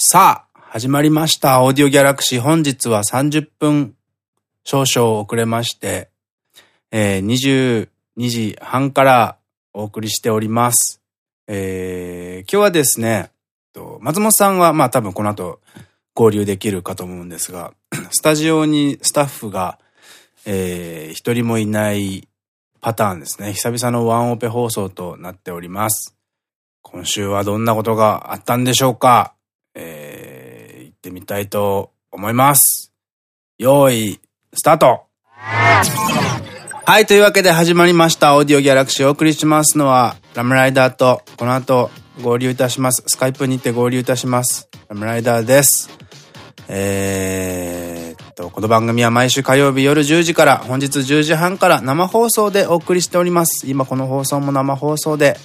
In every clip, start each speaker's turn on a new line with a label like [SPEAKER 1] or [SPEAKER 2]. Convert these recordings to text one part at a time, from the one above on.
[SPEAKER 1] さあ、始まりました。オーディオギャラクシー。本日は30分少々遅れまして、えー、22時半からお送りしております。えー、今日はですね、松本さんはまあ多分この後合流できるかと思うんですが、スタジオにスタッフが、えー、一人もいないパターンですね。久々のワンオペ放送となっております。今週はどんなことがあったんでしょうか？えー、行ってみたいと思います。用意、スタートはい、というわけで始まりました。オーディオギャラクシーをお送りしますのは、ラムライダーと、この後、合流いたします。スカイプにて合流いたします。ラムライダーです。えー、っと、この番組は毎週火曜日夜10時から、本日10時半から生放送でお送りしております。今この放送も生放送で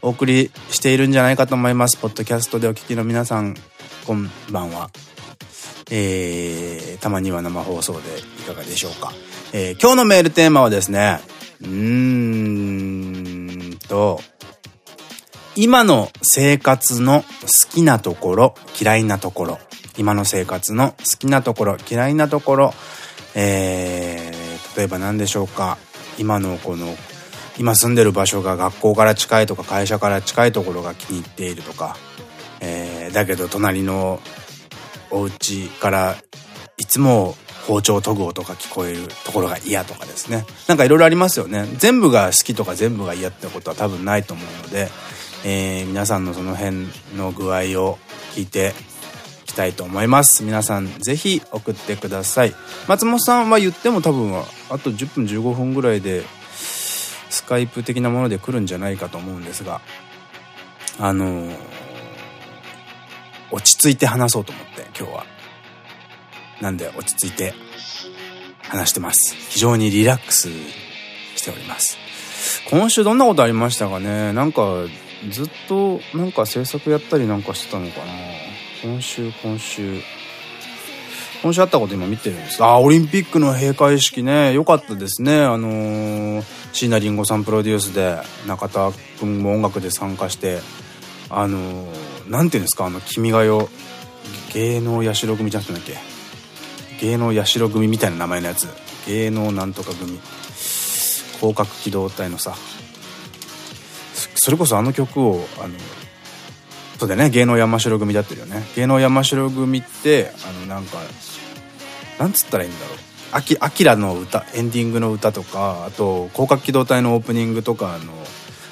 [SPEAKER 1] お送りしているんじゃないかと思います。ポッドキャストでお聞きの皆さん、こんばんは。えー、たまには生放送でいかがでしょうか。えー、今日のメールテーマはですね、うーんと、今の生活の好きなところ、嫌いなところ。今の生活の好きなところ、嫌いなところ。えー、例えば何でしょうか。今のこの、今住んでる場所が学校から近いとか会社から近いところが気に入っているとか。えー、だけど隣のお家からいつも包丁研ぐ音が聞こえるところが嫌とかですね。なんかいろいろありますよね。全部が好きとか全部が嫌ってことは多分ないと思うので、えー、皆さんのその辺の具合を聞いていきたいと思います。皆さんぜひ送ってください。松本さんは言っても多分あと10分15分ぐらいでスカイプ的なもので来るんじゃないかと思うんですが、あのー落ち着いて話そうと思って、今日は。なんで落ち着いて話してます。非常にリラックスしております。今週どんなことありましたかね？なんか、ずっとなんか制作やったりなんかしてたのかな？今週、今週。今週あったこと今見てるんです。あ、オリンピックの閉会式ね、良かったですね。あのー、椎名林檎さんプロデュースで、中田くんも音楽で参加して、あのーなんていうんですか？あの君が代芸能八代組じゃなくてんだっけ？芸能八代組みたいな名前のやつ。芸能なんとか組。広角機動隊のさ。それこそあの曲をあのそうだね。芸能山城組だってるよね。芸能山城組ってあのなんかなんつったらいいんだろう。あき、あきらの歌、エンディングの歌とか、あと、広角機動隊のオープニングとかの、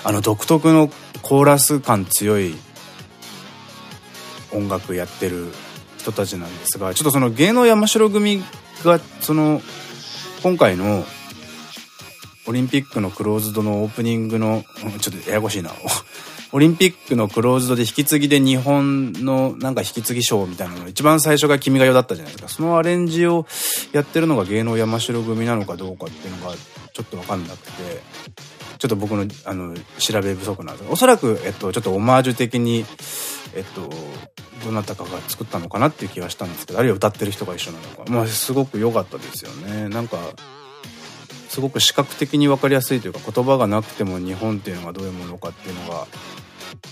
[SPEAKER 1] あの独特のコーラス感強い音楽やってる人たちなんですが、ちょっとその芸能山城組が、その、今回のオリンピックのクローズドのオープニングの、ちょっとややこしいな。オリンピックのクローズドで引き継ぎで日本のなんか引き継ぎ賞みたいなの一番最初が君が代だったじゃないですか。そのアレンジをやってるのが芸能山城組なのかどうかっていうのがちょっとわかんなくて、ちょっと僕のあの調べ不足なんですおそらく、えっと、ちょっとオマージュ的に、えっと、どなたかが作ったのかなっていう気がしたんですけど、あるいは歌ってる人が一緒なのか。まあ、すごく良かったですよね。なんか、すごく視覚的に分かりやすいというか、言葉がなくても日本っていうのがどういうものかっていうのが、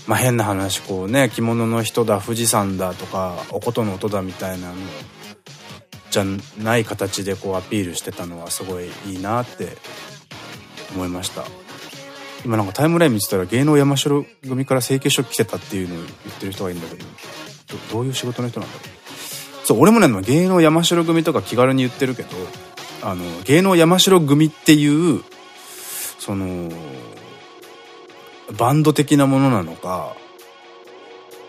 [SPEAKER 1] まあ変な話、こうね、着物の人だ、富士山だとか、お琴の音だみたいなのじゃない形でこうアピールしてたのはすごいいいなって思いました。今なんかタイムライン見てたら芸能山城組から請求書来てたっていうのを言ってる人がいるんだけど、どういう仕事の人なんだろう。そう、俺もね、芸能山城組とか気軽に言ってるけど、あの、芸能山城組っていう、その、バンド的なものなのか、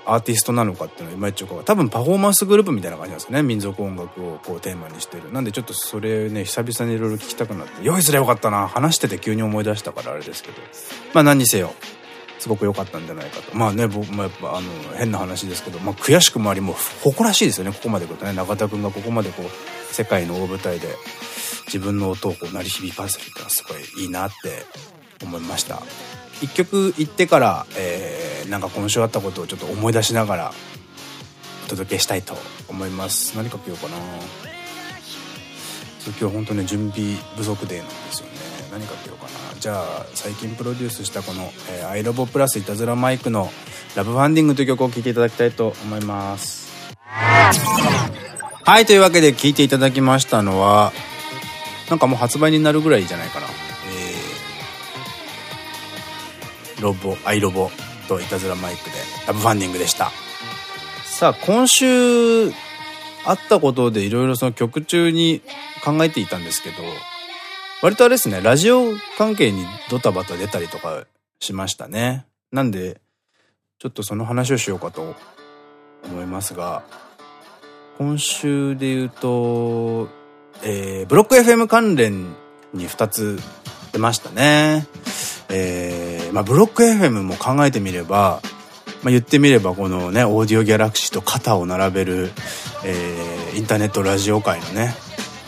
[SPEAKER 1] アーティストなのかっていうのはいまいちよく多分パフォーマンスグループみたいな感じなんですかね。民族音楽をこうテーマにしてる。なんでちょっとそれね、久々にいろいろ聞きたくなって、用意すればよかったな。話してて急に思い出したからあれですけど。まあ何にせよ、すごく良かったんじゃないかと。まあね、僕もやっぱあの、変な話ですけど、まあ悔しくもありも誇らしいですよね、ここまで来るとね。中田くんがここまでこう、世界の大舞台で自分の音を鳴り響かせるってのはすごいいいなって思いました。一曲行ってから、えー、なんか今週あったことをちょっと思い出しながらお届けしたいと思います。何かけようかな。今日本当ね、準備不足デーなんですよね。何かけようかな。じゃあ、最近プロデュースしたこの、えー、アイロボプラスいたずらマイクのラブファンディングという曲を聴いていただきたいと思います。はい、というわけで聞いていただきましたのは、なんかもう発売になるぐらいじゃないかな。えー、ロボ、アイロボといたずらマイクでラブファンディングでした。さあ、今週あったことでいろいろその曲中に考えていたんですけど、割とあれですね、ラジオ関係にドタバタ出たりとかしましたね。なんで、ちょっとその話をしようかと思いますが、今週で言うと、えー、ブロック FM 関連に2つ出ましたね。えー、まあブロック FM も考えてみれば、まあ、言ってみればこのね、オーディオギャラクシーと肩を並べる、えー、インターネットラジオ界のね、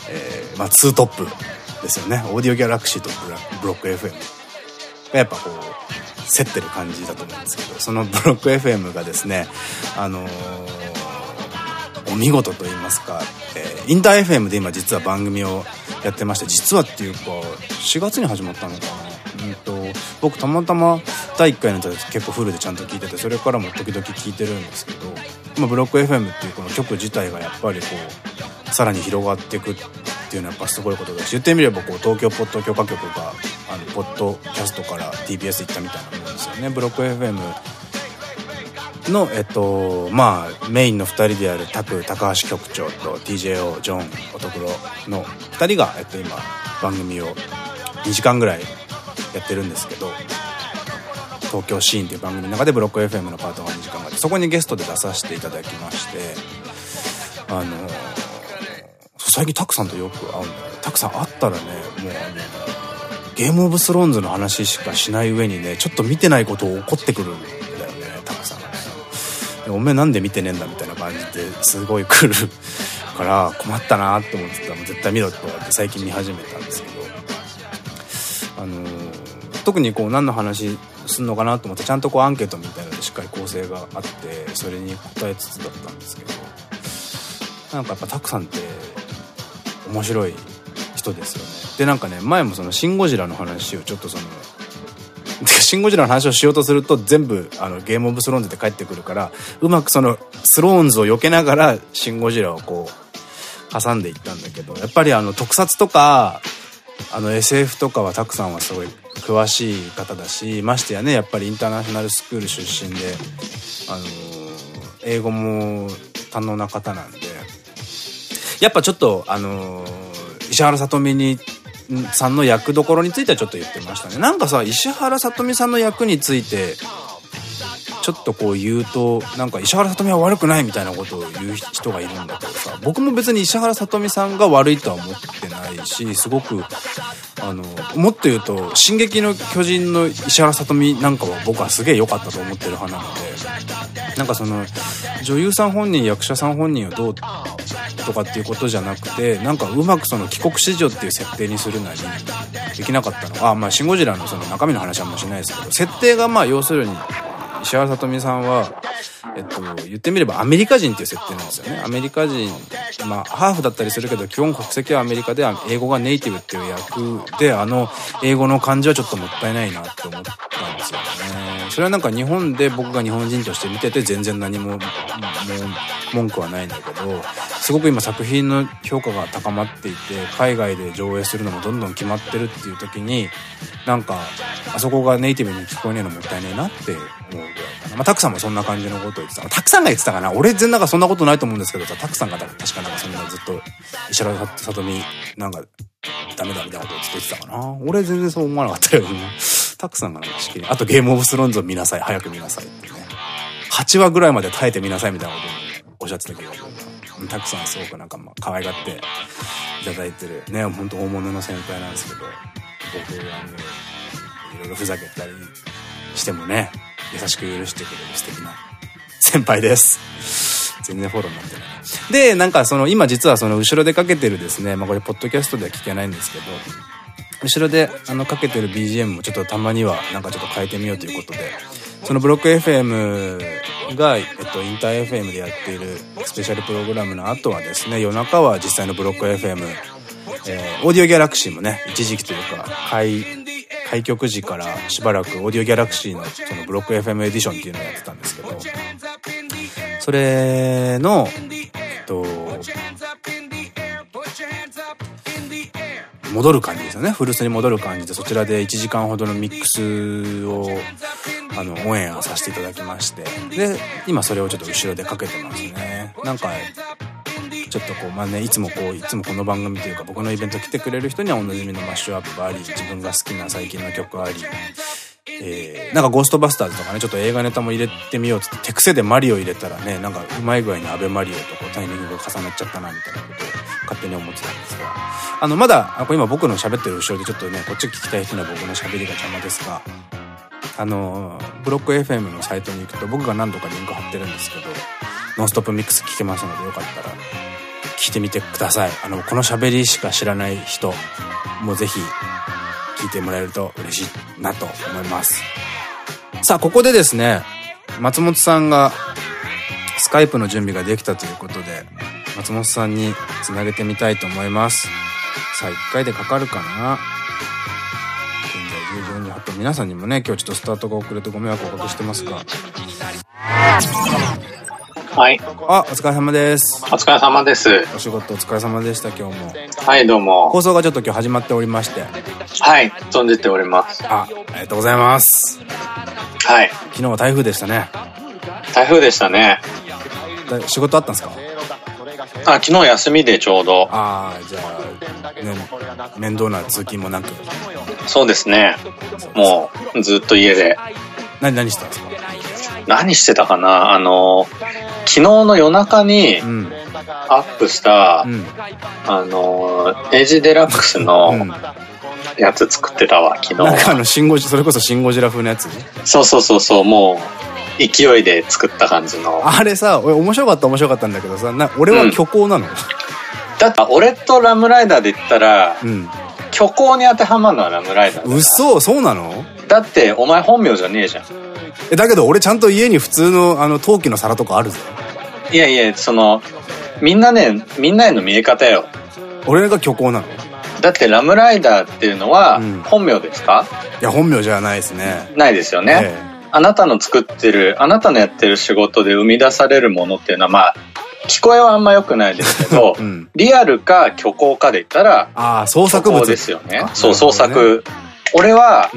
[SPEAKER 1] えー、まあツートップですよね。オーディオギャラクシーとブロック FM がやっぱこう、競ってる感じだと思うんですけど、そのブロック FM がですね、あのーお見事と言いますか、えー、インター FM で今実は番組をやってまして、実はっていうか、4月に始まったのかな。うんと、僕たまたま第1回の時結構フルでちゃんと聞いてて、それからも時々聞いてるんですけど、今ブロック FM っていうこの曲自体がやっぱりこう、さらに広がっていくっていうのはやっぱすごいことだし、言ってみればこう、東京ポッド許可局が、あの、ポッドキャストから TBS 行ったみたいなもんですよね。ブロック FM の、えっと、まあ、メインの2人であるタク、高橋局長と TJO、ジョン、乙黒の2人が、えっと、今、番組を2時間ぐらいやってるんですけど、東京シーンっていう番組の中でブロック FM のパートが2時間があって、そこにゲストで出させていただきまして、あの、最近タクさんとよく会うんだけど、タクさん会ったらね、もうあの、ゲームオブスローンズの話しかしない上にね、ちょっと見てないことを怒ってくるんだよねたくさんおめえなんで見てねえんだみたいな感じですごい来る から困ったなって思ってたら絶対見ろって言われて最近見始めたんですけど。あの、特にこう何の話すんのかなと思ってちゃんとこうアンケートみたいなのでしっかり構成があってそれに答えつつだったんですけどなんかやっぱたくさんって面白い人ですよね。でなんかね前もその「シン・ゴジラ」の話をちょっとそのシン・ゴジラの話をしようとすると全部あのゲームオブスローンズで帰ってくるからうまくそのスローンズを避けながらシン・ゴジラをこう挟んでいったんだけどやっぱりあの特撮とかあの SF とかはたくさんはすごい詳しい方だしましてやねやっぱりインターナショナルスクール出身であの英語も堪能な方なんでやっぱちょっとあの石原さとみにさんの役どころについてはちょっと言ってましたね。なんかさ、石原さとみさんの役について、ちょっとこう言うと、なんか石原さとみは悪くないみたいなことを言う人がいるんだけどさ、僕も別に石原さとみさんが悪いとは思ってないし、すごく、あの、もっと言うと、進撃の巨人の石原さとみなんかは僕はすげえ良かったと思ってる派なので、なんかその、女優さん本人、役者さん本人をどうとかっていうことじゃなくて、なんかうまくその帰国子女っていう設定にするなり、できなかったのが、あ、まあ、シンゴジラのその中身の話はもうしないですけど、設定がまあ、要するに、石原さとみさんは、えっと、言ってみればアメリカ人っていう設定なんですよね。アメリカ人、まあ、ハーフだったりするけど、基本国籍はアメリカで、英語がネイティブっていう役で、あの、英語の漢字はちょっともったいないなって思ったんですよね。それはなんか日本で僕が日本人として見てて全然何も、もう、文句はないんだけど、すごく今作品の評価が高まっていて、海外で上映するのもどんどん決まってるっていう時に、なんか、あそこがネイティブに聞こえねえのもったいねえなって思うぐらいかな。まあ、たくさんもそんな感じのことを言ってた。たくさんが言ってたかな。俺全然なんかそんなことないと思うんですけどさ、たくさんが確かなんかそんなずっと、石原さとみ、なんか、ダメだみたいなことをずっと言ってたかな。俺全然そう思わなかったけどね。たくさんがなんかしきり。あとゲームオブスローンズを見なさい。早く見なさいってね。8話ぐらいまで耐えてみなさいみたいなことをおっしゃってたけど、たくさんすごくなんかまあ可愛がっていただいてる。ね、ほんと大物の先輩なんですけど、僕、あの、いろいろふざけたりしてもね、優しく許してくれる素敵な 先輩です。全然フォローになってない。で、なんかその、今実はその後ろでかけてるですね、まあこれポッドキャストでは聞けないんですけど、後ろであのかけてる BGM もちょっとたまにはなんかちょっと変えてみようということで、そのブロック FM が、えっと、インター FM でやっているスペシャルプログラムの後はですね、夜中は実際のブロック FM、えー、オーディオギャラクシーもね、一時期というか、開、開局時からしばらくオーディオギャラクシーのそのブロック FM エディションっていうのをやってたんですけど、それの、えっと戻る感じですよね。古巣に戻る感じで、そちらで1時間ほどのミックスを、あの、オンエアさせていただきまして。で、今それをちょっと後ろでかけてますね。なんか、ちょっとこう、まあね、いつもこう、いつもこの番組というか僕のイベント来てくれる人にはおなじみのマッシュアップあり、自分が好きな最近の曲あり、えー、なんかゴーストバスターズとかね、ちょっと映画ネタも入れてみようっつって手癖でマリオ入れたらね、なんかうまい具合にアベマリオとこうタイミングが重なっちゃったなみたいなことを勝手に思ってたんですが、あの、まだ、あこれ今僕の喋ってる後ろでちょっとね、こっち聞きたい人には僕の喋りが邪魔ですが、あの、ブロック FM のサイトに行くと僕が何度かリンク貼ってるんですけど、ノンストップミックス聞けますのでよかったら聞いてみてください。あの、この喋りしか知らない人もぜひ聞いてもらえると嬉しいなと思います。さあ、ここでですね、松本さんがスカイプの準備ができたということで、松本さんにつなげてみたいと思います。さあ、1回でかかるかな現在10時48分。皆さんにもね、今日ちょっとスタートが遅れてご迷惑をおかけしてますが。
[SPEAKER 2] はい。
[SPEAKER 1] あ、お疲れ様です。
[SPEAKER 2] お疲れ様です。
[SPEAKER 1] お仕事お疲れ様でした、今日も。
[SPEAKER 2] はい、どうも。
[SPEAKER 1] 放送がちょっと今日始まっておりまして。
[SPEAKER 2] はい、存じております。
[SPEAKER 1] あ、ありがとうございます。
[SPEAKER 2] はい。
[SPEAKER 1] 昨日は台風でしたね。
[SPEAKER 2] 台風でしたね。
[SPEAKER 1] 仕事あったんですか？
[SPEAKER 2] あ、昨日休みでちょうど。
[SPEAKER 1] ああ、じゃあ、ね、面倒な通勤もなく。
[SPEAKER 2] そうですね。もう、ずっと家で。
[SPEAKER 1] 何、何したんですか？
[SPEAKER 2] 何してたかな？あの、昨日の夜中にアップした、うん、あの、エイジデラックスのやつ作ってたわ、昨日。
[SPEAKER 1] なんかあの、シンゴジ、それこそシンゴジラ風のやつ
[SPEAKER 2] そうそうそうそう、もう、勢いで作った感じの。
[SPEAKER 1] あれさ、俺面白かった面白かったんだけどさ、な俺は虚構なの、うん、
[SPEAKER 2] だって俺とラムライダーで言ったら、うん、虚構に当てはまるのはラムライダー
[SPEAKER 1] 嘘そうなの？
[SPEAKER 2] だってお前本名じゃねえじゃん。
[SPEAKER 1] え、だけど俺ちゃんと家に普通のあの陶器の皿とかあるぜ。
[SPEAKER 2] いやいや、その、みんなね、みんなへの見え方よ。
[SPEAKER 1] 俺が虚構なの？
[SPEAKER 2] だってラムライダーっていうのは本名ですか、
[SPEAKER 1] うん、いや、本名じゃないですね。
[SPEAKER 2] ないですよね。ええあなたの作ってる、あなたのやってる仕事で生み出されるものっていうのは、まあ、聞こえはあんま良くないですけど、うん、リアルか虚構かで言ったら、
[SPEAKER 1] ああ、創作物
[SPEAKER 2] ですよね。そう、創作。俺は、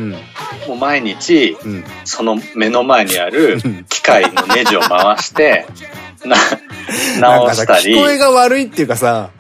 [SPEAKER 2] もう毎日、その目の前にある機械のネジを回して、な、直したり。
[SPEAKER 1] 聞こえが悪いっていうかさ、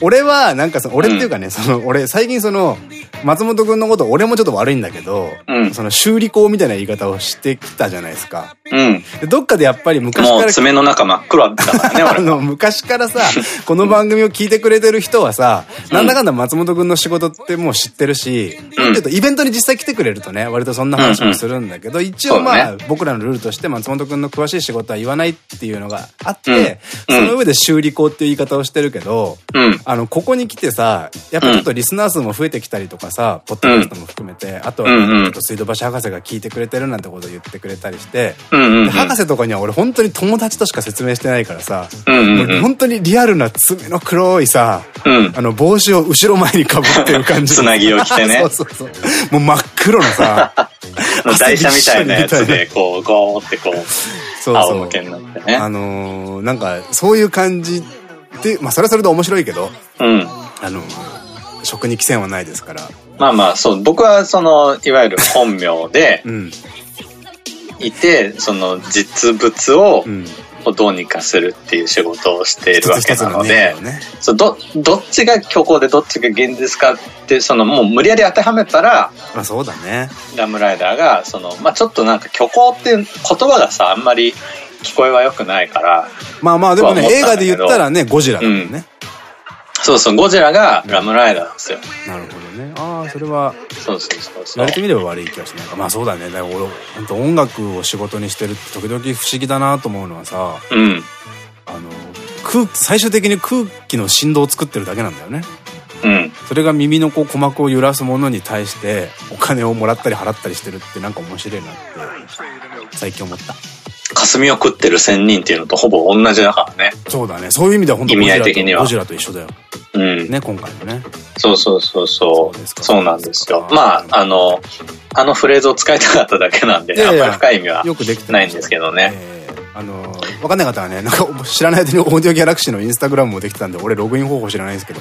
[SPEAKER 1] 俺は、なんかその、俺っていうかね、うん、その、俺、最近その、松本くんのこと、俺もちょっと悪いんだけど、うん、その修理工みたいな言い方をしてきたじゃないですか。うん。どっかでやっぱり昔から。もう
[SPEAKER 2] 爪の中真っ黒だからね、
[SPEAKER 1] あの、昔からさ、この番組を聞いてくれてる人はさ、なんだかんだ松本くんの仕事ってもう知ってるし、うん、なんていうと、イベントに実際来てくれるとね、割とそんな話もするんだけど、一応まあ、ね、僕らのルールとして松本くんの詳しい仕事は言わないっていうのがあって、その上で修理工っていう言い方をしてるけど、あの、ここに来てさ、やっぱちょっとリスナー数も増えてきたりとかさ、ポッドキャストも含めて、あとは、ちょっと水道橋博士が聞いてくれてるなんてことを言ってくれたりして、博士とかには俺本当に友達としか説明してないからさ、本当にリアルな爪の黒いさ、あの帽子を後ろ前にかぶってる感じ。
[SPEAKER 2] つなぎを着てね。
[SPEAKER 1] そうそうそう。もう真っ黒のさ、
[SPEAKER 2] 台車みたいなやつで、こう、ゴーってこう、そうそう。になってね。
[SPEAKER 1] あのなんか、そういう感じで、まあそれはそれで面白いけど、うん。あの職に寄せはないですから。
[SPEAKER 2] まあまあ、そう、僕はその、いわゆる本名で、いて、その実物を、どうにかするっていう仕事をしているわけなので、ね、そうどどっちが虚構でどっちが現実かってそのもう無理やり当てはめたら
[SPEAKER 1] まあそうだね
[SPEAKER 2] ラムライダーがその、まあ、ちょっとなんか虚構っていう言葉がさあんまり聞こえは良くないから
[SPEAKER 1] まあまあでもね映画で言ったらねゴジラだもんね、うん
[SPEAKER 2] そうそう、ゴジラがラムライダーなんですよ。
[SPEAKER 1] なるほどね。ああ、それは。
[SPEAKER 2] そうそうそう
[SPEAKER 1] 言われてみれば悪い気がしないか。まあそうだね。だから俺、本当音楽を仕事にしてるって時々不思議だなと思うのはさ、うん。あの、空最終的に空気の振動を作ってるだけなんだよね。うん。それが耳のこう鼓膜を揺らすものに対してお金をもらったり払ったりしてるってなんか面白いなって最近思った。
[SPEAKER 2] 霞を食ってる仙人っていうのとほぼ同じだからね。
[SPEAKER 1] そうだね。そういう意味では本当にゴジラと一緒だよ。うん。ね、今回もね。
[SPEAKER 2] そうそうそうそう。そうなんですよ。まあ、あの、あのフレーズを使いたかっただけなんで、あんまり深い意味はないんですけどね。
[SPEAKER 1] あの、わかんない方はね、なんか知らない間にオーディオギャラクシーのインスタグラムもできてたんで、俺ログイン方法知らないんですけど。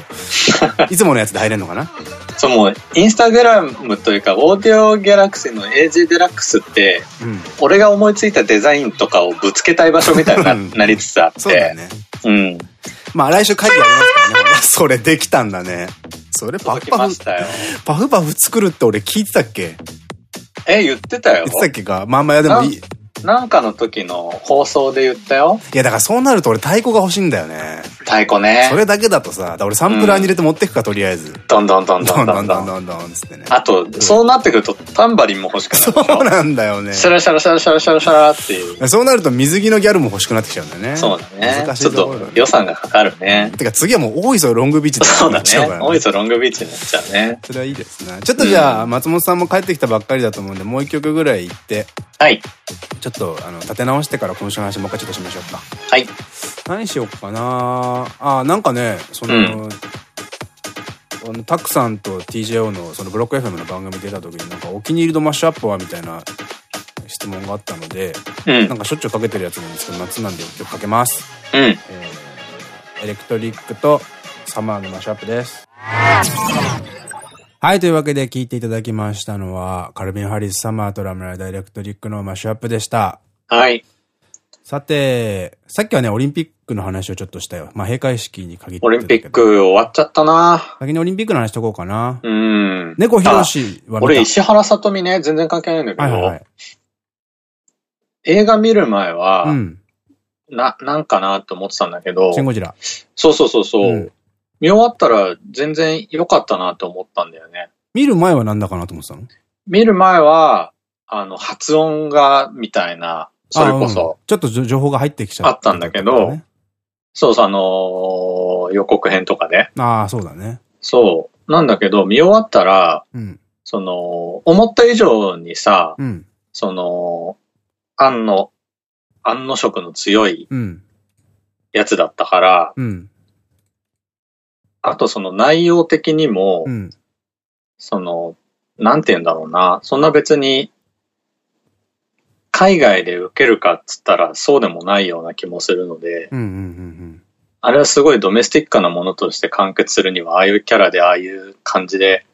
[SPEAKER 1] いつものやつで入れるのかな？
[SPEAKER 2] そう、もう、インスタグラムというか、オーディオギャラクシーの AG デラックスって、うん、俺が思いついたデザインとかをぶつけたい場所みたいにななりつつあって。そうだね。うん。
[SPEAKER 1] まあ来週会議ありますからね。それできたんだね。それパフパフ。パフパフ作るって俺聞いてたっけ？
[SPEAKER 2] え、言ってたよ。
[SPEAKER 1] 言ってたっけか？まあまあ、でもいい。
[SPEAKER 2] なんかの時の放送で言ったよ。
[SPEAKER 1] いや、だからそうなると俺太鼓が欲しいんだよね。
[SPEAKER 2] 太鼓ね。
[SPEAKER 1] それだけだとさ、俺サンプラーに入れて持ってくか、とりあえず。
[SPEAKER 2] どんどんどんどんどんどんどんどんつってね。あと、そうなってくるとタンバリンも欲しくなる。
[SPEAKER 1] そうなんだよね。
[SPEAKER 2] シャラシャラシャラシャラシャラシャラってい
[SPEAKER 1] う。そうなると水着のギャルも欲しくなってきちゃうんだよね。
[SPEAKER 2] そうだね。難しいちょっと予算がかかるね。
[SPEAKER 1] てか次はもう大磯ロングビーチ
[SPEAKER 2] でそうだね。大磯ロングビーチになっちゃうね。
[SPEAKER 1] それはいいですね。ちょっとじゃあ、松本さんも帰ってきたばっかりだと思うんで、もう一曲ぐらい行って。
[SPEAKER 2] はい。
[SPEAKER 1] ちょっと、あの、立て直してから今週の話もう一回ちょっとしましょうか。
[SPEAKER 2] はい。
[SPEAKER 1] 何しようかなあ、なんかね、その、うんあの、タクさんと TJO のそのブロック FM の番組出た時になんかお気に入りのマッシュアップはみたいな質問があったので、うん、なんかしょっちゅうかけてるやつなんですけど、夏なんで今日かけます。
[SPEAKER 2] うん。え
[SPEAKER 1] ー、エレクトリックとサマーのマッシュアップです。はい、というわけで聞いていただきましたのは、カルビン・ハリス・サマーとラムライダイレクトリックのマッシュアップでした。
[SPEAKER 2] はい。
[SPEAKER 1] さて、さっきはね、オリンピックの話をちょっとしたよ。まあ、閉会式に限って。
[SPEAKER 2] オリンピック終わっちゃったな
[SPEAKER 1] 先にオリンピックの話しとこうかな。
[SPEAKER 2] うん。
[SPEAKER 1] 猫ひろし
[SPEAKER 2] は俺、石原さとみね、全然関係ないんだけど、はいはい、映画見る前は、うん、な、なんかなって思ってたんだけど、
[SPEAKER 1] シンゴジラ。
[SPEAKER 2] そうそうそうそう。うん見終わったら全然良かったなって思ったんだよね。
[SPEAKER 1] 見る前はなんだかなと思ってたの？
[SPEAKER 2] 見る前は、あの、発音が、みたいな、それこそ、うん、
[SPEAKER 1] ちょっと情報が入ってきちゃった、
[SPEAKER 2] あったんだけど、そうあのー、予告編とかで。
[SPEAKER 1] ああ、そうだね。
[SPEAKER 2] そう。なんだけど、見終わったら、うん、その、思った以上にさ、うん、その、安の、安の色の強いやつだったから、うん、あとその内容的にも、うん、その、なんて言うんだろうな、そんな別に、海外で受けるかっつったらそうでもないような気もするので、あれはすごいドメスティックなものとして完結するには、ああいうキャラでああいう感じで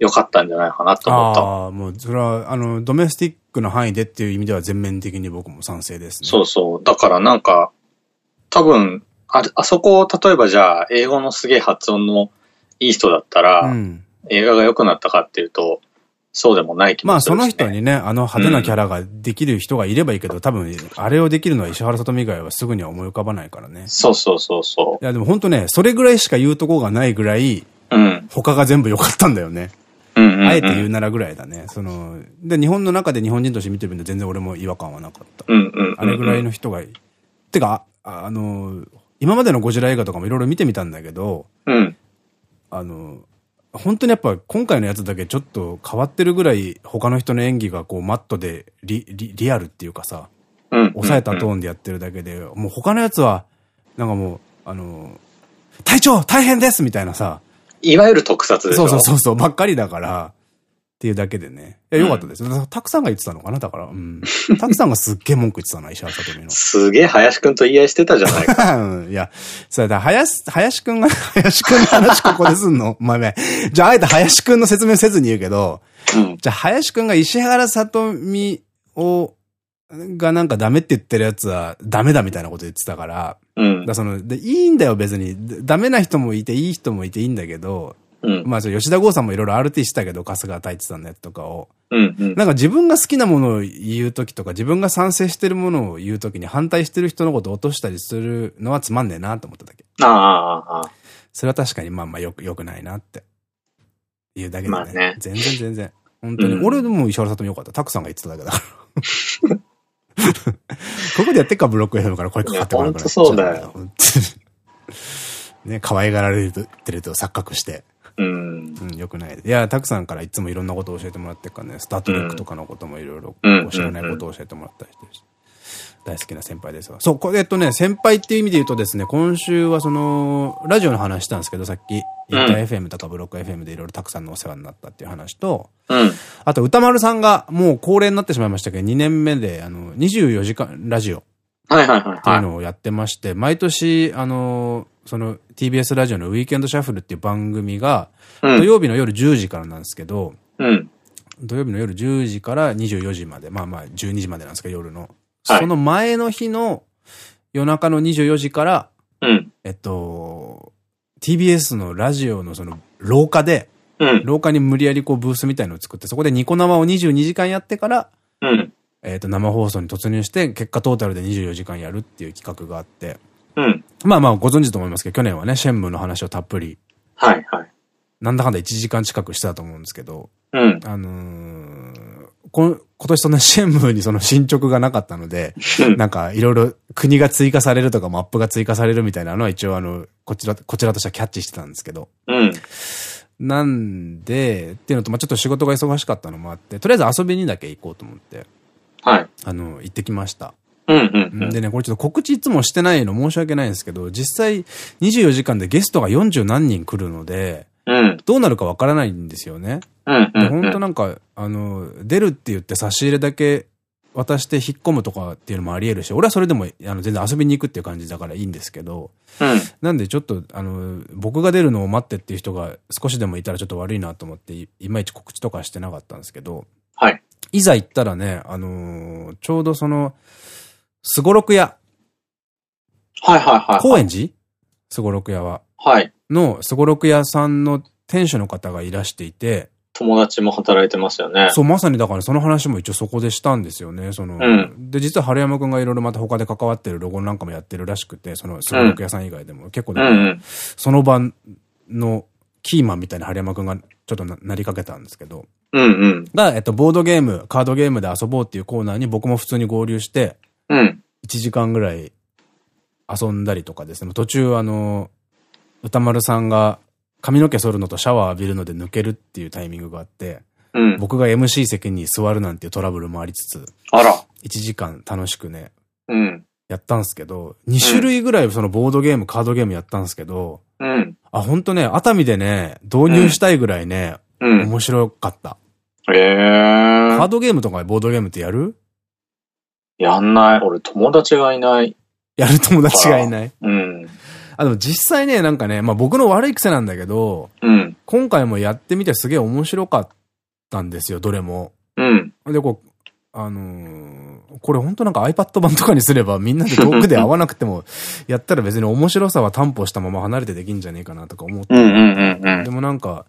[SPEAKER 2] 良かったんじゃないかなと思った。
[SPEAKER 1] ああ、もうそれは、あの、ドメスティックの範囲でっていう意味では全面的に僕も賛成ですね。
[SPEAKER 2] そうそう。だからなんか、多分、あ、あそこを例えばじゃあ、英語のすげえ発音のいい人だったら、うん、映画が良くなったかっていうと、そうでもない気もする、ね、まあその
[SPEAKER 1] 人にね、あの派手なキャラができる人がいればいいけど、うん、多分、あれをできるのは石原さとみ以外はすぐには思い浮かばないからね。
[SPEAKER 2] そうそうそうそ
[SPEAKER 1] う。いやでも本当ね、それぐらいしか言うとこがないぐらい、うん、他が全部良かったんだよね。あえて言うならぐらいだね。その、で、日本の中で日本人として見てるんで全然俺も違和感はなかった。あれぐらいの人が、てか、あの、今までのゴジラ映画とかもいろいろ見てみたんだけど、
[SPEAKER 2] うん。
[SPEAKER 1] あの、本当にやっぱ今回のやつだけちょっと変わってるぐらい他の人の演技がこうマットでリリリアルっていうかさ、うん、抑えたトーンでやってるだけで、もう他のやつは、なんかもう、あの、隊長!大変です!みたいなさ、
[SPEAKER 2] いわゆる特撮で
[SPEAKER 1] しょ。そうそうそう、ばっかりだから、っていうだけでね。いや、よかったです。うん、たくさんが言ってたのかなだから。うん。たくさんがすっげえ文句言ってたな、石原さとみの。
[SPEAKER 2] すげえ林くんと言い合いしてたじゃないか。
[SPEAKER 1] うん。いや、それだ、林、林くんが、林くんの話ここですんのまあね。じゃあ、あえて林くんの説明せずに言うけど、うん、じゃあ、林くんが石原さとみを、がなんかダメって言ってるやつはダメだみたいなこと言ってたから。うん。だその、で、いいんだよ別に。ダメな人もいていい人もいていいんだけど、うん、まあ、吉田剛さんもいろいろ RT したけど、春日太一さんのやつとかを。
[SPEAKER 2] うんうん、
[SPEAKER 1] なんか自分が好きなものを言うときとか、自分が賛成してるものを言うときに反対してる人のことを落としたりするのはつまんねえなと思っただけ。
[SPEAKER 2] ああ、ああ。
[SPEAKER 1] それは確かにまあまあよく、よくないなって。言うだけでね。まあね全然全然。本当に。うん、俺でも石原さともよかった。たくさんが言ってただけだから。ここでやってっか、ブロック FM から声かかってくるから。本当
[SPEAKER 2] そうだよ。
[SPEAKER 1] ね、可愛がられてると錯覚して。
[SPEAKER 2] うん。
[SPEAKER 1] うん、よくない。いや、たくさんからいつもいろんなことを教えてもらってるからね、スタートレックとかのこともいろいろ知らないことを教えてもらったりしてるし。大好きな先輩ですわ。そう、これ、えっとね、先輩っていう意味で言うとですね、今週はその、ラジオの話したんですけど、さっき、インター FM とかブロック FM でいろいろたくさんのお世話になったっていう話と、
[SPEAKER 2] うん、
[SPEAKER 1] あと、歌丸さんがもう恒例になってしまいましたけど、2年目で、あの、24時間ラジオ。
[SPEAKER 2] はいはいはい。
[SPEAKER 1] っていうのをやってまして、毎年、あの、その TBS ラジオのウィーケンドシャッフルっていう番組が、土曜日の夜10時からなんですけど、うん、土曜日の夜10時から24時まで、まあまあ12時までなんですけど、夜の。はい、その前の日の夜中の24時から、うん、えっと、TBS のラジオのその廊下で、うん、廊下に無理やりこうブースみたいのを作って、そこでニコ生を22時間やってから、うん、えっと、生放送に突入して、結果トータルで24時間やるっていう企画があって、うん、まあまあご存知と思いますけど、去年はね、シェンムーの話をたっぷり、はいはい。なんだかんだ1時間近くしてたと思うんですけど、うん、あのー、こ今年そんなシェンムーにその進捗がなかったので、なんかいろいろ国が追加されるとかマップが追加されるみたいなのは一応あの、こちら、こちらとしてはキャッチしてたんですけど。うん。なんで、っていうのと、まあちょっと仕事が忙しかったのもあって、とりあえず遊びにだけ行こうと思って。はい。あの、行ってきました。うんうん、でね、これちょっと告知いつもしてないの申し訳ないんですけど、実際24時間でゲストが40何人来るので、うん、どうなるかわからないんですよね。本当なんか、あの、出るって言って差し入れだけ渡して引っ込むとかっていうのもあり得るし、俺はそれでもあの全然遊びに行くっていう感じだからいいんですけど、うん、なんでちょっと、あの、僕が出るのを待ってっていう人が少しでもいたらちょっと悪いなと思って、いまいち告知とかしてなかったんですけど、はい。いざ行ったらね、あのー、ちょうどその、すごろく屋。
[SPEAKER 2] はいはいはい。
[SPEAKER 1] 高円寺？すごろく屋は。はい。の、すごろく屋さんの店主の方がいらしていて、
[SPEAKER 2] 友達も働いてますよね。
[SPEAKER 1] そう、まさにだからその話も一応そこでしたんですよね。その、うん、で、実は春山くんがいろいろまた他で関わってるロゴなんかもやってるらしくて、その、すごろく屋さん以外でも、うん、結構だから、その場のキーマンみたいな春山くんがちょっとなりかけたんですけど、うんうん、が、えっと、ボードゲーム、カードゲームで遊ぼうっていうコーナーに僕も普通に合流して、うん。1時間ぐらい遊んだりとかですね。途中あの、歌丸さんが髪の毛剃るのとシャワー浴びるので抜けるっていうタイミングがあって、うん、僕が MC 席に座るなんていうトラブルもありつつ、あら。1時間楽しくね、うん。やったんすけど、2種類ぐらいそのボードゲーム、カードゲームやったんすけど、うん。あ、ほんとね、熱海でね、導入したいぐらいね、うん、面白かった。へえー。カードゲームとかボードゲームってやる？
[SPEAKER 2] やんない。俺友達がいない。
[SPEAKER 1] やる友達がいない。うん。あ、でも実際ね、なんかね、まあ僕の悪い癖なんだけど、うん。今回もやってみてすげえ面白かったんですよ、どれも。うん。で、こう、あのー、これ本当なんか iPad 版とかにすればみんなで遠くで会わなくても やったら別に面白さは担保したまま離れてできんじゃねえかなとか思って。でもなんか、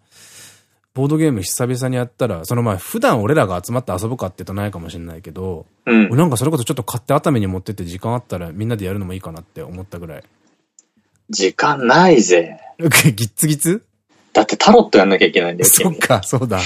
[SPEAKER 1] ボードゲーム久々にやったら、その前普段俺らが集まって遊ぶかって言うとないかもしれないけど、うん、なんかそれこそちょっと買って熱海に持ってって時間あったらみんなでやるのもいいかなって思ったぐらい。
[SPEAKER 2] 時間ないぜ。
[SPEAKER 1] ギッツギツ？
[SPEAKER 2] だってタロットやんなきゃいけないんだよ。
[SPEAKER 1] そっか、そうだ。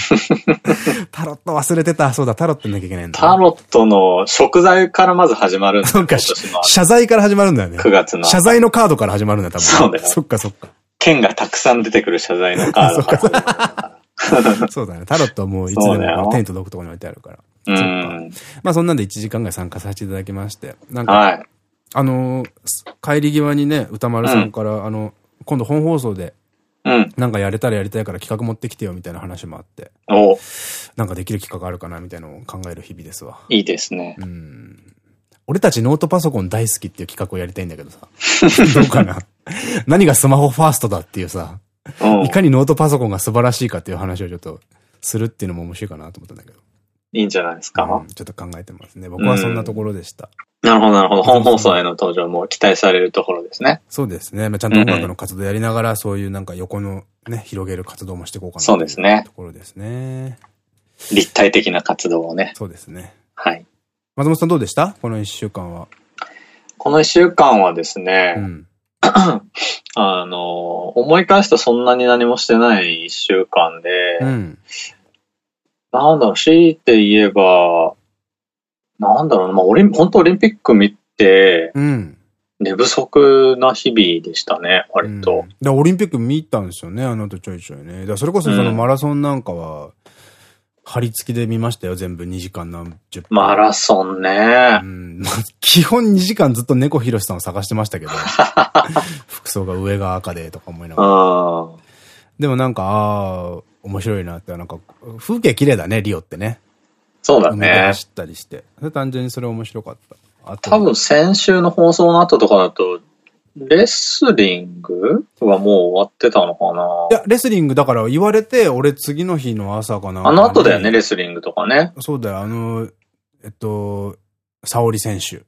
[SPEAKER 1] タロット忘れてた。そうだ、タロットやんなきゃいけないんだ。
[SPEAKER 2] タロットの食材からまず始まるんだ
[SPEAKER 1] そっか、謝罪から始まるんだよね。
[SPEAKER 2] 9月の。
[SPEAKER 1] 謝罪のカードから始まるんだよ、多分。そうだよ。そっか、そっか。
[SPEAKER 2] 剣がたくさん出てくる謝罪のカードから。
[SPEAKER 1] そうだね。タロットはもういつでも手に届くところに置いてあるから。うん。まあそんなんで1時間ぐらい参加させていただきまして。なんか、はい、あのー、帰り際にね、歌丸さんから、うん、あの、今度本放送で、うん。なんかやれたらやりたいから企画持ってきてよみたいな話もあって。おなんかできる企画あるかなみたいなのを考える日々ですわ。
[SPEAKER 2] いいですね。う
[SPEAKER 1] ん。俺たちノートパソコン大好きっていう企画をやりたいんだけどさ。どうかな何がスマホファーストだっていうさ。いかにノートパソコンが素晴らしいかっていう話をちょっとするっていうのも面白いかなと思ったんだけど。
[SPEAKER 2] いいんじゃないですか、
[SPEAKER 1] うん、ちょっと考えてますね。僕はそんなところでした。
[SPEAKER 2] なるほど、なるほど。本放送への登場も期待されるところですね。
[SPEAKER 1] そうですね。まあ、ちゃんと音楽の活動やりながら、そういうなんか横のね、広げる活動もしていこうかな
[SPEAKER 2] そうですね。
[SPEAKER 1] ところですね。
[SPEAKER 2] 立体的な活動をね。
[SPEAKER 1] そうですね。
[SPEAKER 2] はい。
[SPEAKER 1] 松本さんどうでした？この一週間は。
[SPEAKER 2] この一週間はですね、うん、あの、思い返すとそんなに何もしてない一週間で、うん、なんだろう、強いて言えば、なんだろうな、まあ、オリン、本当オリンピック見て、うん、寝不足な日々でしたね、割と。
[SPEAKER 1] うん、オリンピック見たんですよね、あのとちょいちょいね。だそれこそそのマラソンなんかは、張り付きで見ましたよ、全部2時間何十分。
[SPEAKER 2] マラソンね。
[SPEAKER 1] うん。基本2時間ずっと猫ひろしさんを探してましたけど。服装が上が赤でとか思いながら。でもなんか、ああ、面白いなって、なんか、風景綺麗だね、リオってね。
[SPEAKER 2] そうだね。
[SPEAKER 1] 走ったりして。単純にそれ面白かった。
[SPEAKER 2] 多分先週の放送の後とかだと、レスリングはもう終わってたのかな？
[SPEAKER 1] いや、レスリングだから言われて、俺次の日の朝かな。
[SPEAKER 2] あの後だよね、レスリングとかね。
[SPEAKER 1] そうだよ、あの、えっと、沙織選手。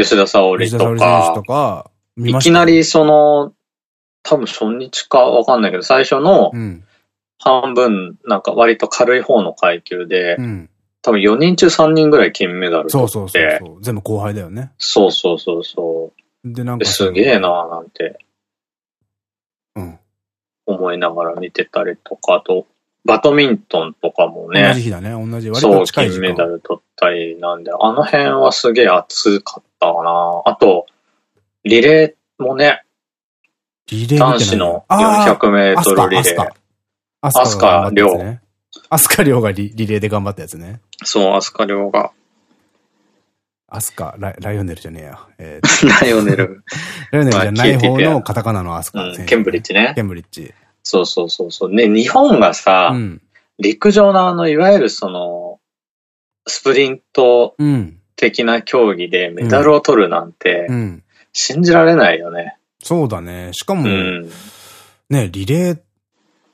[SPEAKER 2] 吉田沙織とか。吉田沙織選手とか、いきなりその、多分初日かわかんないけど、最初の半分、なんか割と軽い方の階級で、うん、多分4人中3人ぐらい金メダル取って。そうそうそう
[SPEAKER 1] 全部後輩だよね。
[SPEAKER 2] そうそうそうそう。で、なんか。すげえなーなんて。うん。思いながら見てたりとか、あと、バドミントンとかもね。
[SPEAKER 1] 同じ日だね、同じ。割と
[SPEAKER 2] 近いそう、金メダル取ったりなんで、あの辺はすげえ熱かったかな。あと、リレーもね。
[SPEAKER 1] リレー
[SPEAKER 2] 男子の400メートルリレー。
[SPEAKER 1] アスカリョウ。アスカがリレーで頑張ったやつね。
[SPEAKER 2] そう、アスカが。
[SPEAKER 1] アスカ、ラライオネルじゃねえや。
[SPEAKER 2] えー、ライオネル。
[SPEAKER 1] ライオネルじゃない方のカタカナのアスカ、
[SPEAKER 2] うん、ケンブリッジね。
[SPEAKER 1] ケンブリッジ。
[SPEAKER 2] そうそうそうそう。ね、日本がさ、うん、陸上のあの、いわゆるその、スプリント的な競技でメダルを取るなんて、信じられないよね。
[SPEAKER 1] そうだね。しかも、ね、リレーっ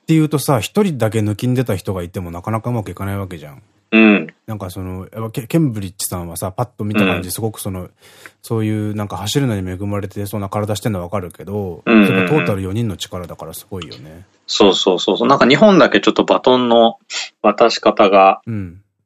[SPEAKER 1] ていうとさ、一人だけ抜きんでた人がいてもなかなかうまくいかないわけじゃん。
[SPEAKER 2] うん。
[SPEAKER 1] なんかその、ケンブリッジさんはさ、パッと見た感じ、すごくその、そういうなんか走るのに恵まれてそうな体してるのはわかるけど、トータル4人の力だからすごいよね。
[SPEAKER 2] そうそうそうそう。なんか日本だけちょっとバトンの渡し方が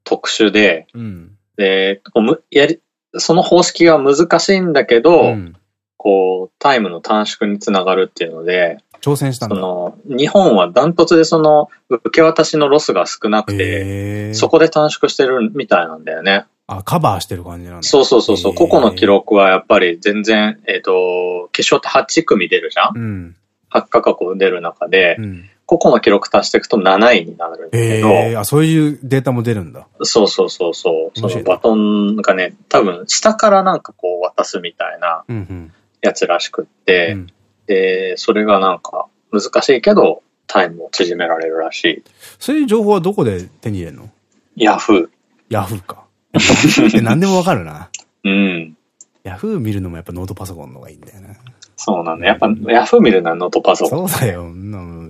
[SPEAKER 2] 特殊で、うん、で、やり、その方式が難しいんだけど、うん、こう、タイムの短縮につながるっていうので、
[SPEAKER 1] 挑戦したんだ。そ
[SPEAKER 2] の、日本はダントツでその、受け渡しのロスが少なくて、そこで短縮してるみたいなんだよね。
[SPEAKER 1] あ、カバーしてる感じなんだ。
[SPEAKER 2] そうそうそうそう。個々の記録はやっぱり全然、えっ、ー、と、決勝って8組出るじゃん？うん。8カ国出る中で、うん、個々の記録足していくと7位になるんだけど。え
[SPEAKER 1] ー、あ、そういうデータも出るんだ。
[SPEAKER 2] そうそうそうそう。そのバトンがね、多分下からなんかこう渡すみたいなやつらしくって、うんうんで、それがなんか難しいけど、タイムを縮められるらしい。
[SPEAKER 1] そういう情報はどこで手に入れるの？
[SPEAKER 2] ヤフー。
[SPEAKER 1] ヤフーか。何でもわかるな。
[SPEAKER 2] うん。
[SPEAKER 1] ヤフー見るのもやっぱノートパソコンの方がいいんだよな。
[SPEAKER 2] そうなんだ。やっぱ、ヤフー見るのはノートパソ
[SPEAKER 1] コン。そうだよ。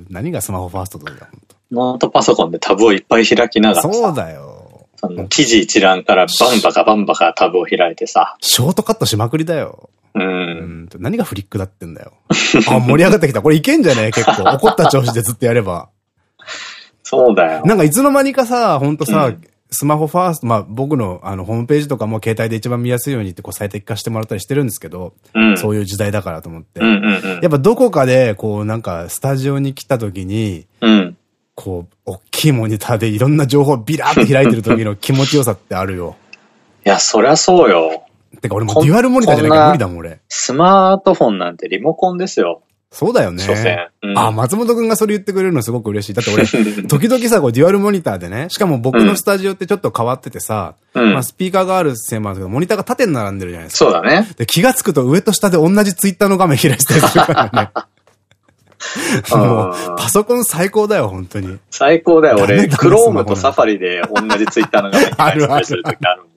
[SPEAKER 1] 何がスマホファーストだよ、
[SPEAKER 2] ノートパソコンでタブをいっぱい開きながら
[SPEAKER 1] そうだよ。
[SPEAKER 2] その記事一覧からバンバカバンバカタブを開いてさ。
[SPEAKER 1] ショートカットしまくりだよ。
[SPEAKER 2] うん。
[SPEAKER 1] 何がフリックだってんだよ。あ、盛り上がってきた。これいけんじゃね？え結構。怒った調子でずっとやれば。
[SPEAKER 2] そうだよ。
[SPEAKER 1] なんかいつの間にかさ、ほんとさ、うん、スマホファースト、まあ僕のあのホームページとかも携帯で一番見やすいようにってこう最適化してもらったりしてるんですけど、うん、そういう時代だからと思って。やっぱどこかでこうなんかスタジオに来た時に、
[SPEAKER 2] うん、
[SPEAKER 1] こう、大きいモニターでいろんな情報をビラーって開いてる時の気持ちよさってあるよ。
[SPEAKER 2] いや、そりゃそうよ。
[SPEAKER 1] てか俺もデュアルモニターじゃなきゃ無理だもん俺。
[SPEAKER 2] スマートフォンなんてリモコンですよ。
[SPEAKER 1] そうだよね。うん、あ、松本くんがそれ言ってくれるのすごく嬉しい。だって俺、時々さ、こうデュアルモニターでね、しかも僕のスタジオってちょっと変わっててさ、うん、まあスピーカーがあるせいもあるけど、モニターが縦に並んでるじゃないです
[SPEAKER 2] か。そうだね。
[SPEAKER 1] で、気がつくと上と下で同じツイッターの画面開いてるからね。もう、パソコン最高だよ、本当に。
[SPEAKER 2] 最高だよ、俺、クロームとサファリで同じツイッターの画面開いてる時あるもん。
[SPEAKER 1] だ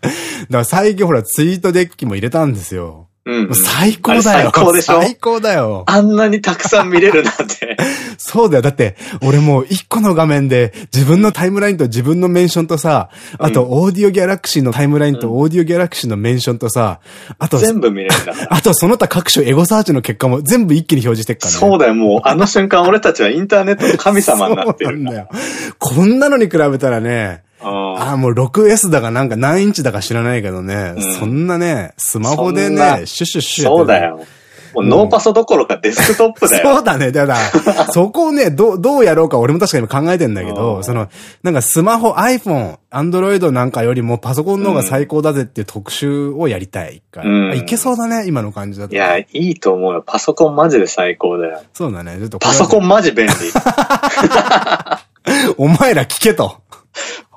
[SPEAKER 1] から最近ほらツイートデッキも入れたんですよ。
[SPEAKER 2] うん、
[SPEAKER 1] 最高だよ。最高でしょ？最高だよ。
[SPEAKER 2] あんなにたくさん見れるなんて。
[SPEAKER 1] そうだよ。だって、俺もう一個の画面で自分のタイムラインと自分のメンションとさ、あとオーディオギャラクシーのタイムラインとオーディオギャラクシーのメンションとさ、あと、
[SPEAKER 2] 全部見れるんだ。
[SPEAKER 1] あとその他各種エゴサーチの結果も全部一気に表示してっからね。
[SPEAKER 2] そうだよ。もうあの瞬間俺たちはインターネットの神様になってる。そうなんだよ。
[SPEAKER 1] こんなのに比べたらね、ああ、もう 6S だかなんか何インチだか知らないけどね、うん、そんなね、スマホでね、シュシュシュ
[SPEAKER 2] そうだよ。もうノーパソどころかデスクトップだ
[SPEAKER 1] よ。そうだね。だから、そこをね、どう、どうやろうか俺も確かに考えてんだけど、その、なんかスマホ、iPhone、Android なんかよりもパソコンの方が最高だぜっていう特集をやりたい、一回。うん、いけそうだね、今の感じだと。
[SPEAKER 2] いや、いいと思うよ。パソコンマジで最高だよ。
[SPEAKER 1] そうだね。ちょっと
[SPEAKER 2] パソコンマジ便利。
[SPEAKER 1] お前ら聞けと。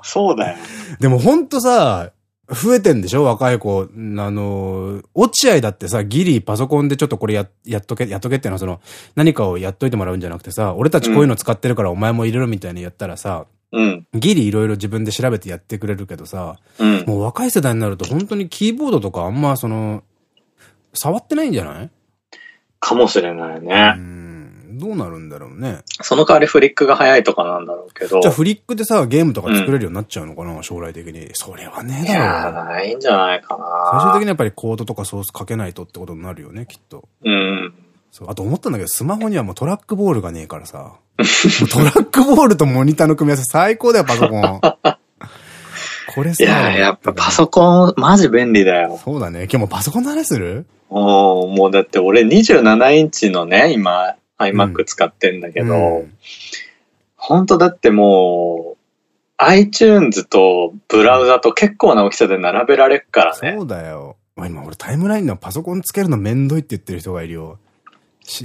[SPEAKER 2] そうだよ。
[SPEAKER 1] でもほんとさ、増えてんでしょ？若い子。あの、落合だってさ、ギリパソコンでちょっとこれや、やっとけ、やっとけっていうのはその、何かをやっといてもらうんじゃなくてさ、俺たちこういうの使ってるからお前も入れろみたいにやったらさ、
[SPEAKER 2] うん。
[SPEAKER 1] ギリいろいろ自分で調べてやってくれるけどさ、うん、もう若い世代になると本当にキーボードとかあんまその、触ってないんじゃない？
[SPEAKER 2] かもしれないね。う
[SPEAKER 1] ん。どうなるんだろうね。
[SPEAKER 2] その代わりフリックが早いとかなんだろうけど。
[SPEAKER 1] じゃあフリックでさ、ゲームとか作れるようになっちゃうのかな、うん、将来的に。それはねえだろ。い
[SPEAKER 2] やないんじゃないかな。
[SPEAKER 1] 最終的にやっぱりコードとかソースかけないとってことになるよね、きっと。
[SPEAKER 2] うん。
[SPEAKER 1] そう。あと思ったんだけど、スマホにはもうトラックボールがねえからさ。トラックボールとモニターの組み合わせ最高だよ、パソコン。これ
[SPEAKER 2] さ。いや、やっぱパソコン、マジ便利だよ。
[SPEAKER 1] そうだね。今日もパソコンの話する？
[SPEAKER 2] おもうだって俺27インチのね、今、iMac 使ってんだけど、うん、本当だってもう、iTunes とブラウザと結構な大きさで並べられるからね。
[SPEAKER 1] そうだよ。今俺タイムラインのパソコンつけるのめんどいって言ってる人がいるよ。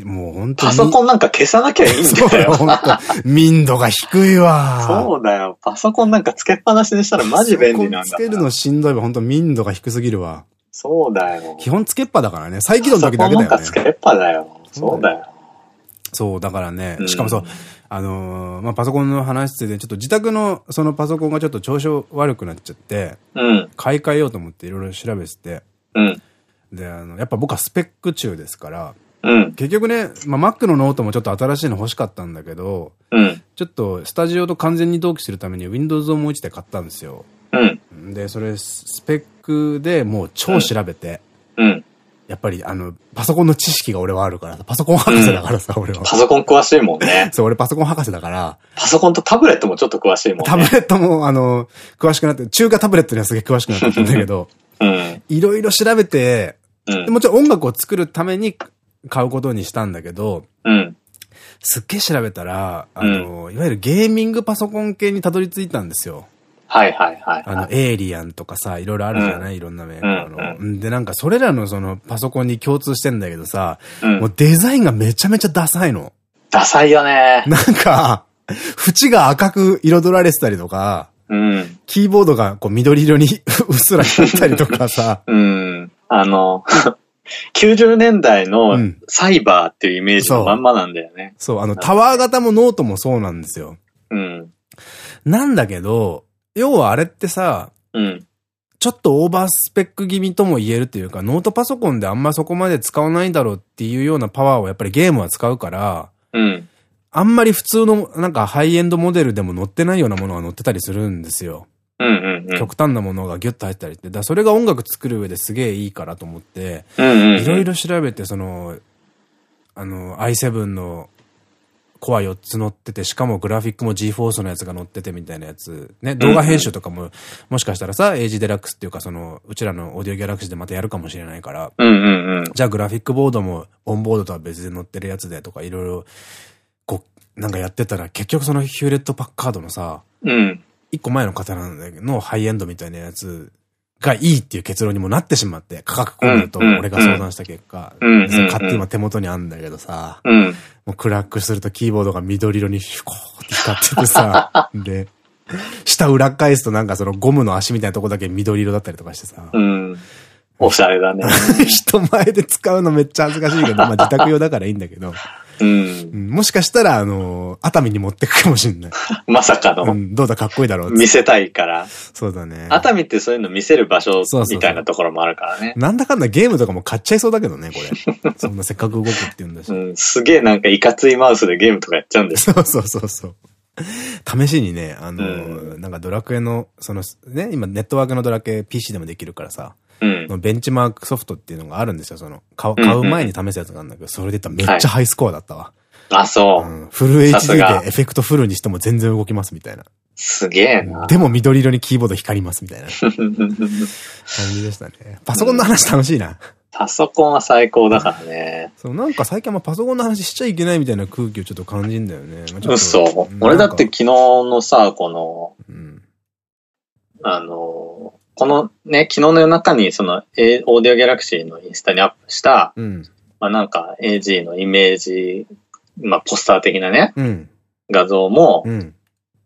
[SPEAKER 1] もう本当
[SPEAKER 2] に。パソコンなんか消さなきゃいいんだよ。
[SPEAKER 1] 本当民度が低いわ。
[SPEAKER 2] そうだよ。パソコンなんかつけっぱなしにしたらマジ便利なんだ。
[SPEAKER 1] つけるのしんどいわ。本当民度が低すぎるわ。
[SPEAKER 2] そうだよ。
[SPEAKER 1] 基本つけっぱだからね。再起動の時だけだよね。
[SPEAKER 2] なんかつけっぱだよ。そうだよ。
[SPEAKER 1] そう、だからね。しかもそう、あのまあ、パソコンの話してて、ちょっと自宅のそのパソコンがちょっと調子悪くなっちゃって、
[SPEAKER 2] うん。
[SPEAKER 1] 買い替えようと思っていろいろ調べてて、
[SPEAKER 2] うん。
[SPEAKER 1] で、あの、やっぱ僕はスペック厨ですから、
[SPEAKER 2] うん、
[SPEAKER 1] 結局ね、まあ、Mac のノートもちょっと新しいの欲しかったんだけど、
[SPEAKER 2] うん、
[SPEAKER 1] ちょっとスタジオと完全に同期するために Windows をもう一台買ったんですよ。
[SPEAKER 2] うん、
[SPEAKER 1] で、それスペックでもう超調べて、
[SPEAKER 2] うん、
[SPEAKER 1] やっぱりあの、パソコンの知識が俺はあるからパソコン博士だからさ、俺は。
[SPEAKER 2] パソコン詳しいもんね。
[SPEAKER 1] そう、俺パソコン博士だから。
[SPEAKER 2] パソコンとタブレットもちょっと詳しいもんね。
[SPEAKER 1] タブレットも、あの、詳しくなって、中華タブレットにはすげえ詳しくなってきたんだけど、
[SPEAKER 2] うん。
[SPEAKER 1] いろいろ調べて、うん、もちろん音楽を作るために買うことにしたんだけど、
[SPEAKER 2] うん。
[SPEAKER 1] すっげえ調べたら、あの、うん、いわゆるゲーミングパソコン系にたどり着いたんですよ。
[SPEAKER 2] はいはいはい。
[SPEAKER 1] あの、エイリアンとかさ、いろいろあるじゃない、うん、いろんなメーカーの。で、なんかそれらのそのパソコンに共通してんだけどさ、うん、もうデザインがめちゃめちゃダサいの。
[SPEAKER 2] ダサいよね。
[SPEAKER 1] なんか、縁が赤く彩られてたりとか、
[SPEAKER 2] うん、
[SPEAKER 1] キーボードがこう緑色にうっすら光ったりとかさ。
[SPEAKER 2] うん。あの、90年代のサイバーっていうイメージのまんまなんだよね。
[SPEAKER 1] そう、あの、タワー型もノートもそうなんですよ。
[SPEAKER 2] うん。
[SPEAKER 1] なんだけど、要はあれってさ、
[SPEAKER 2] うん。
[SPEAKER 1] ちょっとオーバースペック気味とも言えるというか、ノートパソコンであんまそこまで使わないだろうっていうようなパワーをやっぱりゲームは使うから、
[SPEAKER 2] うん。
[SPEAKER 1] あんまり普通のなんかハイエンドモデルでも載ってないようなものが載ってたりするんですよ。極端なものがギュッと入ったりって。だそれが音楽作る上ですげえいいからと思って、いろいろ調べて、その、あの、i7 のコア4つ乗ってて、しかもグラフィックも GForce のやつが乗っててみたいなやつ。ね、動画編集とかも、もしかしたらさ、エイジデラックスっていうか、その、うちらのオーディオギャラクシーでまたやるかもしれないから、じゃあグラフィックボードもオンボードとは別で乗ってるやつでとか、いろいろ、こう、なんかやってたら、結局そのヒューレット・パッカードのさ、
[SPEAKER 2] うん、
[SPEAKER 1] 一個前の方なんだけど、ハイエンドみたいなやつがいいっていう結論にもなってしまって、価格コメント俺が相談した結果、買って今手元にあるんだけどさ、
[SPEAKER 2] うん、
[SPEAKER 1] もうクラックするとキーボードが緑色にフコーって光っててさ、で、下裏返すとなんかそのゴムの足みたいなとこだけ緑色だったりとかしてさ、
[SPEAKER 2] うん、おしゃれだね。
[SPEAKER 1] 人前で使うのめっちゃ恥ずかしいけど、まあ自宅用だからいいんだけど、
[SPEAKER 2] うん。
[SPEAKER 1] もしかしたら、あの、熱海に持ってくかもしれない。
[SPEAKER 2] まさかの、
[SPEAKER 1] うん。どうだ、かっこいいだろう
[SPEAKER 2] 見せたいから。
[SPEAKER 1] そうだね。
[SPEAKER 2] 熱海ってそういうの見せる場所みたいなところもあるからね。
[SPEAKER 1] なんだかんだゲームとかも買っちゃいそうだけどね、これ。そんなせっかく動くって言うんだし。
[SPEAKER 2] うん、すげえなんかいかついマウスでゲームとかやっちゃうんです
[SPEAKER 1] そうそうそうそう。試しにね、あの、うん、なんかドラクエの、その、ね、今ネットワークのドラクエ PC でもできるからさ、
[SPEAKER 2] うん、
[SPEAKER 1] ベンチマークソフトっていうのがあるんですよ。その、買う前に試すやつがあるんだけど、それで言ったらめっちゃハイスコアだったわ。はい
[SPEAKER 2] あ、そう。うん、
[SPEAKER 1] フル HD でエフェクトフルにしても全然動きますみたいな。
[SPEAKER 2] すげえな。
[SPEAKER 1] でも緑色にキーボード光りますみたいな 感じでしたね。パソコンの話楽しいな。
[SPEAKER 2] パソコンは最高だからね。
[SPEAKER 1] そう、なんか最近はパソコンの話しちゃいけないみたいな空気をちょっと感じんだよね。
[SPEAKER 2] 嘘。俺だって昨日のさ、この、
[SPEAKER 1] うん、
[SPEAKER 2] あの、このね、昨日の夜中にその、A、オーディオギャラクシーのインスタにアップした、
[SPEAKER 1] うん、
[SPEAKER 2] まあなんか AG のイメージまあ、ポスター的なね、
[SPEAKER 1] うん、
[SPEAKER 2] 画像も、
[SPEAKER 1] うん、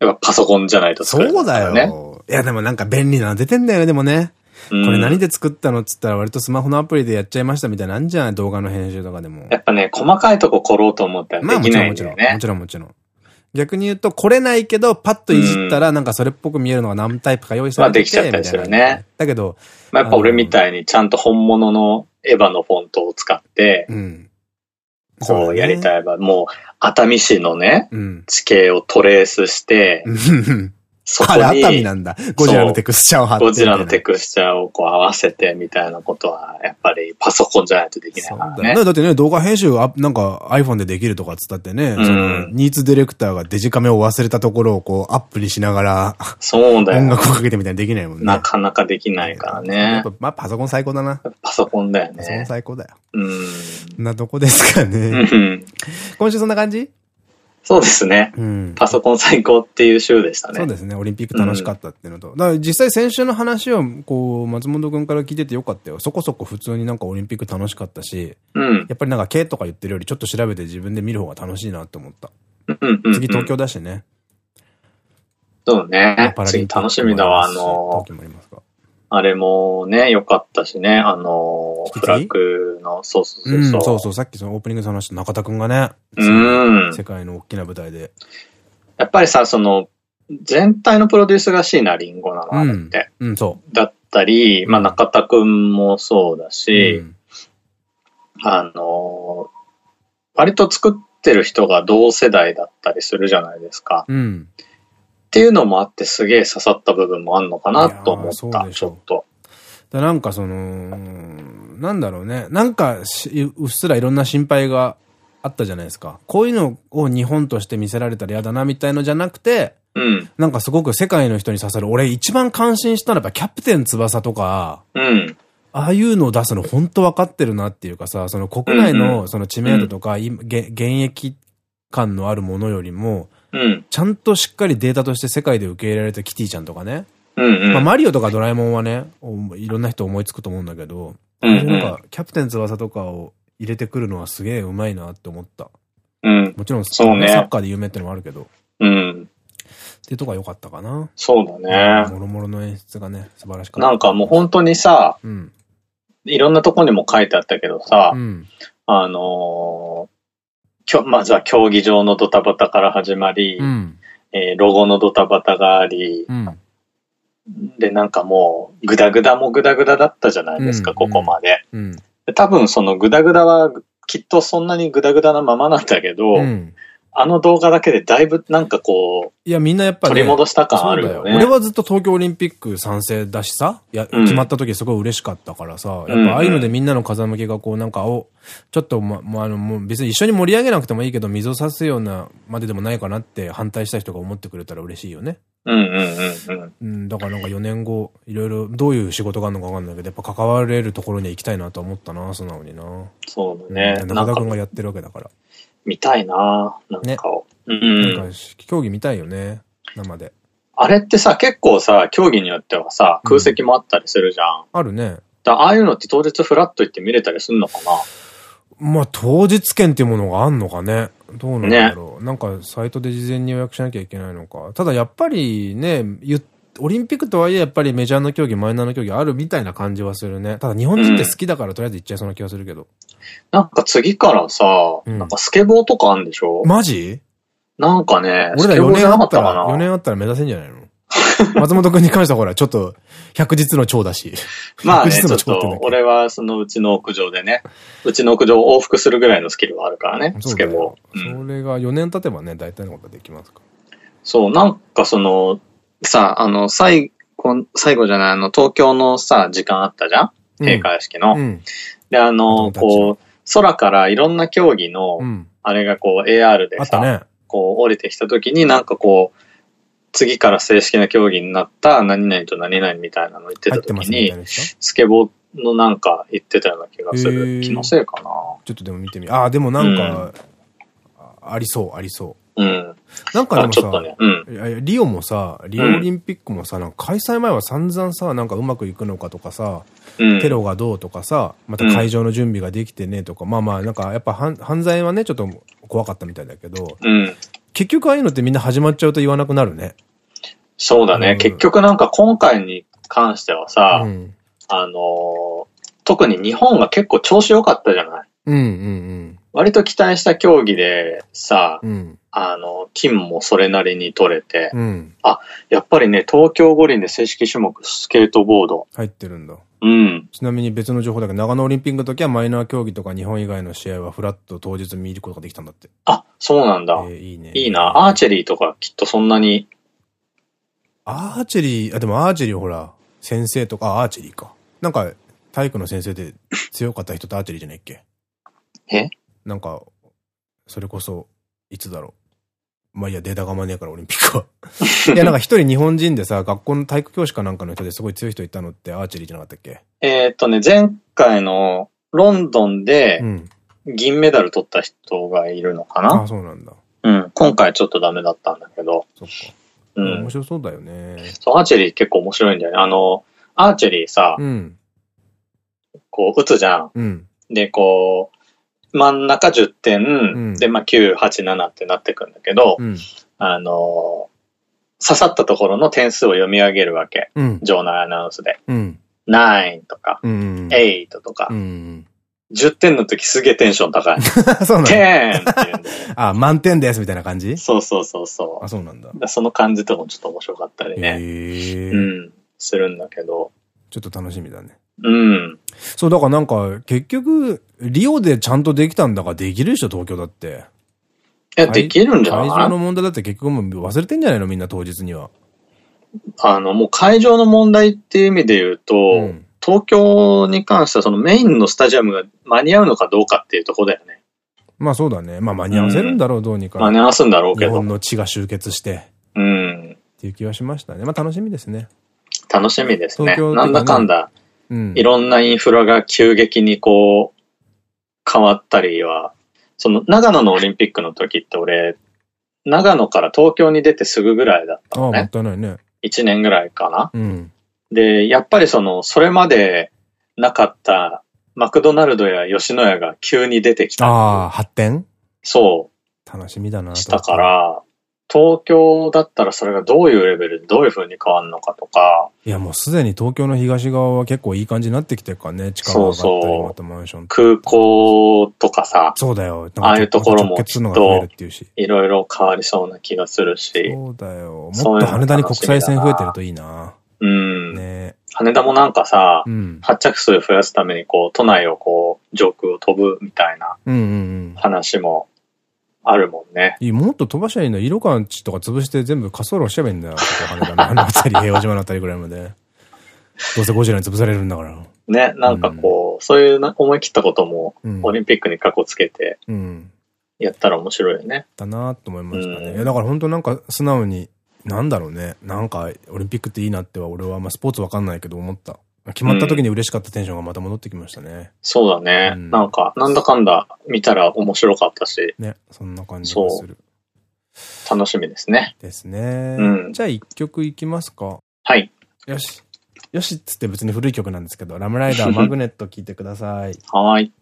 [SPEAKER 2] やっぱパソコンじゃないと
[SPEAKER 1] 作れない、ね、そうだよ。いや、でもなんか便利なの出てんだよね、でもね。これ何で作ったのっつったら割とスマホのアプリでやっちゃいましたみたいなんじゃない動画の編集とかでも。
[SPEAKER 2] やっぱね、細かいとこ凝ろうと思ったらできないんだよね。
[SPEAKER 1] もちろんもちろん。逆に言うと、来れないけど、パッといじったら、なんかそれっぽく見えるのが何タイプか用意されてて、まあ、
[SPEAKER 2] できちゃったりするね。
[SPEAKER 1] だけど、
[SPEAKER 2] まあ、やっぱ俺みたいにちゃんと本物のエヴァのフォントを使って、うん。こうやりたいば、もう、熱海市のね、うん、地形をトレースして、
[SPEAKER 1] そこに。あれ熱海なんだ。ゴジラのテクスチャーを貼って。
[SPEAKER 2] ゴジラのテクスチャーをこう合わせてみたいなことは、やっぱりパソコンじゃないとできないからね。
[SPEAKER 1] だだってね、動画編集がなんか iPhone でできるとかっつったってね、うん、ニーツディレクターがデジカメを忘れたところをこうアップにしながら、
[SPEAKER 2] そうだよ。
[SPEAKER 1] 音楽をかけてみたいにできないもんね。
[SPEAKER 2] なかなかできないからね。
[SPEAKER 1] まあパソコン最高だな。
[SPEAKER 2] パソコンだよね。
[SPEAKER 1] パソコン最高だよ。うん。なとこですかね。今週そんな感じ？
[SPEAKER 2] そうですね。うん、パソコン最高っていう週でしたね。
[SPEAKER 1] そうですね。オリンピック楽しかったっていうのと。うん、だから実際先週の話を、こう、松本くんから聞いててよかったよ。そこそこ普通になんかオリンピック楽しかったし、うん、やっぱりなんか K とか言ってるよりちょっと調べて自分で見る方が楽しいなって思った。次東京だしね。
[SPEAKER 2] そうね。次楽しみだわ、あのあれもね、良かったしね、あの、フラッグの、そうそうそうそう。
[SPEAKER 1] そうそう、さっきそのオープニングで話した中田くんがね、うん。世界の大きな舞台で。
[SPEAKER 2] やっぱりさ、その、全体のプロデュースが椎名林檎なの、あれって。
[SPEAKER 1] うん、そう。
[SPEAKER 2] だったり、まあ中田くんもそうだし、あの、割と作ってる人が同世代だったりするじゃないですか。うん。っていうのもあってすげえ刺さった部分もあんのかなと思った、ちょっと。
[SPEAKER 1] だなんかその、なんだろうね。なんかうっすらいろんな心配があったじゃないですか。こういうのを日本として見せられたら嫌だなみたいのじゃなくて、うん、なんかすごく世界の人に刺さる。俺一番感心したのはやっぱキャプテン翼とか、うん、ああいうのを出すの本当分かってるなっていうかさ、その国内のその知名度とか、うん、現役感のあるものよりも、うん、ちゃんとしっかりデータとして世界で受け入れられたキティちゃんとかね。まあマリオとかドラえもんはね、いろんな人思いつくと思うんだけど、なんかキャプテン翼とかを入れてくるのはすげえうまいなって思った。うん。もちろん、そうね、サッカーで有名ってのもあるけど。うん。っていうとこが良かったかな。
[SPEAKER 2] そうだ
[SPEAKER 1] ね。もろもろの演出がね、素晴らしか
[SPEAKER 2] った。なんかもう本当にさ、うん、いろんなとこにも書いてあったけどさ、うん、あのー、まずは競技場のドタバタから始まり、うん、えー、ロゴのドタバタがあり、うん、で、なんかもう、グダグダもグダグダだったじゃないですか、ここまで。多分そのグダグダはきっとそんなにグダグダなままなんだけど、うん、あの動画だけでだいぶなんかこ
[SPEAKER 1] う、いやみんなやっぱり、
[SPEAKER 2] 取り戻した感あるよね。
[SPEAKER 1] 俺はずっと東京オリンピック賛成だしさ、や、決まった時すごい嬉しかったからさ、やっぱああいうのでみんなの風向きがこうなんか、お、ちょっとま、まあの、もう別に一緒に盛り上げなくてもいいけど、水を差すようなまででもないかなって反対した人が思ってくれたら嬉しいよね。うんうんうんうん。だからなんか4年後、いろいろどういう仕事があるのかわかんないけど、やっぱ関われるところに行きたいなと思ったな、素直にな。
[SPEAKER 2] そうだね。
[SPEAKER 1] 中田くんがやってるわけだから。
[SPEAKER 2] 見たいななんかを。
[SPEAKER 1] ね、うん。なんか競技見たいよね、生で。
[SPEAKER 2] あれってさ、結構さ、競技によってはさ、空席もあったりするじゃん。うん、
[SPEAKER 1] あるね。
[SPEAKER 2] だああいうのって当日フラット行って見れたりすんのかな？
[SPEAKER 1] まあ当日券っていうものがあんのかね。どうなんだろう。ね、なんかサイトで事前に予約しなきゃいけないのか。ただやっぱりね、オリンピックとはいえやっぱりメジャーの競技、マイナーの競技あるみたいな感じはするね。ただ日本人って好きだからとりあえず行っちゃいそうな気がするけど。
[SPEAKER 2] なんか次からさ、うん、なんかスケボーとかあんでしょ
[SPEAKER 1] マジ
[SPEAKER 2] なんかね、
[SPEAKER 1] 俺ら4年あったら、4年あったら目指せんじゃないの？松本くんに関してはほら、ちょっと、百日の長だし。
[SPEAKER 2] まあね、ちょっと、俺はそのうちの屋上でね、うちの屋上を往復するぐらいのスキルはあるからね、スケボ
[SPEAKER 1] ー。それが4年経てばね、大体のことはできますか
[SPEAKER 2] そう、なんかその、さ、あの、最後、最後じゃない、あの、東京のさ、時間あったじゃん？閉会式の。うん、で、あの、こう、空からいろんな競技の、あれがこう AR でさ、ね、こう降りてきた時になんかこう、次から正式な競技になった何々と何々みたいなの言ってた時に、スケボーのなんか言ってたような気がする。気のせいかな。
[SPEAKER 1] ちょっとでも見てみああ、でもなんか、ありそう、ありそう。うん。なんかでもさ、ねうん、リオもさ、リオオリンピックもさ、なんか開催前は散々さ、なんかうまくいくのかとかさ、うん、テロがどうとかさ、また会場の準備ができてねとか、うん、まあまあ、なんかやっぱ犯罪はね、ちょっと怖かったみたいだけど、うん、結局ああいうのってみんな始まっちゃうと言わなくなるね。
[SPEAKER 2] そうだね。結局なんか今回に関してはさ、あの特に日本が結構調子良かったじゃない。うんうんうん。割と期待した競技でさ、うん、あの、金もそれなりに取れて、
[SPEAKER 1] うん。
[SPEAKER 2] あ、やっぱりね、東京五輪で正式種目、スケートボード。
[SPEAKER 1] 入ってるんだ。
[SPEAKER 2] うん。
[SPEAKER 1] ちなみに別の情報だけど、長野オリンピックの時はマイナー競技とか日本以外の試合はフラット当日見ることができたんだって。
[SPEAKER 2] あ、そうなんだ。
[SPEAKER 1] えー、いいね。
[SPEAKER 2] いいな。アーチェリーとかきっとそんなに。
[SPEAKER 1] アーチェリー、あ、でもアーチェリーほら、先生とか、アーチェリーか。なんか、体育の先生で強かった人ってアーチェリーじゃないっけ？
[SPEAKER 2] え？
[SPEAKER 1] なんか、それこそ、いつだろう。まあいいや、データがまねえから、オリンピックは。いや、なんか一人日本人でさ、学校の体育教師かなんかの人ですごい強い人いたのってアーチェリーじゃなかったっけ？
[SPEAKER 2] えっとね、前回のロンドンで、銀メダル取った人がいるのかな、うん、
[SPEAKER 1] あ、そうなんだ。
[SPEAKER 2] うん。今回ちょっとダメだったんだけど。
[SPEAKER 1] そっか。うん。面白そうだよね。
[SPEAKER 2] そう、アーチェリー結構面白いんだよね。あの、アーチェリーさ、うん、こう、打つじゃん。うん、で、こう、真ん中10点、うん、で、まあ、9、8、7ってなってくんだけど、うん、あの刺さったところの点数を読み上げるわけ。うん、場内アナウンスで。うん、9とか、うん、8とか、うん、10点の時すげえテンション高い。そうなんだ。10! って
[SPEAKER 1] あ、満点ですみたいな感じ？
[SPEAKER 2] そうそうそうそう。
[SPEAKER 1] あ、そうなんだ。
[SPEAKER 2] だその感じとかもちょっと面白かったりね。うん。するんだけど。
[SPEAKER 1] ちょっと楽しみだね。
[SPEAKER 2] うん。
[SPEAKER 1] そう、だからなんか、結局、リオでちゃんとできたんだからできるでしょ、東京だって。
[SPEAKER 2] いや、できるんじゃない？
[SPEAKER 1] 会場の問題だって結局もう忘れてんじゃないのみんな当日には。
[SPEAKER 2] あの、もう会場の問題っていう意味で言うと、うん、東京に関してはそのメインのスタジアムが間に合うのかどうかっていうとこだよね。
[SPEAKER 1] まあそうだね。まあ間に合わせるんだろう、うん、どうにか。
[SPEAKER 2] 間に合わすんだろうけど。
[SPEAKER 1] 日本の地が集結して。
[SPEAKER 2] うん。
[SPEAKER 1] っていう気はしましたね。まあ楽しみですね。
[SPEAKER 2] 楽しみですね。ねなんだかんだ。うん、いろんなインフラが急激にこう、変わったりは、その長野のオリンピックの時って俺、長野から東京に出てすぐぐらいだったのね。ああ、もったいないね。1年ぐらいかな。うん、で、やっぱりその、それまでなかったマクドナルドや吉野家が急に出てきた。
[SPEAKER 1] ああ、発展？
[SPEAKER 2] そ
[SPEAKER 1] う。楽しみだな。
[SPEAKER 2] したから、東京だったらそれがどういうレベルでどういう風に変わるのかとか。
[SPEAKER 1] いやもうすでに東京の東側は結構いい感じになってきてるからね、近くがったりまたマンション。
[SPEAKER 2] 空港とかさ。
[SPEAKER 1] そうだよ。
[SPEAKER 2] ああいうところもきっといろいろ変わりそうな気がするし。
[SPEAKER 1] そうだよ。もっと羽田に国際線増えてるといいな。
[SPEAKER 2] うん。ね羽田もなんかさ、うん、発着数増やすためにこう、都内をこう、上空を飛ぶみたいな話もあるもんね。
[SPEAKER 1] いい、もっと飛ばしゃいいんだ。色感地とか潰して全部滑走路しちゃえばいいんだよ。羽田のあの辺り、平和島のあたりぐらいまで。どうせゴジラに潰されるんだから。
[SPEAKER 2] ね、なんかこう、うん、そういう思い切ったことも、オリンピックに過去つけて、やったら面白いよね。
[SPEAKER 1] だなと思いましたね。うん、だから本当なんか素直に、なんだろうね。なんか、オリンピックっていいなっては、俺は、まあスポーツわかんないけど思った。決まった時に嬉しかったテンションがまた戻ってきましたね。うん、
[SPEAKER 2] そうだね。うん、なんか、なんだかんだ見たら面白かったし。
[SPEAKER 1] ね、そんな感じがする。
[SPEAKER 2] 楽しみですね。
[SPEAKER 1] ですね。うん、じゃあ一曲いきますか。
[SPEAKER 2] はい。
[SPEAKER 1] よし。よしっつって別に古い曲なんですけど、ラムライダーマグネット聞いてください。
[SPEAKER 2] はい。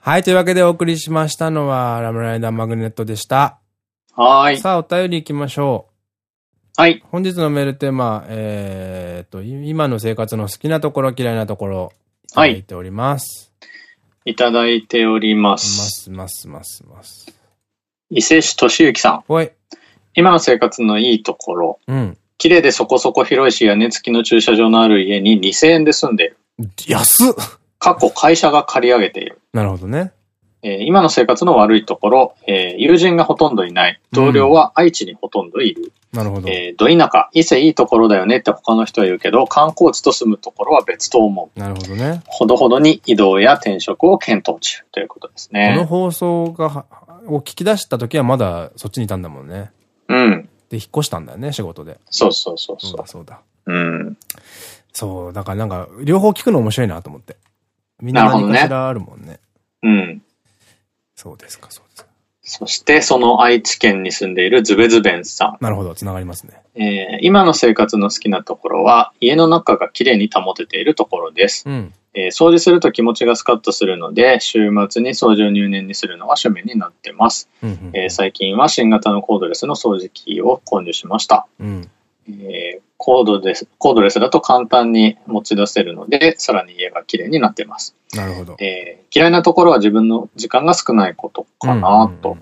[SPEAKER 1] はい、というわけでお送りしましたのは、ラムライダーマグネットでした。
[SPEAKER 2] はい。
[SPEAKER 1] さあ、お便り行きましょう。
[SPEAKER 2] はい。
[SPEAKER 1] 本日のメールテーマ、えー、と、今の生活の好きなところ、嫌いなところ、いただいております。
[SPEAKER 2] いただいております。
[SPEAKER 1] ますますますます。
[SPEAKER 2] 伊勢市敏之さん。
[SPEAKER 1] はい。
[SPEAKER 2] 今の生活のいいところ。うん。綺麗でそこそこ広いし屋根付きの駐車場のある家に2000円で住んでいる。
[SPEAKER 1] 安っ
[SPEAKER 2] 過去会社が借り上げている。
[SPEAKER 1] なるほどね。
[SPEAKER 2] えー、今の生活の悪いところ、えー、友人がほとんどいない。同僚は愛知にほとんどいる。
[SPEAKER 1] うん、なるほど。
[SPEAKER 2] えー、ど田舎、伊勢いいところだよねって他の人は言うけど、観光地と住むところは別と思
[SPEAKER 1] う。なるほどね。
[SPEAKER 2] ほどほどに移動や転職を検討中ということですね。
[SPEAKER 1] この放送が、を聞き出した時はまだそっちにいたんだもんね。
[SPEAKER 2] うん。
[SPEAKER 1] で、引っ越したんだよね、仕事で。
[SPEAKER 2] そうそうそうそう。
[SPEAKER 1] そうだ、そうだ。
[SPEAKER 2] うん。
[SPEAKER 1] そう、だからなんか、両方聞くの面白いなと思って。みんな何かしらあるもんね。ね
[SPEAKER 2] うん。
[SPEAKER 1] そうですか、そうですか。
[SPEAKER 2] そして、その愛知県に住んでいるズベズベンさ
[SPEAKER 1] ん。なるほど、つながりますね。
[SPEAKER 2] えー、今の生活の好きなところは、家の中がきれいに保てているところです。うん、えー、掃除すると気持ちがスカッとするので、週末に掃除を入念にするのは趣味になってます。最近は新型のコードレスの掃除機を購入しました。うん、えーコードレス、コードレスだと簡単に持ち出せるので、さらに家が綺麗になっています。
[SPEAKER 1] なるほど。
[SPEAKER 2] えー、嫌いなところは自分の時間が少ないことかなと。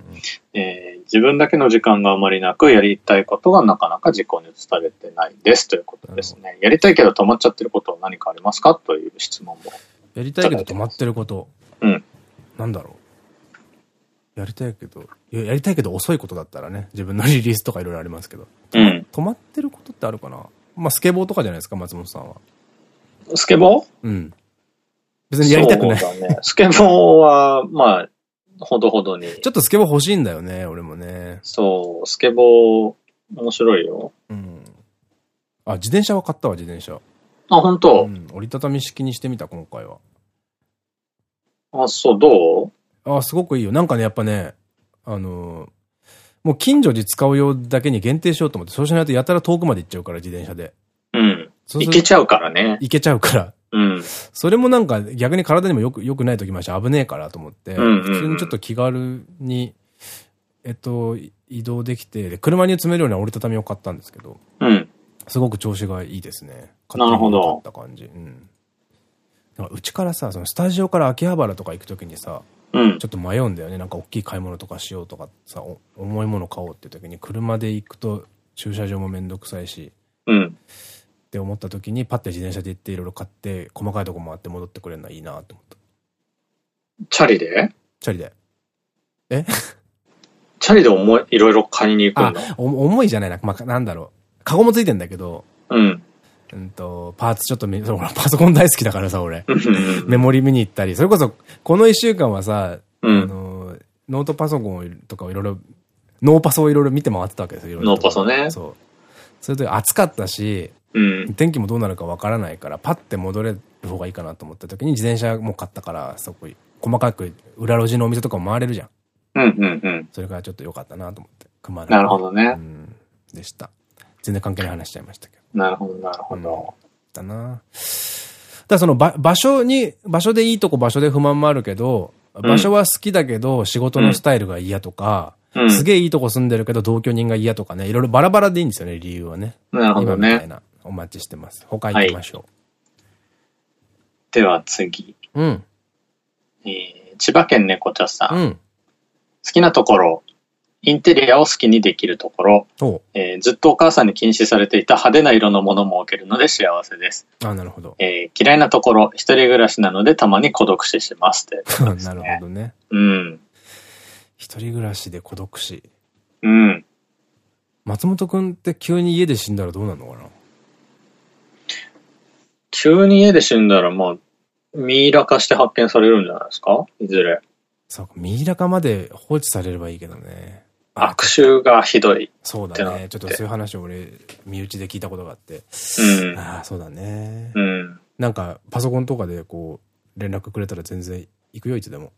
[SPEAKER 2] 自分だけの時間があまりなく、やりたいことがなかなか実行に移されてないですということですね。やりたいけど止まっちゃってることは何かありますか？という質問も。
[SPEAKER 1] やりたいけど止まってること。
[SPEAKER 2] うん。
[SPEAKER 1] なんだろう。やりたいけど、ややりたいけど遅いことだったらね、自分のリリースとかいろいろありますけど。
[SPEAKER 2] うん。
[SPEAKER 1] 止まってることってあるかな？まあ、スケボーとかじゃないですか、松本さんは。
[SPEAKER 2] スケボー？
[SPEAKER 1] うん。別にやりたくない。
[SPEAKER 2] そうだね。スケボーは、まあ、ほどほどに。
[SPEAKER 1] ちょっとスケボー欲しいんだよね、俺もね。
[SPEAKER 2] そう、スケボー、面白いよ。
[SPEAKER 1] うん。あ、自転車は買ったわ、自転車。
[SPEAKER 2] あ、本当、うん、
[SPEAKER 1] 折りたたみ式にしてみた、今回は。
[SPEAKER 2] あ、そう、どう？
[SPEAKER 1] あ、すごくいいよ。なんかね、やっぱね、あのー、もう近所で使うようだけに限定しようと思って、そうしないとやたら遠くまで行っちゃうから、自転車で。
[SPEAKER 2] うん。行けちゃうからね。
[SPEAKER 1] 行けちゃうから。
[SPEAKER 2] うん。
[SPEAKER 1] それもなんか逆に体にもよく、良くない時もあるし危ねえからと思って、普通にちょっと気軽に、えっと、移動できて、車に積めるような折りたたみを買ったんですけど、
[SPEAKER 2] うん。
[SPEAKER 1] すごく調子がいいですね。
[SPEAKER 2] なるほど。
[SPEAKER 1] った感じ。うん。うちからさ、そのスタジオから秋葉原とか行くときにさ、
[SPEAKER 2] うん、
[SPEAKER 1] ちょっと迷うんだよね。なんか大きい買い物とかしようとかさ、重いもの買おうって時に車で行くと駐車場もめんどくさいし、
[SPEAKER 2] うん。
[SPEAKER 1] って思った時にパッて自転車で行っていろいろ買って細かいとこ回って戻ってくれるのはいいなと思った。
[SPEAKER 2] チャリで？
[SPEAKER 1] チャリで。え？
[SPEAKER 2] チャリで重い、いろいろ買いに行くんだ。
[SPEAKER 1] 重いじゃないな。まあ、なんだろう。カゴもついてんだけど、
[SPEAKER 2] うん。
[SPEAKER 1] うんと、パーツちょっとめ、パソコン大好きだからさ、俺。メモリ見に行ったり、それこそ、この一週間はさ、
[SPEAKER 2] うん、あ
[SPEAKER 1] の、ノートパソコンとかをいろいろ、ノーパソをいろいろ見て回ってたわけですよ、
[SPEAKER 2] ノーパソね。
[SPEAKER 1] そう。それで暑かったし、
[SPEAKER 2] うん、
[SPEAKER 1] 天気もどうなるかわからないから、パッて戻れる方がいいかなと思った時に自転車も買ったから、そこ、細かく裏路地のお店とかも回れるじゃん。
[SPEAKER 2] うんうんうん。
[SPEAKER 1] それからちょっと良かったなと思って。
[SPEAKER 2] 熊なるほどね。
[SPEAKER 1] うん。でした。全然関係ない話しちゃいましたけど。
[SPEAKER 2] なるほど、なるほど。
[SPEAKER 1] だな。だその場場所に、場所でいいとこ場所で不満もあるけど、場所は好きだけど仕事のスタイルが嫌とか、うん、すげえいいとこ住んでるけど同居人が嫌とかね、いろいろバラバラでいいんですよね、理由はね。
[SPEAKER 2] なるほどね。
[SPEAKER 1] みたいな、お待ちしてます。他行きましょう。はい、
[SPEAKER 2] では次。
[SPEAKER 1] うん。
[SPEAKER 2] えー、千葉県猫茶さん。
[SPEAKER 1] うん。
[SPEAKER 2] 好きなところ、インテリアを好きにできるところ、えー、ずっとお母さんに禁止されていた派手な色のものも置けるので幸せです。
[SPEAKER 1] あ、なるほど。
[SPEAKER 2] えー、嫌いなところ、一人暮らしなのでたまに孤独死しますって、
[SPEAKER 1] ね、なるほどね。
[SPEAKER 2] うん。
[SPEAKER 1] 一人暮らしで孤独死。
[SPEAKER 2] うん。
[SPEAKER 1] 松本くんって急に家で死んだらどうなるのかな？
[SPEAKER 2] 急に家で死んだら、まあ、ミイラ化して発見されるんじゃないですか？いずれ。
[SPEAKER 1] そうか、ミイラ化まで放置されればいいけどね。
[SPEAKER 2] 悪臭がひどい。
[SPEAKER 1] そうだね。ちょっとそういう話を俺、身内で聞いたことがあって。
[SPEAKER 2] うん。
[SPEAKER 1] ああ、そうだね。
[SPEAKER 2] うん。
[SPEAKER 1] なんか、パソコンとかでこう、連絡くれたら全然行くよ、いつでも。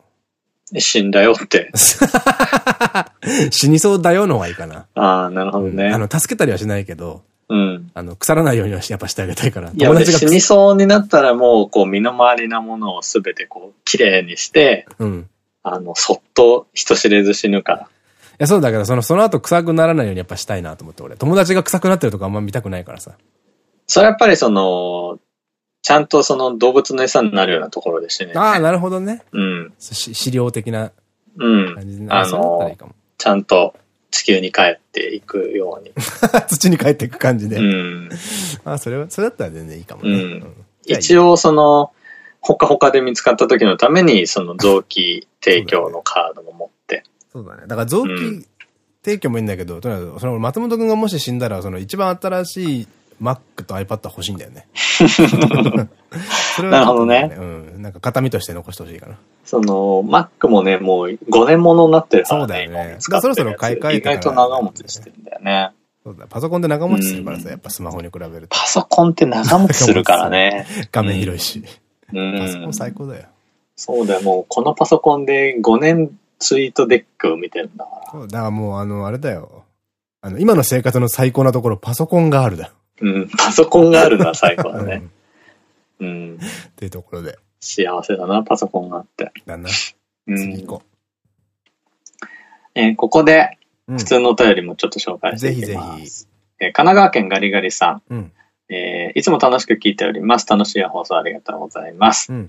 [SPEAKER 2] 死んだよって。
[SPEAKER 1] 死にそうだよの方がいいかな。
[SPEAKER 2] ああ、なるほどね、
[SPEAKER 1] うん。あの、助けたりはしないけど、
[SPEAKER 2] うん。
[SPEAKER 1] あの、腐らないようにはやっぱしてあげたいから。
[SPEAKER 2] いや、死にそうになったらもう、こう、身の回りなものをすべてこう、綺麗にして、
[SPEAKER 1] うん。
[SPEAKER 2] あの、そっと人知れず死ぬから。い
[SPEAKER 1] や、そうだけど、その、その後臭くならないようにやっぱしたいなと思って、俺。友達が臭くなってるとかあんま見たくないからさ。
[SPEAKER 2] それやっぱりその、ちゃんとその動物の餌になるようなところでしてね。
[SPEAKER 1] ああ、なるほどね。
[SPEAKER 2] うん。
[SPEAKER 1] 飼料的な
[SPEAKER 2] 感じで、うん、あの、ちゃんと地球に帰っていくように。
[SPEAKER 1] 土に帰っていく感じで。
[SPEAKER 2] うん。
[SPEAKER 1] あ、それは、それだったら全然いいかもね。うん。
[SPEAKER 2] 一応その、ほかほかで見つかった時のために、その臓器提供のカードも持って。
[SPEAKER 1] そうだね。だから臓器提供もいいんだけど、とにかく、その松本くんがもし死んだら、その一番新しい Mac と iPad 欲しいんだよね。
[SPEAKER 2] なるほどね。
[SPEAKER 1] うん。なんか形見として残してほしいかな。
[SPEAKER 2] その、Mac もね、もう5年ものになってるから
[SPEAKER 1] ね。そうだよね。そろそろ買い替えて
[SPEAKER 2] 意外と長持ちしてるんだよね。
[SPEAKER 1] そうだ。パソコンで長持ちするからさ、やっぱスマホに比べると。
[SPEAKER 2] パソコンって長持ちするからね。
[SPEAKER 1] 画面広いし。
[SPEAKER 2] うん。
[SPEAKER 1] パソコン最高だよ。
[SPEAKER 2] そうだよ。もうこのパソコンで5年ツイートデックを見てるんだから。
[SPEAKER 1] そう、だからもうあの、あれだよ。あの、今の生活の最高なところ、パソコンがあるだよ。
[SPEAKER 2] うん、パソコンがあるのは 最高だね。うん。
[SPEAKER 1] っていうところで。
[SPEAKER 2] 幸せだな、パソコンがあって。
[SPEAKER 1] だな。次行こ
[SPEAKER 2] う。えー、ここで、普通のお便りもちょっと紹介していきます。ぜひぜひ。えー、神奈川県ガリガリさん。うん、えー、いつも楽しく聞いております。楽しい放送ありがとうございます。うん、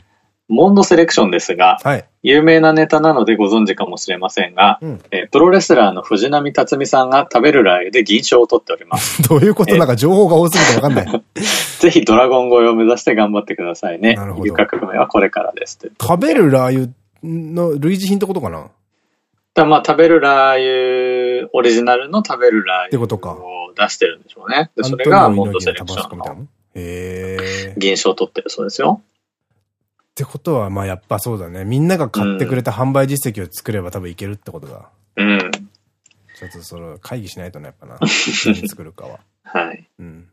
[SPEAKER 2] モンドセレクションですが、はい、有名なネタなのでご存知かもしれませんが、うん、えー、プロレスラーの藤波辰巳さんが食べるラー油で銀賞を取っております。
[SPEAKER 1] どういうこと？なんか情報が多すぎてわかんない。
[SPEAKER 2] ぜひドラゴン越えを目指して頑張ってくださいね。なるほど。遊革命はこれからです。
[SPEAKER 1] 食べるラー油の類似品ってことかな
[SPEAKER 2] だまあ食べるラー油、オリジナルの食べるラー油を出してるんでしょうね。で、それがモンドセレクションの銀賞を取ってるそうですよ。
[SPEAKER 1] ってことは、まあやっぱそうだね。みんなが買ってくれた販売実績を作れば多分いけるってことだ。うん。ちょっとその会議しないとね、やっぱな。何作るかは。
[SPEAKER 2] はい。うん。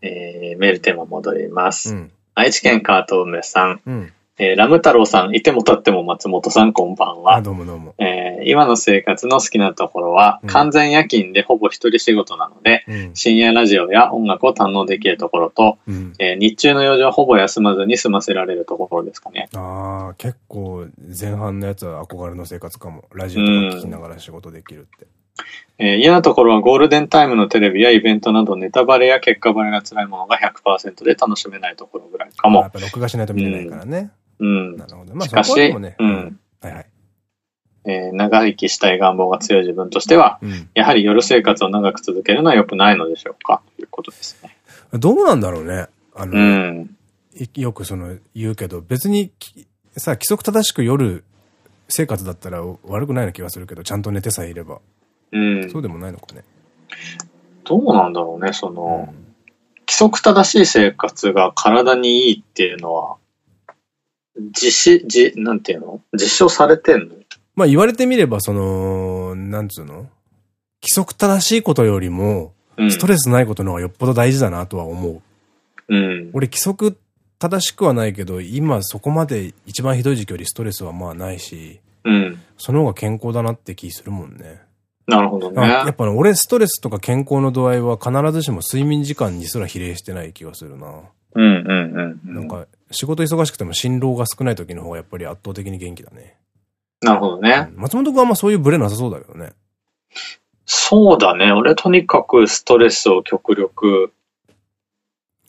[SPEAKER 2] えー、メールテーマ戻ります。うん、愛知県カート梅さん。うんえー、ラム太郎さん、いても立っても松本さん、こんばんは。
[SPEAKER 1] どうもどうも。
[SPEAKER 2] えー、今の生活の好きなところは、うん、完全夜勤でほぼ一人仕事なので、うん、深夜ラジオや音楽を堪能できるところと、うん、えー、日中の用事はほぼ休まずに済ませられるところですかね。
[SPEAKER 1] ああ、結構前半のやつは憧れの生活かも。ラジオとか聞きながら仕事できるって。
[SPEAKER 2] えー、嫌なところはゴールデンタイムのテレビやイベントなどネタバレや結果バレが辛いものが100%で楽しめないところぐらいかも。
[SPEAKER 1] やっぱ録画しないと見れないからね。
[SPEAKER 2] うん。なるほど。まあ、しかし、ね、うん。はいはい。えー、長生きしたい願望が強い自分としては、うん、やはり夜生活を長く続けるのは良くないのでしょうか？ということですね。
[SPEAKER 1] どうなんだろうね。あの、うん、よくその言うけど、別にさ、規則正しく夜生活だったら悪くないような気がするけど、ちゃんと寝てさえいれば。うん。そうでもないのかね。
[SPEAKER 2] どうなんだろうね、その、うん、規則正しい生活が体にいいっていうのは、実施、じ、なんていうの？実証されてんの？
[SPEAKER 1] まあ言われてみれば、その、なんつうの？規則正しいことよりも、ストレスないことの方がよっぽど大事だなとは思う。うん。俺規則正しくはないけど、今そこまで一番ひどい時期よりストレスはまあないし、うん。その方が健康だなって気するもんね。
[SPEAKER 2] なるほどね。
[SPEAKER 1] やっぱね、俺ストレスとか健康の度合いは必ずしも睡眠時間にすら比例してない気がするな。うんうんうん。なんか、仕事忙しくても辛労が少ない時の方がやっぱり圧倒的に元気だね。
[SPEAKER 2] なるほどね。
[SPEAKER 1] 松本君はあんまそういうブレなさそうだけどね。
[SPEAKER 2] そうだね。俺とにかくストレスを極力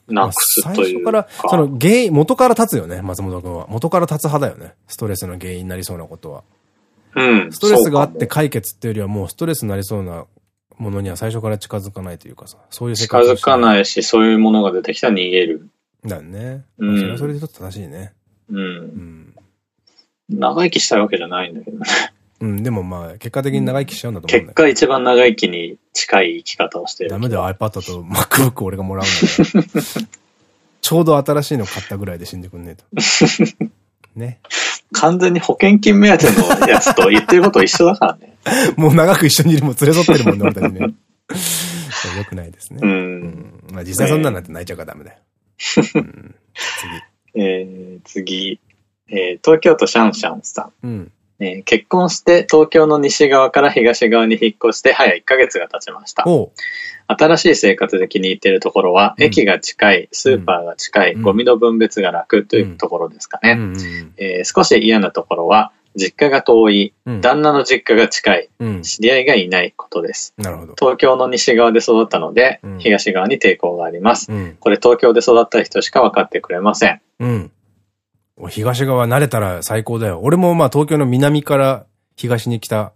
[SPEAKER 2] なくすというか。最初から、
[SPEAKER 1] その原因、元から立つよね、松本君は。元から立つ派だよね。ストレスの原因になりそうなことは。うん。ストレスがあって解決っていうよりはもうストレスになりそうなものには最初から近づかないというかさ、そういう
[SPEAKER 2] 世界近づかないし、そういうものが出てきたら逃げる。
[SPEAKER 1] だね。うん。それはそれでちょっと正しいね。うん。う
[SPEAKER 2] ん。長生きしたいわけじゃないんだけどね。
[SPEAKER 1] うん、でもまあ、結果的に長生きしちゃうんだと
[SPEAKER 2] 思うんだ結果一番長生きに近い生き方をしてる。
[SPEAKER 1] ダメだよ、iPad と MacBook 俺がもらうんだよ。ちょうど新しいの買ったぐらいで死んでくんねえと。ね。
[SPEAKER 2] 完全に保険金目当てのやつと言ってること一緒だからね。
[SPEAKER 1] もう長く一緒にいるもん連れ添ってるもんね、俺たちね。よくないですね。うん。まあ実際そんなんなって泣いちゃうからダメだよ。
[SPEAKER 2] 次。えー、次。えー、東京都シャンシャンさん。うん。えー、結婚して東京の西側から東側に引っ越して早1ヶ月が経ちました。新しい生活で気に入っているところは、うん、駅が近い、スーパーが近い、うん、ゴミの分別が楽というところですかね。少し嫌なところは、実家が遠い、うん、旦那の実家が近い、うん、知り合いがいないことです。なるほど。東京の西側で育ったので、うん、東側に抵抗があります。これ東京で育った人しか分かってくれません。うん。
[SPEAKER 1] 東側慣れたら最高だよ。俺もまあ東京の南から東に来た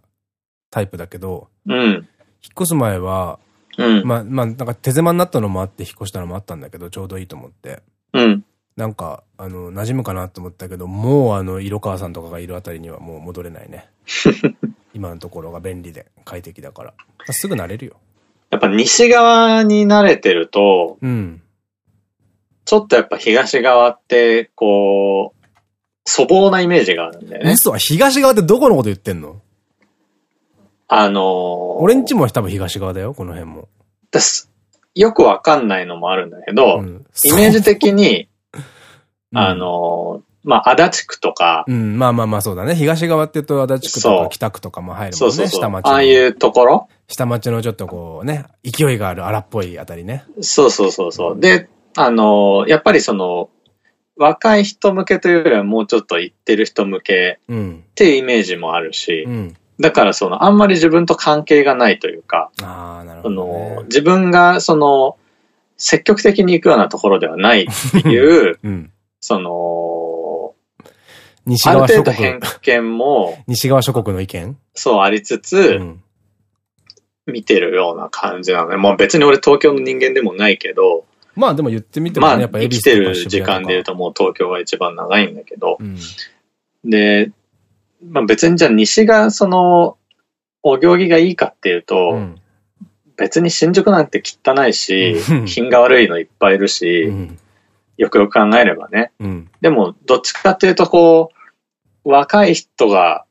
[SPEAKER 1] タイプだけど、うん。引っ越す前は、うん。まあ、まあ、なんか手狭になったのもあって引っ越したのもあったんだけど、ちょうどいいと思って。うん。なんか、あの、馴染むかなと思ったけど、もうあの、色川さんとかがいるあたりにはもう戻れないね。今のところが便利で快適だから。すぐ慣れるよ。
[SPEAKER 2] やっぱ西側に慣れてると、うん。ちょっとやっぱ東側って、こう、粗暴なイメージがあるんだよね。
[SPEAKER 1] 嘘は東側ってどこのこと言ってんの？
[SPEAKER 2] あのー、
[SPEAKER 1] 俺んちも多分東側だよ、この辺も。
[SPEAKER 2] よくわかんないのもあるんだけど、うん、イメージ的に、あの、まあ、足立区とか。
[SPEAKER 1] うん、まあまあまあそうだね。東側って言うと足立区とか北区とかも入るもんね。そうそう
[SPEAKER 2] 下町。ああいうところ？
[SPEAKER 1] 下町のちょっとこうね、勢いがある荒っぽいあたりね。
[SPEAKER 2] そうそうそうそう。で、あの、やっぱりその、若い人向けというよりはもうちょっと行ってる人向けっていうイメージもあるし、うん、だからその、あんまり自分と関係がないというか、
[SPEAKER 1] ああ、なるほど、
[SPEAKER 2] 自分がその、積極的に行くようなところではないっていう、うん、その、西側諸国。偏見も、
[SPEAKER 1] 西側諸国の意見？
[SPEAKER 2] そうありつつ、うん、見てるような感じなので、まあ別に俺東京の人間でもないけど、
[SPEAKER 1] まあでも言ってみてもね、
[SPEAKER 2] まあ、やっぱ生きてる時間で言うともう東京が一番長いんだけど、うん、で、まあ別にじゃあ西がその、お行儀がいいかっていうと、うん、別に新宿なんて汚いし、品が悪いのいっぱいいるし、うん、よくよく考えればね。でも、どっちかっていうとこう、若い人が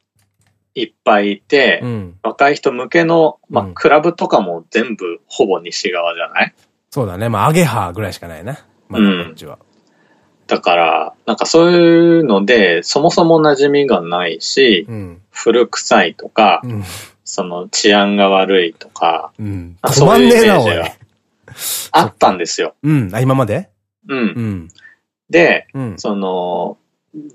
[SPEAKER 2] いっぱいいて、若い人向けの、まあ、クラブとかも全部ほぼ西側じゃない？
[SPEAKER 1] そうだね。まあ、アゲハぐらいしかないな。まだこっちは。
[SPEAKER 2] だから、なんかそういうので、そもそも馴染みがないし、うん、古臭いとか、うん、その治安が悪いとか、うん、
[SPEAKER 1] そういうイメージ
[SPEAKER 2] があったんですよ。
[SPEAKER 1] うん。あ、今まで？
[SPEAKER 2] うん。うん、で、うん、その、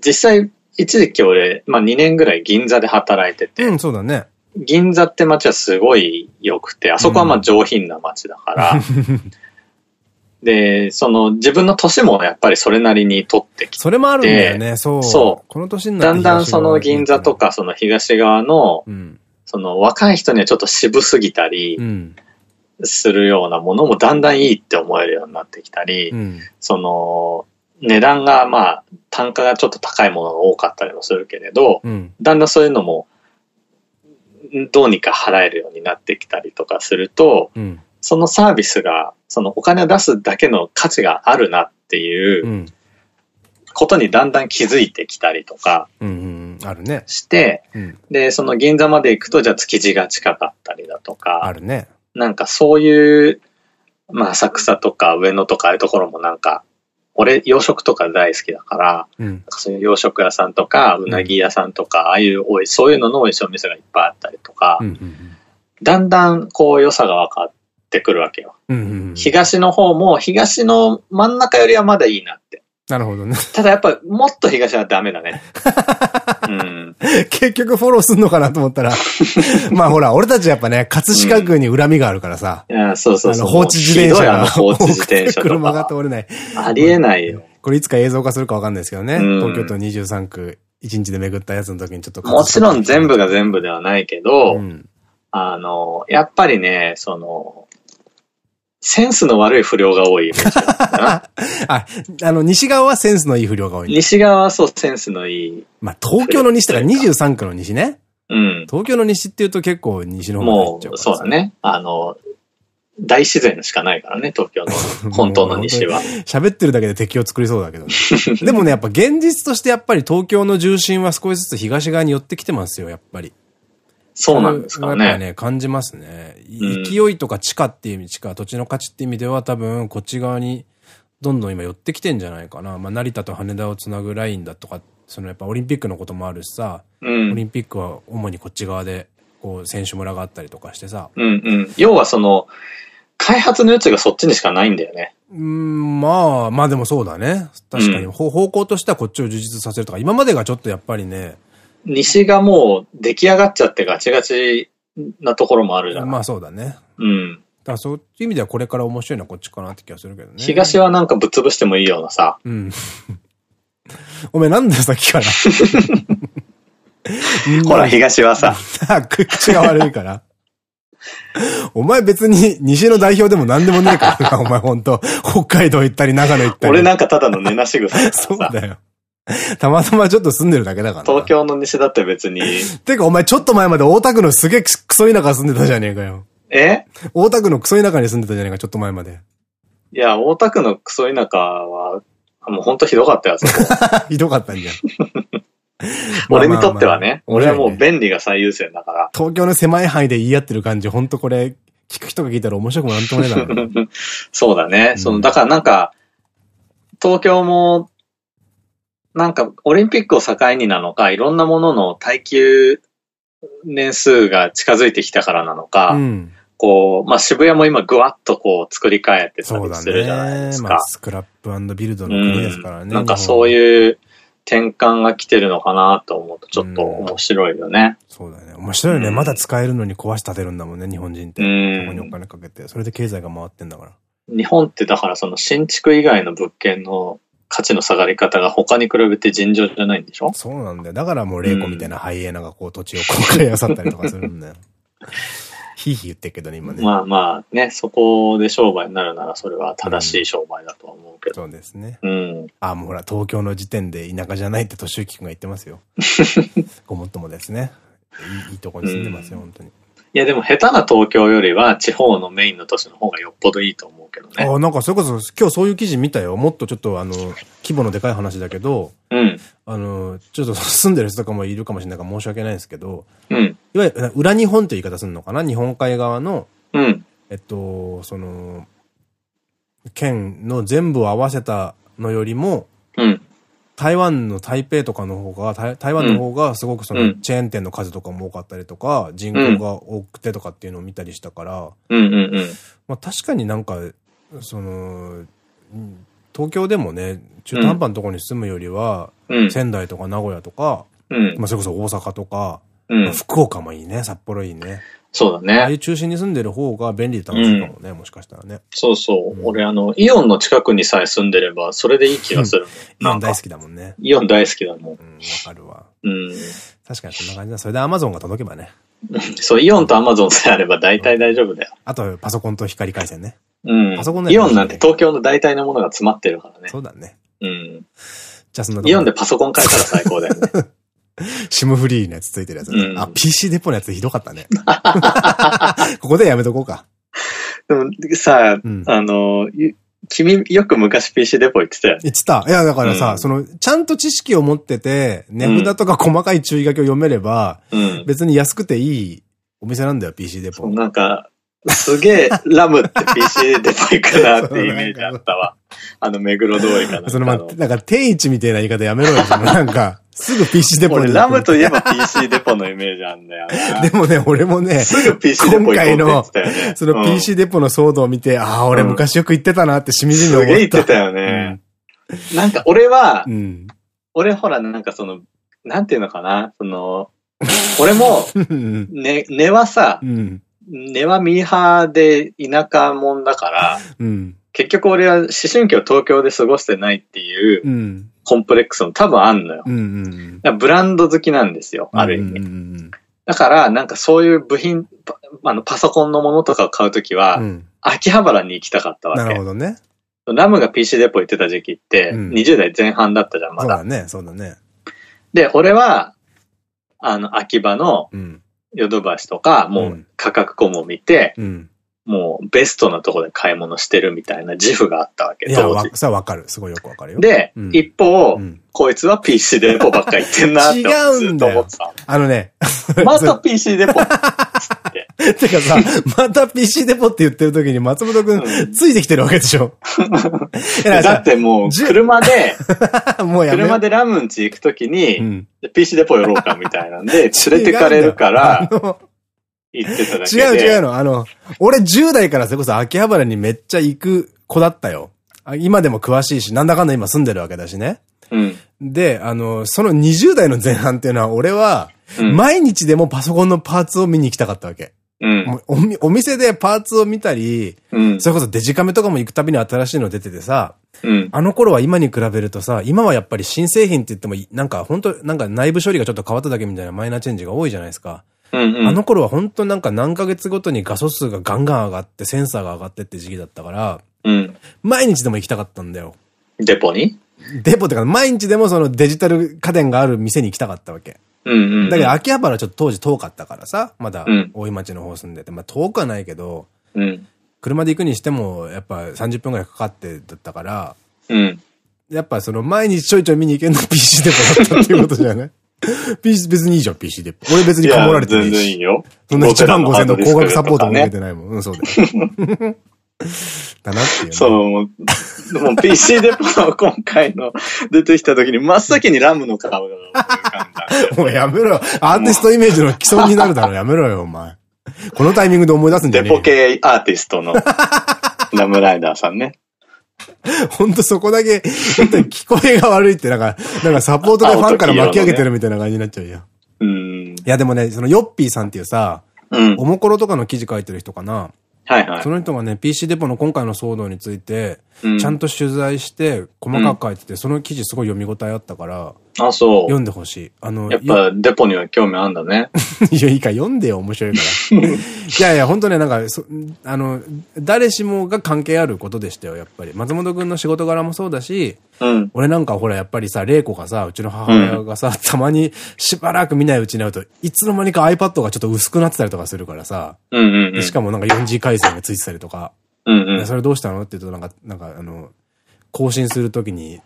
[SPEAKER 2] 実際、一時期俺、まあ2年ぐらい銀座で働いてて、
[SPEAKER 1] うん、そうだね。
[SPEAKER 2] 銀座って街はすごい良くて、あそこはまあ上品な街だから、で、その自分の年もやっぱりそれなりに取ってきて。
[SPEAKER 1] それもあるんだよね、そう。
[SPEAKER 2] そう。
[SPEAKER 1] この年に
[SPEAKER 2] なってだんだんその銀座とかその東側の、うん、その若い人にはちょっと渋すぎたり、するようなものもだんだんいいって思えるようになってきたり、うん、その、値段がまあ、単価がちょっと高いものが多かったりもするけれど、うん、だんだんそういうのも、どうにか払えるようになってきたりとかすると、うん。そのサービスが、そのお金を出すだけの価値があるなっていうことにだんだん気づいてきたりとか
[SPEAKER 1] あるね。
[SPEAKER 2] して、で、その銀座まで行くとじゃあ築地が近かったりだとか、
[SPEAKER 1] あるね。
[SPEAKER 2] なんかそういう、まあ浅草とか上野とかああいうところもなんか、俺洋食とか大好きだから、うん、そういう洋食屋さんとか、うなぎ屋さんとか、ああいうおい、そういうのの美味しいお店がいっぱいあったりとか、だんだんこう良さが分かっってくるわけよ。東の方も、東の真ん中よりはまだいいなって。
[SPEAKER 1] なるほどね。
[SPEAKER 2] ただやっぱ、もっと東はダメだね。うん、
[SPEAKER 1] 結局フォローすんのかなと思ったら、まあほら、俺たちやっぱね、葛飾区に恨みがあるからさ。
[SPEAKER 2] うん、そうそうそう。
[SPEAKER 1] 放置自転車が。
[SPEAKER 2] 放置自転車
[SPEAKER 1] 車が通れない。
[SPEAKER 2] ありえないよ。
[SPEAKER 1] これいつか映像化するかわかんないですけどね。うん、東京都23区、1日で巡ったやつの時にちょっと
[SPEAKER 2] もちろん全部が全部ではないけど、うん、あの、やっぱりね、その、センスの悪い不良が多いイメージ あ、
[SPEAKER 1] あの、西側はセンスのいい不良が多い。
[SPEAKER 2] 西側はそう、センスのいい。
[SPEAKER 1] まあ、東京の西とか23区の西ね。
[SPEAKER 2] うん。
[SPEAKER 1] 東京の西っていうと結構西の方
[SPEAKER 2] もう、そうだね。あの、大自然しかないからね、東京の 本当の西は。
[SPEAKER 1] 喋ってるだけで敵を作りそうだけど、ね、でもね、やっぱ現実としてやっぱり東京の重心は少しずつ東側に寄ってきてますよ、やっぱり。
[SPEAKER 2] そうなんですかね。やっぱね、
[SPEAKER 1] 感じますね。勢いとか地価っていう意味、地価、土地の価値っていう意味では多分こっち側にどんどん今寄ってきてんじゃないかな。まあ成田と羽田をつなぐラインだとか、そのやっぱオリンピックのこともあるしさ、うん、オリンピックは主にこっち側で、こう選手村があったりとかしてさ。
[SPEAKER 2] うんうん。要はその、開発の余地がそっちにしかないんだよね。
[SPEAKER 1] うん、まあ、まあでもそうだね。確かに、うん、方向としてはこっちを充実させるとか、今までがちょっとやっぱりね、
[SPEAKER 2] 西がもう出来上がっちゃってガチガチなところもあるじゃん。
[SPEAKER 1] まあそうだね。
[SPEAKER 2] うん。
[SPEAKER 1] だからそういう意味ではこれから面白いのはこっちかなって気がするけどね。
[SPEAKER 2] 東はなんかぶっ潰してもいいようなさ。
[SPEAKER 1] うん。お前なんだよさっきから。
[SPEAKER 2] ほら、東はさ。
[SPEAKER 1] 口が悪いから。お前別に西の代表でも何でもねえからお前ほんと。北海道行ったり長野行ったり。
[SPEAKER 2] 俺なんかただの寝なし草
[SPEAKER 1] そうだよ。たまたまちょっと住んでるだけだから。
[SPEAKER 2] 東京の西だって別に。
[SPEAKER 1] てかお前ちょっと前まで大田区のすげえクソ田舎住んでたじゃねえかよ。
[SPEAKER 2] え？
[SPEAKER 1] 大田区のクソ田舎に住んでたじゃねえか、ちょっと前まで。
[SPEAKER 2] いや、大田区のクソ田舎は、もうほんとひどかったやつ。
[SPEAKER 1] ひどかったんじゃん。
[SPEAKER 2] 俺にとってはね、俺はもう便利が最優先だから。
[SPEAKER 1] 東京の狭い範囲で言い合ってる感じ、ほんとこれ、聞く人が聞いたら面白くもなんともねえ
[SPEAKER 2] な。そうだね。その、だからなんか、東京もなんか、オリンピックを境になのか、いろんなものの耐久年数が近づいてきたからなのか、うん、こう、まあ、渋谷も今ぐわっとこう作り変えてたりするじゃないですか。ねまあ、
[SPEAKER 1] スクラップビルドの国ですからね。
[SPEAKER 2] うん、なんかそういう転換が来てるのかなと思うとちょっと面白いよね。
[SPEAKER 1] うん、そうだね。面白いよね。まだ使えるのに壊し立てるんだもんね、日本人って。そこにお金かけて。それで経済が回ってんだから。
[SPEAKER 2] 日本ってだからその新築以外の物件の価値の下がり方が他に比べて尋常じゃないんでしょ？
[SPEAKER 1] そうなんだよ。だからもう霊子みたいなハイエナがこう土地を公開あさったりとかするんだよ。ひいひい言ってるけどね、今ね。
[SPEAKER 2] まあまあね、そこで商売になるならそれは正しい商売だとは思うけど。
[SPEAKER 1] うん、そうですね。
[SPEAKER 2] うん。
[SPEAKER 1] あ、もうほら、東京の時点で田舎じゃないって敏之君が言ってますよ。ごもっともですね。いいいいとこに住んでますよ、うん、本当に。
[SPEAKER 2] いやでも下手な東京よりは地方のメインの都市の方がよっぽどいいと思うけどね。
[SPEAKER 1] ああ、なんかそれこそ今日そういう記事見たよ。もっとちょっとあの、規模のでかい話だけど、
[SPEAKER 2] うん。
[SPEAKER 1] あの、ちょっと住んでる人とかもいるかもしれないから申し訳ないですけど、
[SPEAKER 2] うん。
[SPEAKER 1] いわゆる裏日本という言い方するのかな？日本海側の、
[SPEAKER 2] うん。
[SPEAKER 1] えっと、その、県の全部を合わせたのよりも、
[SPEAKER 2] うん。
[SPEAKER 1] 台湾の台北とかの方が、台湾の方がすごくそのチェーン店の数とかも多かったりとか、人口が多くてとかっていうのを見たりしたから、まあ確かになんか、その、東京でもね、中途半端なところに住むよりは、仙台とか名古屋とか、まあそれこそ大阪とか、福岡もいいね、札幌いいね。
[SPEAKER 2] そうだね。
[SPEAKER 1] ああいう中心に住んでる方が便利で楽しいかもね、うん、もしかしたらね。
[SPEAKER 2] そうそう。うん、俺あの、イオンの近くにさえ住んでれば、それでいい気がする、
[SPEAKER 1] イオン大好きだもんね。
[SPEAKER 2] イオン大好きだもん。うん、わ
[SPEAKER 1] かるわ。
[SPEAKER 2] うん。
[SPEAKER 1] 確かにそんな感じだ。それでアマゾンが届けばね。
[SPEAKER 2] そう、イオンとアマゾンさえあれば大体大丈夫だよ。
[SPEAKER 1] あと、パソコンと光回線ね。
[SPEAKER 2] うん。パソコンイオンなんて東京の大体のものが詰まってるからね。
[SPEAKER 1] そうだね。
[SPEAKER 2] うん。
[SPEAKER 1] じゃあそんな
[SPEAKER 2] イオンでパソコン買えたら最高だよね。
[SPEAKER 1] シムフリーのやつついてるやつ、うん、あ、PC デポのやつひどかったね。ここでやめとこうか。
[SPEAKER 2] でもさ、うん、あの、君よく昔 PC デポ言ってたよ
[SPEAKER 1] 言ってた。いや、だからさ、うん、その、ちゃんと知識を持ってて、値札とか細かい注意書きを読めれば、うん、別に安くていいお店なんだよ、PC デポ。
[SPEAKER 2] なんか、すげえ、ラムって PC デポ行くなってイメージあったわ。あの、目黒通りかな。
[SPEAKER 1] その、ま、なんか、天一みたいな言い方やめろよ、その、なんか、すぐ PC デポ
[SPEAKER 2] に。ラムといえば PC デポのイメージあんだよ
[SPEAKER 1] でもね、俺もね、
[SPEAKER 2] すぐ PC デポ今回の、
[SPEAKER 1] その PC デポの騒動を見て、ああ、俺昔よく言ってたなってしみじみ思った。
[SPEAKER 2] すげえ言ってたよね。なんか俺は、俺ほら、なんかその、なんていうのかな、その、俺も、ね、根はさ、根はミーハーで田舎もんだから、結局俺は思春期を東京で過ごしてないっていう、コンプレックスも多分あんのよ。ブランド好きなんですよ、ある意味。だから、なんかそういう部品、あの、パソコンのものとかを買うときは、うん、秋葉原に行きたかったわけ。
[SPEAKER 1] なるほどね。
[SPEAKER 2] ラムが PC デポ行ってた時期って、20代前半だったじゃん、まだ。
[SPEAKER 1] そうだね、そうだね。
[SPEAKER 2] で、俺は、あの、秋葉の、ヨドバシとか、もう価格コムを見て、うん、もうベストなとこで買い物してるみたいな自負があったわけ。
[SPEAKER 1] いや、さわかる。すごいよくわかるよ。
[SPEAKER 2] で、うん、一方、うん、こいつは PC デポばっか言ってんなって
[SPEAKER 1] 違うんだよ。あのね。
[SPEAKER 2] また PC デポ？て
[SPEAKER 1] てかさ、また PC デポって言ってる時に松本くん、ついてきてるわけでしょ？
[SPEAKER 2] だってもう、車で、もう車でラムンチ行くときに、PC デポ寄ろうかみたいなんで、連れてかれるから、言ってただけで。
[SPEAKER 1] 違う違うの。あの、俺10代からそれこそ秋葉原にめっちゃ行く子だったよ。今でも詳しいし、なんだかんだ今住んでるわけだしね。
[SPEAKER 2] うん、
[SPEAKER 1] で、あの、その20代の前半っていうのは、俺は、毎日でもパソコンのパーツを見に行きたかったわけ。
[SPEAKER 2] うん、お
[SPEAKER 1] お店でパーツを見たり、うん、それこそデジカメとかも行くたびに新しいの出ててさ、
[SPEAKER 2] うん、
[SPEAKER 1] あの頃は今に比べるとさ、今はやっぱり新製品って言っても、なんか本当なんか内部処理がちょっと変わっただけみたいなマイナーチェンジが多いじゃないですか。
[SPEAKER 2] うんうん、
[SPEAKER 1] あの頃は本当なんか何ヶ月ごとに画素数がガンガン上がって、センサーが上がってって時期だったから、
[SPEAKER 2] うん、
[SPEAKER 1] 毎日でも行きたかったんだよ。
[SPEAKER 2] デポに？
[SPEAKER 1] デポってか、毎日でもそのデジタル家電がある店に行きたかったわけ。だけど秋葉原ちょっと当時遠かったからさ、まだ大井町の方住んでて、まあ遠くはないけど、
[SPEAKER 2] うん、
[SPEAKER 1] 車で行くにしてもやっぱ30分くらいかかってだったから、
[SPEAKER 2] うん、
[SPEAKER 1] やっぱその毎日ちょいちょい見に行けるの PC デポだったっていうことじゃない？PC 別にいいじゃん、PC デポ。俺別にかもられてないし。
[SPEAKER 2] 全然いいよ。
[SPEAKER 1] そんな1万5000の高額サポートも受けてないもん。うん、そうだよ。だなっていう、
[SPEAKER 2] そう、もう、もう PC デポの今回の出てきた時に真っ先にラムの顔が浮かん
[SPEAKER 1] だ。もうやめろ。アーティストイメージの基礎になるだろ。やめろよ、お前。このタイミングで思い出すんじゃね
[SPEAKER 2] デポ系アーティストのラムライダーさんね。
[SPEAKER 1] ほんとそこだけ、本当に聞こえが悪いって、なんか、なんかサポートでファンから巻き上げてるみたいな感じになっちゃうよ。うん。いやでもね、そのヨッピーさんっていうさ、うん、おもころとかの記事書いてる人かな。はいはい。その人がね、PC デポの今回の騒動について、ちゃんと取材して、細かく書いてて、その記事すごい読み応えあったから、
[SPEAKER 2] あ、そう。
[SPEAKER 1] 読んでほしい。
[SPEAKER 2] あの、やっぱデポには興味あんだね。
[SPEAKER 1] いや、いいか、読んでよ、面白いから。いやいや、本当ね、なんか、そあの、誰しもが関係あることでしたよ、やっぱり。松本くんの仕事柄もそうだし、うん、俺なんかほら、やっぱりさ、玲子がさ、うちの母親がさ、うん、たまにしばらく見ないうちになると、いつの間にか iPad がちょっと薄くなってたりとかするからさ、しかもなんか 4G 回線がついてたりとか、うんうん、それどうしたの？って言うと、なんか、なんか、あの、更新するときに、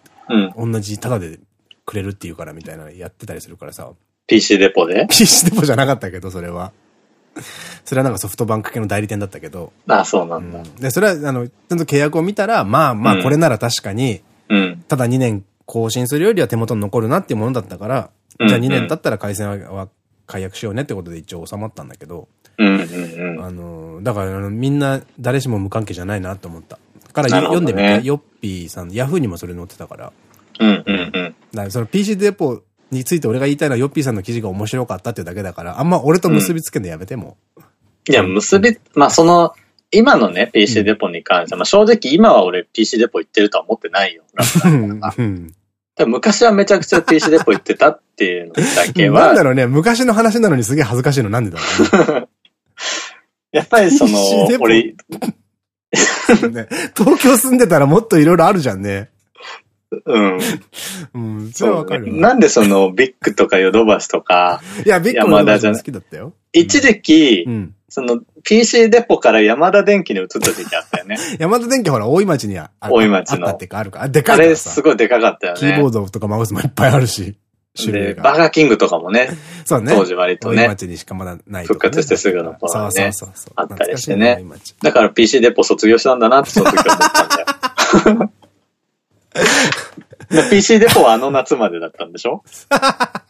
[SPEAKER 1] 同じタダでくれるっていうからみたいなやってたりするからさ。
[SPEAKER 2] PC デポで
[SPEAKER 1] ?PC デポじゃなかったけど、それは。それはなんかソフトバンク系の代理店だったけど。
[SPEAKER 2] ああ、そうなんだ。うん、
[SPEAKER 1] で、それは、あの、ちゃんと契約を見たら、まあまあ、これなら確かに、うん、ただ2年更新するよりは手元に残るなっていうものだったから、じゃあ2年経ったら回線は解約しようねってことで一応収まったんだけど、あの、だからみんな誰しも無関係じゃないなと思った。から読んでみて、ヨッピーさん、ヤフーにもそれ載ってたから。うんうんうん。その PC デポについて俺が言いたいのはヨッピーさんの記事が面白かったっていうだけだから、あんま俺と結びつけるのやめても。
[SPEAKER 2] いや、結び、まあその、今のね、PC デポに関して、まあ正直今は俺 PC デポ行ってるとは思ってないよ。昔はめちゃくちゃ PC デポ行ってたっていうのだけは。
[SPEAKER 1] なんだろうね、昔の話なのにすげえ恥ずかしいのなんでだろうね。
[SPEAKER 2] やっぱりその、俺、
[SPEAKER 1] 東京住んでたらもっといろいろあるじゃんね。
[SPEAKER 2] うん。うん、それはわかるなんでその、ビッグとかヨドバシとか、
[SPEAKER 1] いや、ビッグ山田じゃ好きだったよ。
[SPEAKER 2] 一時期、うん、その、PC デポから山田電機に移った時期あったよね。
[SPEAKER 1] 山田電機ほら、大井町にあ
[SPEAKER 2] 大井町
[SPEAKER 1] の。あったってか、あるか。あ、でか
[SPEAKER 2] いあれすごいでかかったよね。
[SPEAKER 1] キーボードとかマウスもいっぱいあるし。
[SPEAKER 2] で、バーガーキングとかもね。
[SPEAKER 1] そうね。
[SPEAKER 2] 当時割とね。
[SPEAKER 1] 町にしかまだない、
[SPEAKER 2] 復活してすぐの頃ね。そうそうそう。あったりしてね。だから PC デポ卒業したんだなってその時思ったんだよ。PC デポはあの夏までだったんでしょ？
[SPEAKER 1] あ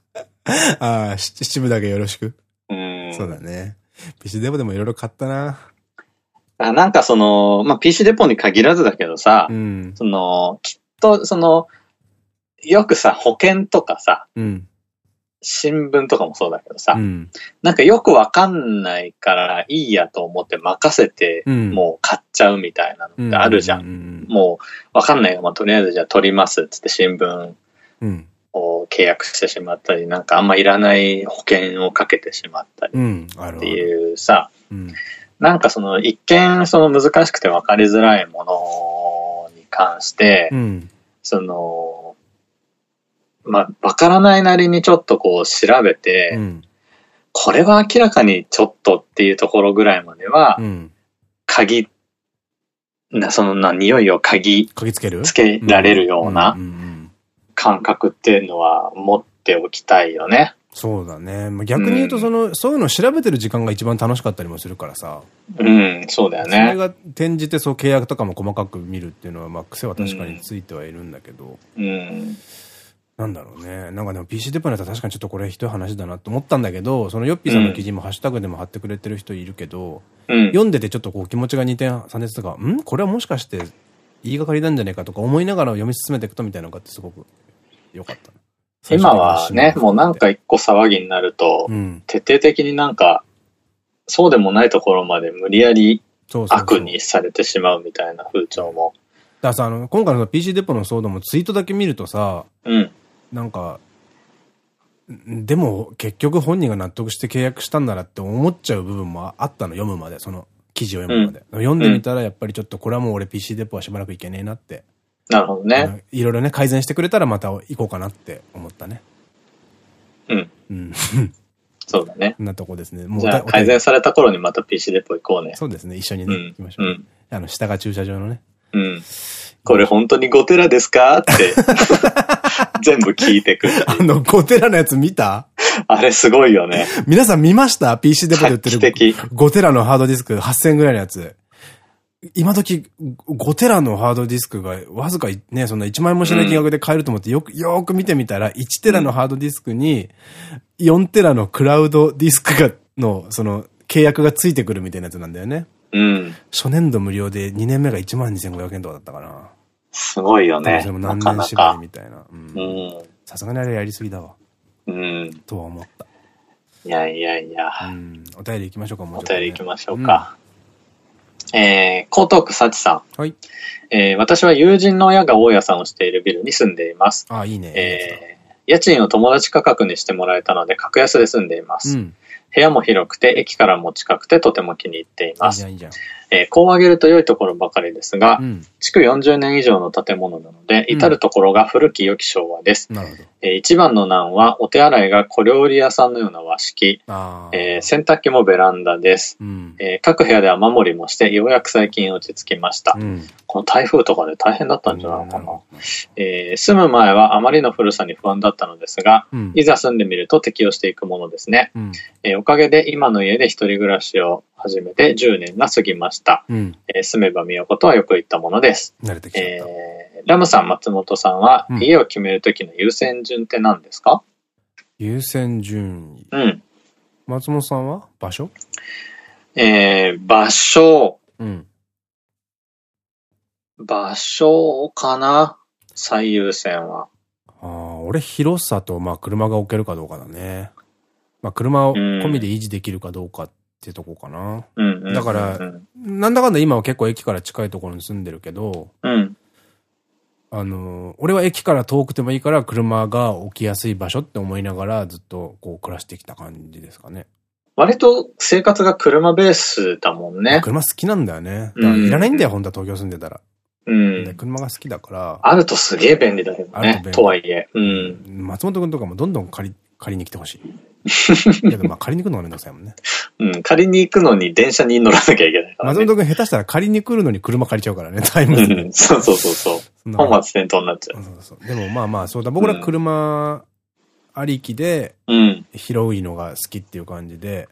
[SPEAKER 1] あ、七部だけよろしく。うん。そうだね。PC デポでもいろいろ買ったな。
[SPEAKER 2] あなんかその、まあ、PC デポに限らずだけどさ、うん、その、きっとその、よくさ、保険とかさ、うん、新聞とかもそうだけどさ、うん、なんかよくわかんないからいいやと思って任せて、もう買っちゃうみたいなのってあるじゃん。もうわかんないよ。まあ、とりあえずじゃあ取りますっつって新聞を契約してしまったり、なんかあんまいらない保険をかけてしまったりっていうさ、なんかその一見その難しくて分かりづらいものに関して、そのまあ、わからないなりにちょっとこう調べて、うん、これは明らかにちょっとっていうところぐらいまでは、鍵、な、そのな、匂いを鍵、
[SPEAKER 1] 鍵つける？
[SPEAKER 2] つけられるような感覚っていうのは持っておきたいよね。
[SPEAKER 1] そうだね。逆に言うと、その、うん、そういうのを調べてる時間が一番楽しかったりもするからさ。
[SPEAKER 2] うん、そうだよね。
[SPEAKER 1] それが転じて、そう契約とかも細かく見るっていうのは、まあ、癖は確かについてはいるんだけど。うん、うんなんだろうね。なんかでも PC デポのやったら確かにちょっとこれひどい話だなと思ったんだけど、そのヨッピーさんの記事もハッシュタグでも貼ってくれてる人いるけど、うん、読んでてちょっとこう気持ちが2点3点とか、んこれはもしかして言いがかりなんじゃないかとか思いながら読み進めていくとみたいなのがってすごく良かった。
[SPEAKER 2] 今はね、もうなんか一個騒ぎになると、うん、徹底的になんか、そうでもないところまで無理やり悪にされてしまうみたいな風潮も。
[SPEAKER 1] だからさ、あの、今回の PC デポの騒動もツイートだけ見るとさ、うん。なんか、でも結局本人が納得して契約したんならって思っちゃう部分もあったの、読むまで、その記事を読むまで。うん、読んでみたらやっぱりちょっとこれはもう俺 PC デポはしばらくいけねえなって。
[SPEAKER 2] なるほどね。
[SPEAKER 1] いろいろね、改善してくれたらまた行こうかなって思ったね。
[SPEAKER 2] うん。うん。そうだね。
[SPEAKER 1] なとこですね。
[SPEAKER 2] もう。改善された頃にまた PC デポ行こうね。
[SPEAKER 1] そうですね、一緒にね、行きましょう。うん。あの、下が駐車場のね。
[SPEAKER 2] うん。これ本当に5テラですか？って 全部聞いてくる。
[SPEAKER 1] あの5テラのやつ見た？
[SPEAKER 2] あれすごいよね。
[SPEAKER 1] 皆さん見ました ?PC で売ってる5テラのハードディスク8000円ぐらいのやつ。今時5テラのハードディスクがわずかね、そんな1万円もしない金額で買えると思ってよく、よく見てみたら1テラのハードディスクに4テラのクラウドディスクが、の、その契約がついてくるみたいなやつなんだよね。うん。初年度無料で2年目が1万2500円とかだったかな。
[SPEAKER 2] すごいよね。
[SPEAKER 1] それも何年縛りみたいな。
[SPEAKER 2] うん。
[SPEAKER 1] さすがにあれやりすぎだわ。
[SPEAKER 2] うん。
[SPEAKER 1] とは思った。
[SPEAKER 2] いやいやいや。
[SPEAKER 1] うん。お便り行きましょうか、も
[SPEAKER 2] う、ね、お便り行きましょうか。うん、えー、江東区幸さ
[SPEAKER 1] ん。はい。
[SPEAKER 2] えー、私は友人の親が大家さんをしているビルに住んでいます。
[SPEAKER 1] あ、いいね。
[SPEAKER 2] えー、家賃を友達価格にしてもらえたので、格安で住んでいます。うん、部屋も広くて、駅からも近くてとても気に入っています。えー、こう上げると良いところばかりですが、うん、築40年以上の建物なので、至るところが古き良き昭和です。えー、一番の難は、お手洗いが小料理屋さんのような和式、えー、洗濯機もベランダです、うん、えー、各部屋で雨漏りもして、ようやく最近落ち着きました。うん、この台風とかで大変だったんじゃないかな。えー、住む前はあまりの古さに不安だったのですが、いざ住んでみると適応していくものですね。えおかげで今の家で一人暮らしを始めて10年が過ぎました。うん、えー、住めば見ようことはよく言ったものです。
[SPEAKER 1] 慣れてきえ
[SPEAKER 2] ー、ラムさん、松本さんは、うん、家を決めるときの優先順って何ですか？
[SPEAKER 1] 優先順位。
[SPEAKER 2] うん。
[SPEAKER 1] 松本さんは場所？
[SPEAKER 2] えー、場所。
[SPEAKER 1] うん。
[SPEAKER 2] 場所かな？最優先は。
[SPEAKER 1] ああ、俺広さと、まあ車が置けるかどうかだね。まあ車を込みで維持できるかどうかってとこかな。だから、なんだかんだ今は結構駅から近いところに住んでるけど、
[SPEAKER 2] うん、
[SPEAKER 1] あの、俺は駅から遠くてもいいから車が置きやすい場所って思いながらずっとこう暮らしてきた感じですかね。
[SPEAKER 2] 割と生活が車ベースだもんね。
[SPEAKER 1] 車好きなんだよね。だからいらないんだよ、うん、本当は東京住んでたら。
[SPEAKER 2] うん。
[SPEAKER 1] 車が好きだから。
[SPEAKER 2] あるとすげえ便利だよね。とはいえ。うん。
[SPEAKER 1] 松本くんとかもどんどん借り、借りに来てほしい。いやでも まあ借りに行くのがめんどくさいもんね。
[SPEAKER 2] うん、借りに行くのに電車に乗らなきゃいけないから、
[SPEAKER 1] ね。松本君下手したら借りに来るのに車借りちゃうからね、タイムズ、
[SPEAKER 2] うん。そうそうそうそう。本末転倒になっちゃう。そう
[SPEAKER 1] そうでもまあまあ、そうだ。僕ら車ありきで、広いのが好きっていう感じで、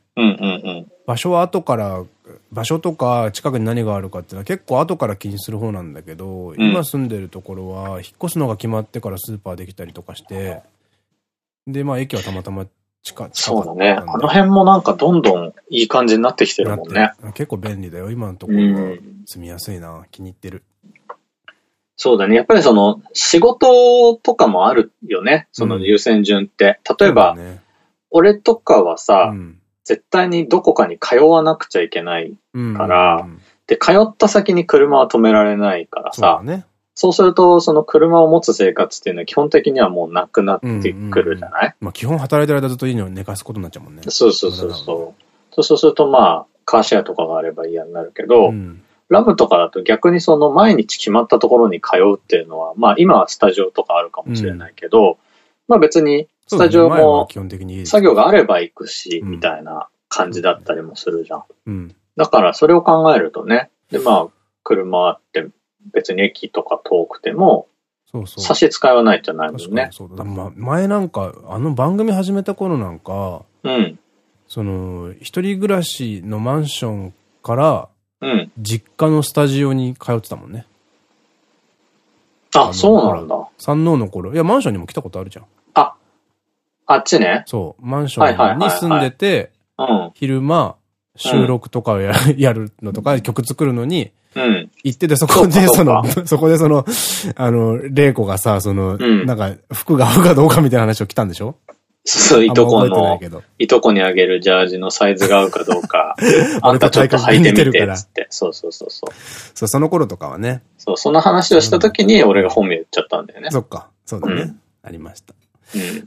[SPEAKER 1] 場所は後から、場所とか近くに何があるかっていうのは結構後から気にする方なんだけど、うん、今住んでるところは引っ越すのが決まってからスーパーできたりとかして、で、まあ駅はたまたま
[SPEAKER 2] そうだね。あの辺もなんかどんどんいい感じになってきてるもんね。
[SPEAKER 1] 結構便利だよ。今のところは住みやすいな。気に入ってる。
[SPEAKER 2] そうだね。やっぱりその仕事とかもあるよね。その優先順って。うん、例えば、ね、俺とかはさ、うん、絶対にどこかに通わなくちゃいけないから、で、通った先に車は止められないからさ、ね、そうすると、その車を持つ生活っていうのは基本的にはもうなくなってくるじゃない？
[SPEAKER 1] まあ基本働いてる間ずっと家に寝かすことになっちゃうもんね。
[SPEAKER 2] そうそうそうそう。そうするとまあ、カーシェアとかがあれば嫌になるけど、うん、ラムとかだと逆にその毎日決まったところに通うっていうのは、まあ今はスタジオとかあるかもしれないけど、うん、まあ別にスタジオも作業があれば行くし、みたいな感じだったりもするじゃん。
[SPEAKER 1] うん、
[SPEAKER 2] だからそれを考えるとね、でまあ車あって別に駅とか遠くても、そうそう。差し支えはないじゃないもんね。
[SPEAKER 1] そうだ。ま、前なんか、あの番組始めた頃なんか、
[SPEAKER 2] うん。
[SPEAKER 1] その、一人暮らしのマンションから、
[SPEAKER 2] うん。
[SPEAKER 1] 実家のスタジオに通ってたもんね。
[SPEAKER 2] あ、そうなんだ。
[SPEAKER 1] 山王の頃。いや、マンションにも来たことあるじゃん。
[SPEAKER 2] あ、あっちね。
[SPEAKER 1] そう。マンションに住んでて、昼間、収録とかを やるのとか、曲作るのに、
[SPEAKER 2] うん。
[SPEAKER 1] 行ってて、そこで、その、そこでその、あの、玲子がさ、その、なんか、服が合うかどうかみたいな話を来たんでしょ？
[SPEAKER 2] そう、いとこの、いとこにあげるジャージのサイズが合うかどうか、あんたちょっと履いてみてっつって。そうそうそうそう。
[SPEAKER 1] そう、その頃とかはね。
[SPEAKER 2] そう、その話をした時に俺が本名言っちゃったんだよね。
[SPEAKER 1] そっか。そうだね。ありました。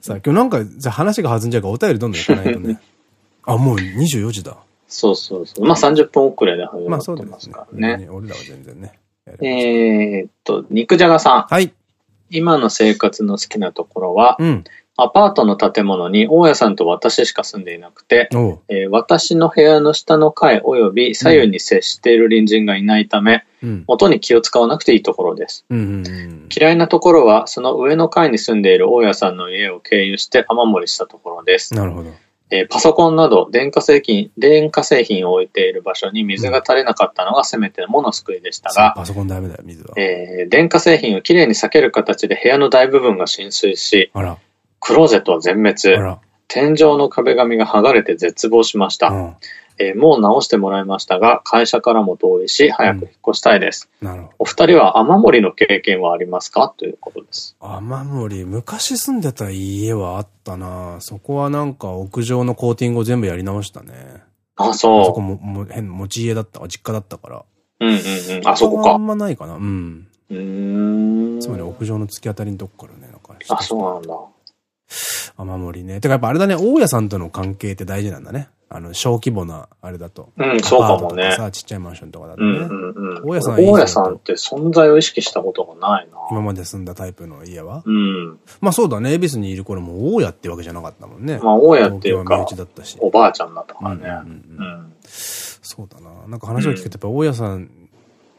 [SPEAKER 1] さあ、今日なんか、じゃ話が弾んじゃうからお便りどんどん行かないとね。あ、もう24時だ。
[SPEAKER 2] そうそうそう。まあ30分遅れで始まってますからね。まあ、ね
[SPEAKER 1] 俺らは全然ね。
[SPEAKER 2] えっと、肉じゃがさん。
[SPEAKER 1] はい。
[SPEAKER 2] 今の生活の好きなところは、
[SPEAKER 1] うん、
[SPEAKER 2] アパートの建物に大家さんと私しか住んでいなくて、えー、私の部屋の下の階及び左右に接している隣人がいないため、うん、元に気を使わなくていいところです。嫌いなところは、その上の階に住んでいる大家さんの家を経由して雨漏りしたところです。
[SPEAKER 1] なるほど。
[SPEAKER 2] えー、パソコンなど電化製品、電化製品を置いている場所に水が垂れなかったのがせめてもの救いでしたが、
[SPEAKER 1] パソコンダメだよ、水は。
[SPEAKER 2] えー、電化製品をきれいに避ける形で部屋の大部分が浸水し、クローゼットは全滅、天井の壁紙が剥がれて絶望しました。えー、もう直してもらいましたが、会社からも同意し、早く引っ越したいです。うん、なるほど。お二人は雨漏りの経験はありますか？ということです。
[SPEAKER 1] 雨漏り、昔住んでた家はあったなそこはなんか屋上のコーティングを全部やり直したね。
[SPEAKER 2] あ、そう。
[SPEAKER 1] そこも、も変、持ち家だった、実家だったから。
[SPEAKER 2] うんうんうん。あそこか。
[SPEAKER 1] あんまないかな。うん。うん。つまり屋上の突き当たりのとこからね、なんか。
[SPEAKER 2] あ、そうなんだ。
[SPEAKER 1] 雨漏りね。てかやっぱあれだね、大家さんとの関係って大事なんだね。あの、小規模な、あれだと。
[SPEAKER 2] うん、そうかもね。
[SPEAKER 1] さ、ちっちゃいマンションとかだとね。うん
[SPEAKER 2] うんうん。大家さん大家さんって存在を意識したことがないな。
[SPEAKER 1] 今まで住んだタイプの家は？
[SPEAKER 2] うん。
[SPEAKER 1] まあそうだね、恵比寿にいる頃も大家ってわけじゃなかったもんね。
[SPEAKER 2] まあ大家っていうか、おばあちゃんだったからね。うん。
[SPEAKER 1] そうだな。なんか話を聞くとやっぱ大家さん、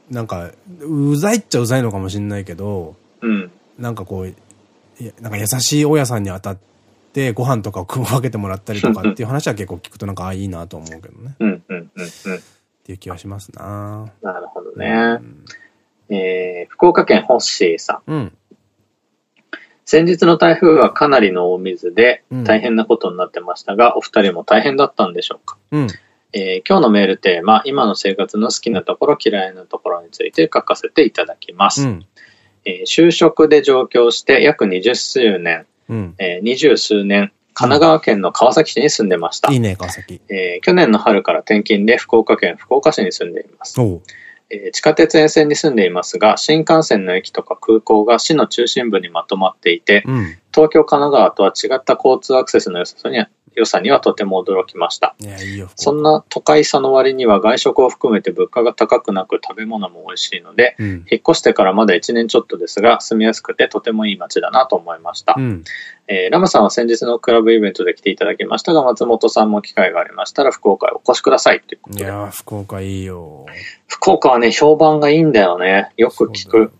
[SPEAKER 1] なんか、うざいっちゃうざいのかもしれないけど、
[SPEAKER 2] うん。
[SPEAKER 1] なんかこう、なんか優しい大家さんに当たって、ご飯とかを分けてもらったりとかっていう話は結構聞くとなんか、ああ、いいなと思うけどね。
[SPEAKER 2] うんうんうんうん。
[SPEAKER 1] っていう気はしますな
[SPEAKER 2] なるほどね。うん、えー、福岡県ホッシーさん。うん。先日の台風はかなりの大水で大変なことになってましたが、うん、お二人も大変だったんでしょうか、うんえー、今日のメールテーマ、今の生活の好きなところ、嫌いなところについて書かせていただきます。うん、えー、就職で上京して約20数年、うん、えー、20数年、神奈川県の川崎市に住んでました。
[SPEAKER 1] いいね、川崎。
[SPEAKER 2] えー、去年の春から転勤で福岡県福岡市に住んでいます。えー、地下鉄沿線に住んでいますが、新幹線の駅とか空港が市の中心部にまとまっていて、うん、東京、神奈川とは違った交通アクセスの良さに良さにはとても驚きました。
[SPEAKER 1] いい
[SPEAKER 2] そんな都会さの割には外食を含めて物価が高くなく食べ物も美味しいので、うん、引っ越してからまだ1年ちょっとですが、住みやすくてとてもいい街だなと思いました。うん、えー、ラムさんは先日のクラブイベントで来ていただきましたが、松本さんも機会がありましたら福岡へお越しくださいっていうことで。
[SPEAKER 1] いや福岡いいよ。
[SPEAKER 2] 福岡はね、評判がいいんだよね。よく聞く。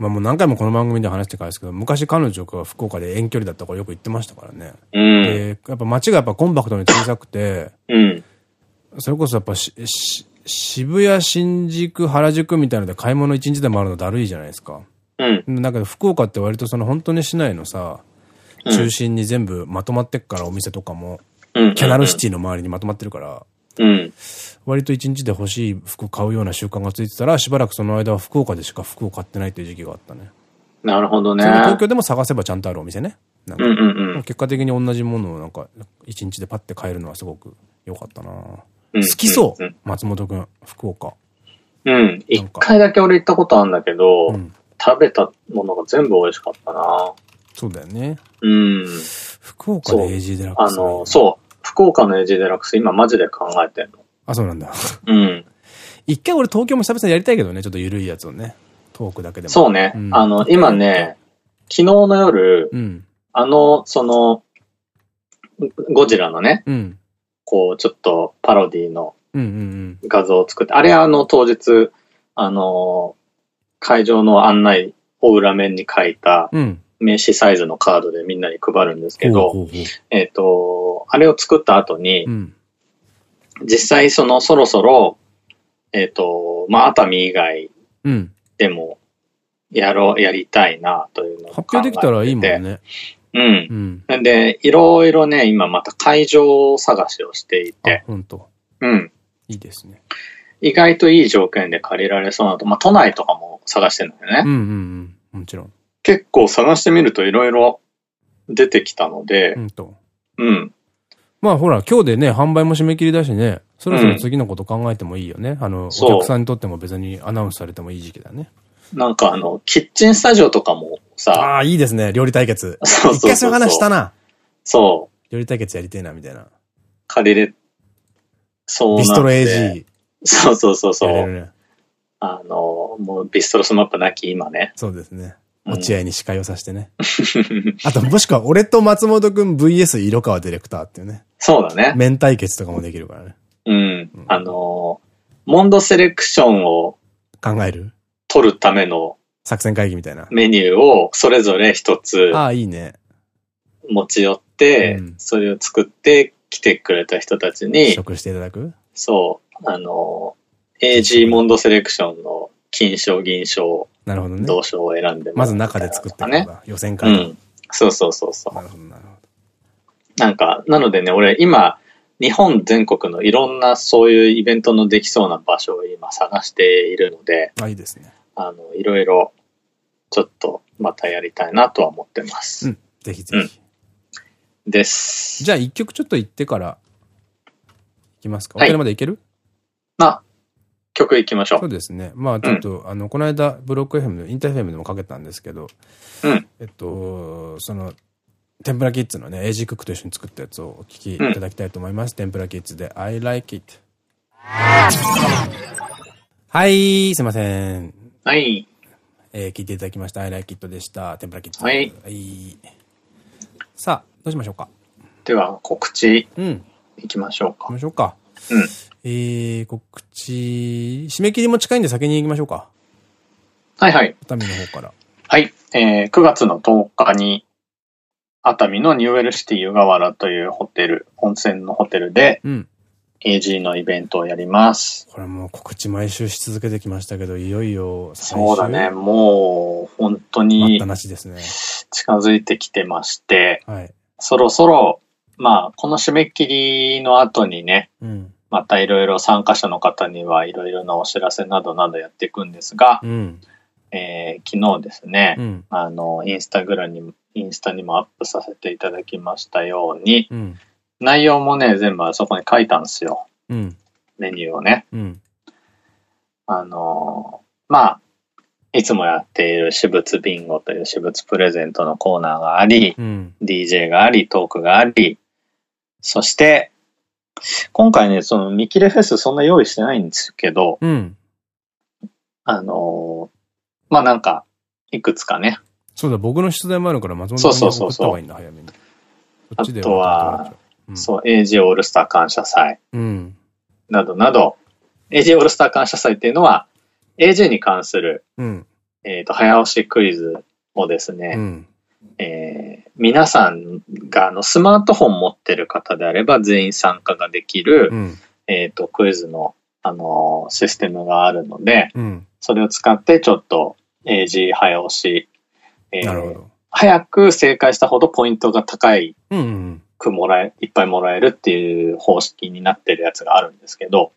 [SPEAKER 1] まあもう何回もこの番組で話してからですけど、昔彼女が福岡で遠距離だったからよく行ってましたからね。
[SPEAKER 2] うん。で、
[SPEAKER 1] やっぱ街がやっぱコンパクトに小さくて、
[SPEAKER 2] うん。
[SPEAKER 1] それこそやっぱし、し渋谷、新宿、原宿みたいので買い物一日で回るのだるいじゃないですか。
[SPEAKER 2] うん。
[SPEAKER 1] だけど福岡って割とその本当に市内のさ、中心に全部まとまってっからお店とかも、キャナルシティの周りにまとまってるから、
[SPEAKER 2] うん。
[SPEAKER 1] 割と一日で欲しい服買うような習慣がついてたら、しばらくその間は福岡でしか服を買ってないっていう時期があったね。
[SPEAKER 2] なるほどね。
[SPEAKER 1] 東京でも探せばちゃんとあるお店ね。なんか結果的に同じものをなんか、一日でパッて買えるのはすごく良かったな好きそう、松本くん、福岡。
[SPEAKER 2] うん。一回だけ俺行ったことあるんだけど、うん、食べたものが全部美味しかったな
[SPEAKER 1] そうだよね。
[SPEAKER 2] うん。
[SPEAKER 1] 福岡で AG デラック
[SPEAKER 2] ス。あの、そう。福岡の AG デラックス今マジで考えてんの。
[SPEAKER 1] あ、そうなんだ。
[SPEAKER 2] うん。
[SPEAKER 1] 一回俺東京も久々にやりたいけどね、ちょっと緩いやつをね。トークだけでも。
[SPEAKER 2] そうね。うん、あの、今ね、昨日の夜、うん、あの、その、ゴジラのね、うん、こう、ちょっとパロディの画像を作って、あれあの当日、あの、会場の案内を裏面に書いた、名刺サイズのカードでみんなに配るんですけど、えっと、あれを作った後に、うん実際そのそろそろ、えっ、ー、と、まあ、熱海以外でもやろう、やりたいなというのを
[SPEAKER 1] 発表できたらいいもんね。
[SPEAKER 2] うん。うん、で、いろいろね、今また会場探しをしていて。
[SPEAKER 1] 本当。
[SPEAKER 2] うん。
[SPEAKER 1] いいですね。
[SPEAKER 2] 意外といい条件で借りられそうなと、まあ、都内とかも探してるんだよね。
[SPEAKER 1] うんうんうん。もちろん。
[SPEAKER 2] 結構探してみるといろいろ出てきたので、うん
[SPEAKER 1] と。
[SPEAKER 2] うん。
[SPEAKER 1] まあほら、今日でね、販売も締め切りだしね、そろそろ次のこと考えてもいいよね。うん、あの、お客さんにとっても別にアナウンスされてもいい時期だね。
[SPEAKER 2] なんかあの、キッチンスタジオとかもさ。
[SPEAKER 1] ああ、いいですね。料理対決。
[SPEAKER 2] そうそう
[SPEAKER 1] 一回そういう話したな。
[SPEAKER 2] そ
[SPEAKER 1] う。料理対決やりてえな、みたいな。
[SPEAKER 2] 借りれ、そう
[SPEAKER 1] ビストロ AG。
[SPEAKER 2] そうそうそうそう。ね、あの、もうビストロスマップなき今ね。
[SPEAKER 1] そうですね。落合に司会をさせてね。あと、もしくは俺と松本くん VS 色川ディレクターっていうね。
[SPEAKER 2] そうだね。
[SPEAKER 1] 面対決とかもできるからね。
[SPEAKER 2] うん。うん、あのー、モンドセレクションを
[SPEAKER 1] 考える？
[SPEAKER 2] 取るための
[SPEAKER 1] 作戦会議みたいな。
[SPEAKER 2] メニューをそれぞれ一つ。
[SPEAKER 1] ああ、いいね。
[SPEAKER 2] 持ち寄って、うん、それを作って来てくれた人たちに。
[SPEAKER 1] 食していただく？
[SPEAKER 2] そう。あのー、AG モンドセレクションの金賞、銀賞、
[SPEAKER 1] なるほどね。
[SPEAKER 2] 同賞を選んで
[SPEAKER 1] まず中で作ってね。予選会。う
[SPEAKER 2] ん。そうそうそうそう。
[SPEAKER 1] なるほど、なるほど。
[SPEAKER 2] なんか、なのでね、俺今、日本全国のいろんなそういうイベントのできそうな場所を今探しているので、
[SPEAKER 1] あ、いいですね。
[SPEAKER 2] あの、いろいろ、ちょっとまたやりたいなとは思ってます。
[SPEAKER 1] うん、ぜひぜひ。
[SPEAKER 2] うん、です。
[SPEAKER 1] じゃあ一曲ちょっと言ってから、いきますか。はい、おまでいける？
[SPEAKER 2] まあ、曲いきましょう。
[SPEAKER 1] そうですね。まあちょっと、うん、あの、この間、ブロック FM のインターフェムでもかけたんですけど、
[SPEAKER 2] うん。
[SPEAKER 1] えっと、その、天ぷらキッズのね、エイジクックと一緒に作ったやつをお聴きいただきたいと思います。うん、天ぷらキッズで I like it. はい、すいません。
[SPEAKER 2] はい。
[SPEAKER 1] えー、聞いていただきました。I like it でした。天ぷらキッズ。
[SPEAKER 2] はい。
[SPEAKER 1] はい。さあ、どうしましょうか？
[SPEAKER 2] では、告知。うん。いきましょうか。
[SPEAKER 1] 行きましょうか。
[SPEAKER 2] うん。
[SPEAKER 1] えー、告知、締め切りも近いんで先に行きましょうか。
[SPEAKER 2] はいはい。
[SPEAKER 1] 熱海の方から。
[SPEAKER 2] はい。えー、9月の10日に、熱海のニューウェルシティ湯河原というホテル、温泉のホテルで、うん、AG のイベントをやります。
[SPEAKER 1] これもう告知毎週し続けてきましたけど、いよいよ
[SPEAKER 2] そうだね、もう本当に、
[SPEAKER 1] なしですね。
[SPEAKER 2] 近づいてきてまして、
[SPEAKER 1] はい、
[SPEAKER 2] そろそろ、まあ、この締め切りの後にね、
[SPEAKER 1] うん
[SPEAKER 2] またいろいろ参加者の方にはいろいろなお知らせなどなどやっていくんですが、
[SPEAKER 1] うん、
[SPEAKER 2] えー、昨日ですね、うん、あの、インスタグラムに、インスタにもアップさせていただきましたように、
[SPEAKER 1] うん、
[SPEAKER 2] 内容もね、全部あそこに書いたんですよ。メニューをね。あの、まあ、いつもやっている私物ビンゴという私物プレゼントのコーナーがあり、DJ があり、トークがあり、そして、今回ね、その見切れフェスそんな用意してないんですけど、
[SPEAKER 1] うん、
[SPEAKER 2] あのまあなんか、いくつかね。
[SPEAKER 1] そうだ、僕の出題もあるから松本さんに送った方がいいんだ、早めに。
[SPEAKER 2] あとは、うん、そう、AG オールスター感謝祭。
[SPEAKER 1] うん。
[SPEAKER 2] などなど、AG オールスター感謝祭っていうのは、AG に関する、
[SPEAKER 1] うん、
[SPEAKER 2] えっと、早押しクイズをですね、
[SPEAKER 1] うん、
[SPEAKER 2] えー、皆さんがあのスマートフォン持ってる方であれば全員参加ができる、
[SPEAKER 1] うん、
[SPEAKER 2] えっと、クイズの、あのー、システムがあるので、
[SPEAKER 1] うん、
[SPEAKER 2] それを使ってちょっと AG 早押し、
[SPEAKER 1] えー、
[SPEAKER 2] 早く正解したほどポイントが高い
[SPEAKER 1] く
[SPEAKER 2] もらえ、いっぱいもらえるっていう方式になってるやつがあるんですけど。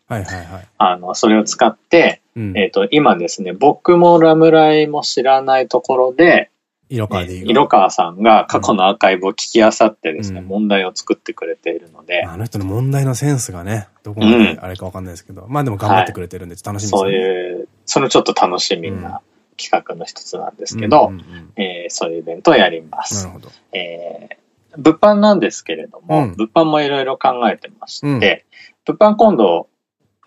[SPEAKER 2] あの、それを使って、
[SPEAKER 1] うん、
[SPEAKER 2] えっと、今ですね、僕もラムライも知らないところで、
[SPEAKER 1] 色川でいい
[SPEAKER 2] 色川さんが過去のアーカイブを聞き漁ってですね、うん、問題を作ってくれているので。
[SPEAKER 1] あの人の問題のセンスがね、どこまであれかわかんないですけど、うん、まあでも頑張ってくれてるんで、楽しみですね、
[SPEAKER 2] そういう、そのちょっと楽しみな企画の一つなんですけど、そういうイベントをやります。
[SPEAKER 1] なるほど。
[SPEAKER 2] えー物販なんですけれども、うん、物販もいろいろ考えてまして、うん、物販今度、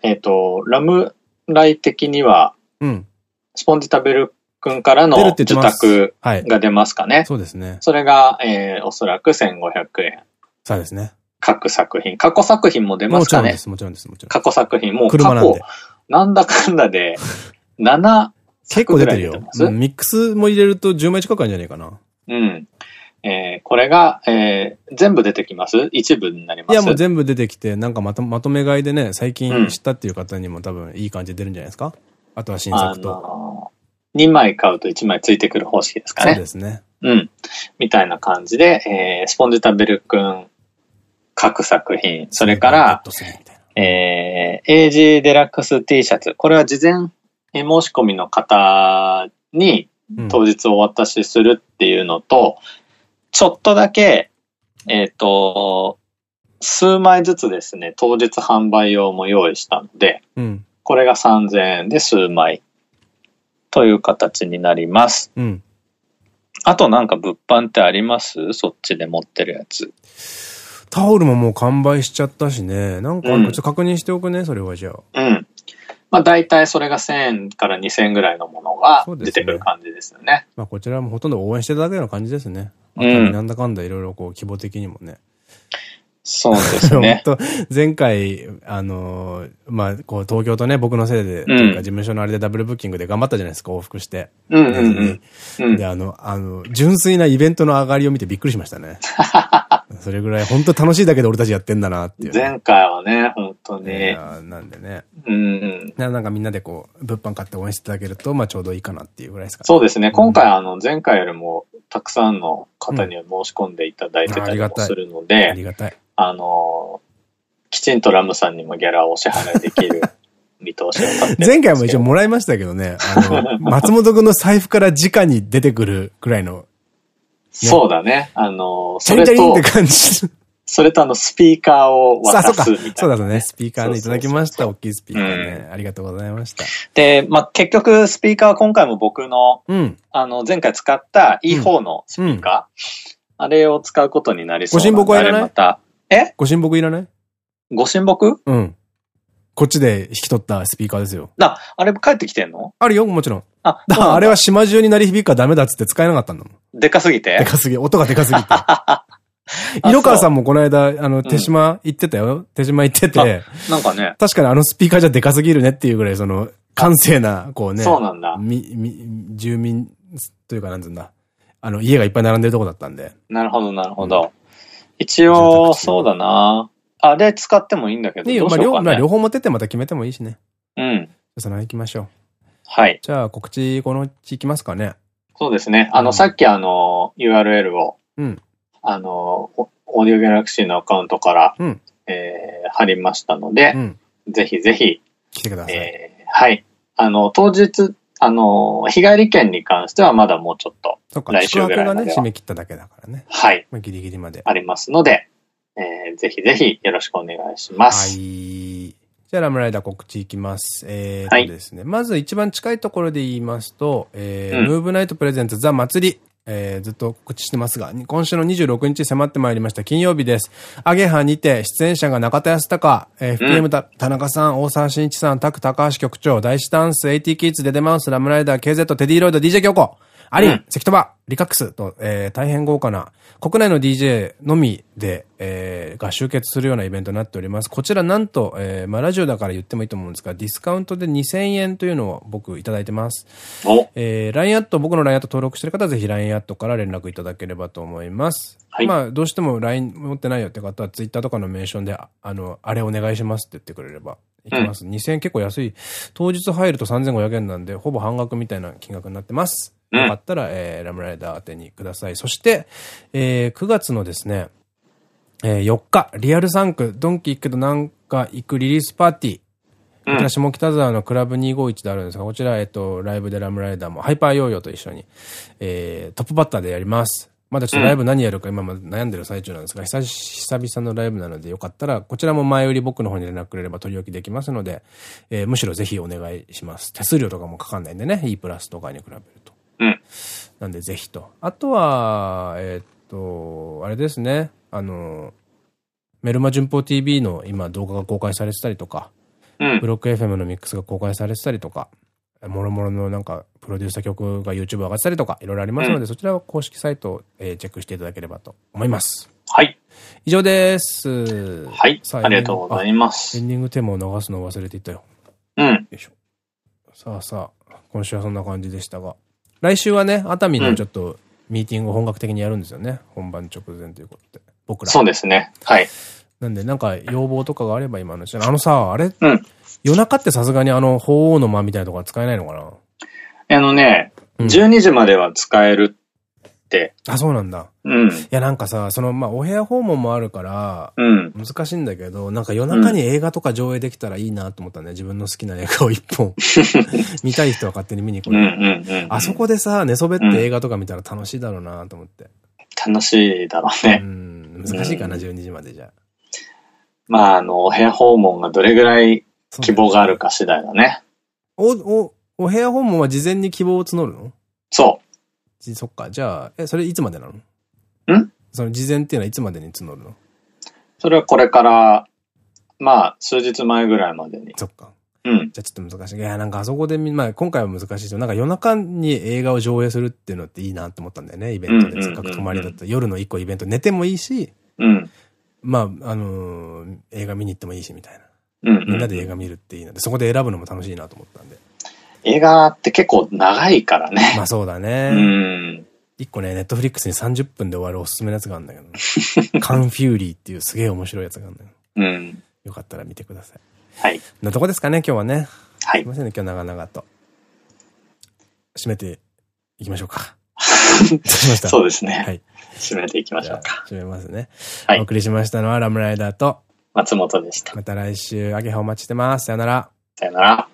[SPEAKER 2] えっ、ー、と、ラムライ的には、
[SPEAKER 1] うん、
[SPEAKER 2] スポンジ食べるくんからの受託が出ますかね。はい、
[SPEAKER 1] そうですね。
[SPEAKER 2] それが、えー、おそらく1500円。
[SPEAKER 1] そうですね。
[SPEAKER 2] 各作品。過去作品も出ますかね。
[SPEAKER 1] もちろんです、もちろんです、もちろん。
[SPEAKER 2] 過去作品、もう過去、なんだかんだで、7
[SPEAKER 1] 結構出てるよ。ミックスも入れると10枚近くあるんじゃないかな。
[SPEAKER 2] うん。えー、これが、えー、全部出てきます？一部になります？
[SPEAKER 1] いやもう全部出てきて、なんかまとまとめ買いでね、最近知ったっていう方にも多分いい感じで出るんじゃないですか？あとは新作と。あの
[SPEAKER 2] ー、2枚買うと1枚ついてくる方式ですかね。
[SPEAKER 1] そうですね。
[SPEAKER 2] うん。みたいな感じで、えー、スポンジタベルくん各作品、それから、えー、AG デラックス T シャツ。これは事前申し込みの方に当日お渡しするっていうのと、うんちょっとだけ、えっ、ー、と、数枚ずつですね、当日販売用も用意したので、
[SPEAKER 1] うん、
[SPEAKER 2] これが3000円で数枚という形になります。
[SPEAKER 1] うん、
[SPEAKER 2] あとなんか物販ってあります？そっちで持ってるやつ。
[SPEAKER 1] タオルももう完売しちゃったしね。なんかちょっと確認しておくね、うん、それはじゃ
[SPEAKER 2] あ。うん。まあ大体それが1000円から2000円ぐらいのものが出てくる感じですよね。ね
[SPEAKER 1] まあこちらもほとんど応援してただけの感じですね。うん、なんだかんだいろいろこう、規模的にもね。
[SPEAKER 2] そうですね。
[SPEAKER 1] 本当前回、あのー、まあ、こう、東京とね、僕のせいで、うか、事務所のあれでダブルブッキングで頑張ったじゃないですか、往復して。
[SPEAKER 2] うんうん
[SPEAKER 1] うん。で、あの、あの、純粋なイベントの上がりを見てびっくりしましたね。それぐらい、本当楽しいだけで俺たちやってんだなっていう、
[SPEAKER 2] ね。前回はね、本当に。
[SPEAKER 1] なんでね。
[SPEAKER 2] うん。
[SPEAKER 1] なんかみんなでこう、物販買って応援していただけると、まあちょうどいいかなっていうぐらいですかね。
[SPEAKER 2] そうですね。今回あの、前回よりも、たくさんの方には申し込んでいただいてたりもするので、
[SPEAKER 1] ありがたい。
[SPEAKER 2] あの、きちんとラムさんにもギャラをお支払いできる 見通しを
[SPEAKER 1] 前回も一応もらいましたけどね。あの、松本くんの財布から直に出てくるくらいの。
[SPEAKER 2] そうだね。あの、
[SPEAKER 1] それと、って感じ。
[SPEAKER 2] それとあの、スピーカーを渡すみたいな、ね。
[SPEAKER 1] そうだね。スピーカーね、いただきました。大きいスピーカーね、うん。ありがとうございました。
[SPEAKER 2] で、まあ、結局、スピーカーは今回も僕の、うん、あの、前回使った E4 のスピーカー、うん、あれを使うことになりそうな
[SPEAKER 1] ので。ご神木はいらない？ま
[SPEAKER 2] た。え？
[SPEAKER 1] ご神木いらない？
[SPEAKER 2] ご神木？
[SPEAKER 1] うん。こっちで引き取ったスピーカーですよ。
[SPEAKER 2] あ、あれ帰ってきてんの？
[SPEAKER 1] あるよ、もちろん。あ、だあれは島中に鳴り響くからダメだっつって使えなかったんだも
[SPEAKER 2] ん。でかすぎて？
[SPEAKER 1] でかすぎ、音がでかすぎて。色川さんもこの間、あの、手島行ってたよ。手島行ってて。
[SPEAKER 2] なんかね。
[SPEAKER 1] 確かにあのスピーカーじゃでかすぎるねっていうぐらい、その、閑静な、こうね。
[SPEAKER 2] そうなんだ。
[SPEAKER 1] み、み、住民というかなんつうんだ。あの、家がいっぱい並んでるとこだったんで。
[SPEAKER 2] なるほど、なるほど。一応、そうだな。あれ使ってもいいんだけど。いいよ、まあ、
[SPEAKER 1] 両、まあ、両方持ってってまた決めてもいいしね。
[SPEAKER 2] うん。
[SPEAKER 1] その行きましょう。
[SPEAKER 2] はい。
[SPEAKER 1] じゃあ、告知、このうち行きますかね。
[SPEAKER 2] そうですね。あの、うん、さっきあの、URL を、うん。あの、オーディオギャラクシーのアカウントから、うん、えー、貼りましたので、うん、ぜひぜひ、
[SPEAKER 1] 来てください。
[SPEAKER 2] えー、はい。あの、当日、あの、日帰り券に関してはまだもうちょっと、
[SPEAKER 1] 来週ぐらいまでは。ね、締め切っただけだからね。
[SPEAKER 2] はい。
[SPEAKER 1] まあ、ギリギリまで。
[SPEAKER 2] ありますので、えー、ぜひぜひよろしくお願いします。
[SPEAKER 1] はい。じゃあ、ラムライダー告知いきます。えー、とですね、はい、まず一番近いところで言いますと、えー、うん、ムーブナイトプレゼンツザ祭り。えー、ずっと告知してますが、今週の26日迫ってまいりました。金曜日です。アゲハにて出演者が中田康隆、えー、FPM、うん、田中さん、大沢慎一さん、タク高橋局長、大志ダンス、AT キッズ、デデマウス、ラムライダー、KZ、テディロイド、DJ 京子、アリン、関戸場、リカックスと、えー、大変豪華な国内の DJ のみで、えー、が集結するようなイベントになっております。こちらなんと、えー、まあラジオだから言ってもいいと思うんですが、ディスカウントで2000円というのを僕いただいてます。えー、LINE アット、僕の LINE アット登録してる方はぜひ LINE アットから連絡いただければと思います。はい、まあ、どうしても LINE 持ってないよって方は Twitter とかのメンションで、あの、あれお願いしますって言ってくれればいきます。うん、2000円結構安い。当日入ると3500円なんで、ほぼ半額みたいな金額になってます。よかったら、えー、ラムライダー宛てにください。そして、えー、9月のですね、えー、4日、リアルサンク、ドンキ行くけどなんか行くリリースパーティー。こちら下北沢のクラブ251であるんですが、こちら、えっと、ライブでラムライダーも、ハイパーヨーヨーと一緒に、えー、トップバッターでやります。まだちょっとライブ何やるか今も悩んでる最中なんですが、久々のライブなのでよかったら、こちらも前売り僕の方に連絡くれれば取り置きできますので、えー、むしろぜひお願いします。手数料とかもかかんないんでね、E プラスとかに比べると。
[SPEAKER 2] うん。
[SPEAKER 1] なんでぜひと。あとは、えー、っと、あれですね。あの、メルマ順報 TV の今動画が公開されてたりとか、うん、ブロック FM のミックスが公開されてたりとか、もろもろのなんか、プロデューサー曲が YouTube 上がってたりとか、いろいろありますので、うん、そちらは公式サイトを、えー、チェックしていただければと思います。
[SPEAKER 2] はい。
[SPEAKER 1] 以上です。
[SPEAKER 2] はい。ありがとうございます。
[SPEAKER 1] エンディングテーマを流すのを忘れていたよ。
[SPEAKER 2] うん。よ
[SPEAKER 1] いしょ。さあさあ、今週はそんな感じでしたが。来週はね、熱海のちょっとミーティングを本格的にやるんですよね。本番直前ということで。僕ら。
[SPEAKER 2] そうですね。はい。
[SPEAKER 1] なんで、なんか要望とかがあれば今のうちあのさ、あれ、うん、夜中ってさすがにあの、鳳凰の間みたいなとこは使えないのかな？
[SPEAKER 2] あのね、うん、12時までは使えるって。
[SPEAKER 1] あ、そうなんだ。
[SPEAKER 2] うん。い
[SPEAKER 1] や、なんかさ、その、まあ、お部屋訪問もあるから、
[SPEAKER 2] うん。
[SPEAKER 1] 難しいんだけど、なんか夜中に映画とか上映できたらいいなと思ったね。自分の好きな映画を一本。見たい人は勝手に見に来る。あそこでさ、寝そべって映画とか見たら楽しいだろうなと思って。
[SPEAKER 2] 楽しいだろうね。
[SPEAKER 1] うん。難しいかな、12時までじゃ。
[SPEAKER 2] まあ、あの、お部屋訪問がどれぐらい希望があるか次第だね。
[SPEAKER 1] お、お、お部屋訪問は事前に希望を募るの？
[SPEAKER 2] そう。
[SPEAKER 1] そっか。じゃあ、え、それいつまでなの？
[SPEAKER 2] ん？
[SPEAKER 1] その事前っていうのはいつまでに募るの？
[SPEAKER 2] それはこれから、まあ、数日前ぐらいまでに。
[SPEAKER 1] そっか。
[SPEAKER 2] うん。
[SPEAKER 1] じゃあちょっと難しい。いや、なんかあそこで、まあ今回は難しいですよ。なんか夜中に映画を上映するっていうのっていいなって思ったんだよね。イベントで。せっかく泊まりだった。夜の一個イベント寝てもいいし、
[SPEAKER 2] うん。
[SPEAKER 1] まあ、あのー、映画見に行ってもいいしみたいな。うん。みんなで映画見るっていいなで、そこで選ぶのも楽しいなと思ったんで。
[SPEAKER 2] 映画って結構長いからね。
[SPEAKER 1] まあそうだね。
[SPEAKER 2] うん。
[SPEAKER 1] 一個ね、ネットフリックスに30分で終わるおすすめのやつがあるんだけど、ね、カンフューリーっていうすげえ面白いやつがあるんだよ。
[SPEAKER 2] うん。
[SPEAKER 1] よかったら見てください。
[SPEAKER 2] はい。
[SPEAKER 1] なとこですかね、今日はね。
[SPEAKER 2] はい。
[SPEAKER 1] すいませんね、今日長々と。締めていきましょうか。
[SPEAKER 2] どうしました？そうですね。はい。締めていきましょうか。
[SPEAKER 1] 締めますね。
[SPEAKER 2] はい。
[SPEAKER 1] お送りしましたのはラムライダーと、
[SPEAKER 2] 松本でした。
[SPEAKER 1] また来週、アゲハお待ちしてます。さよなら。
[SPEAKER 2] さよなら。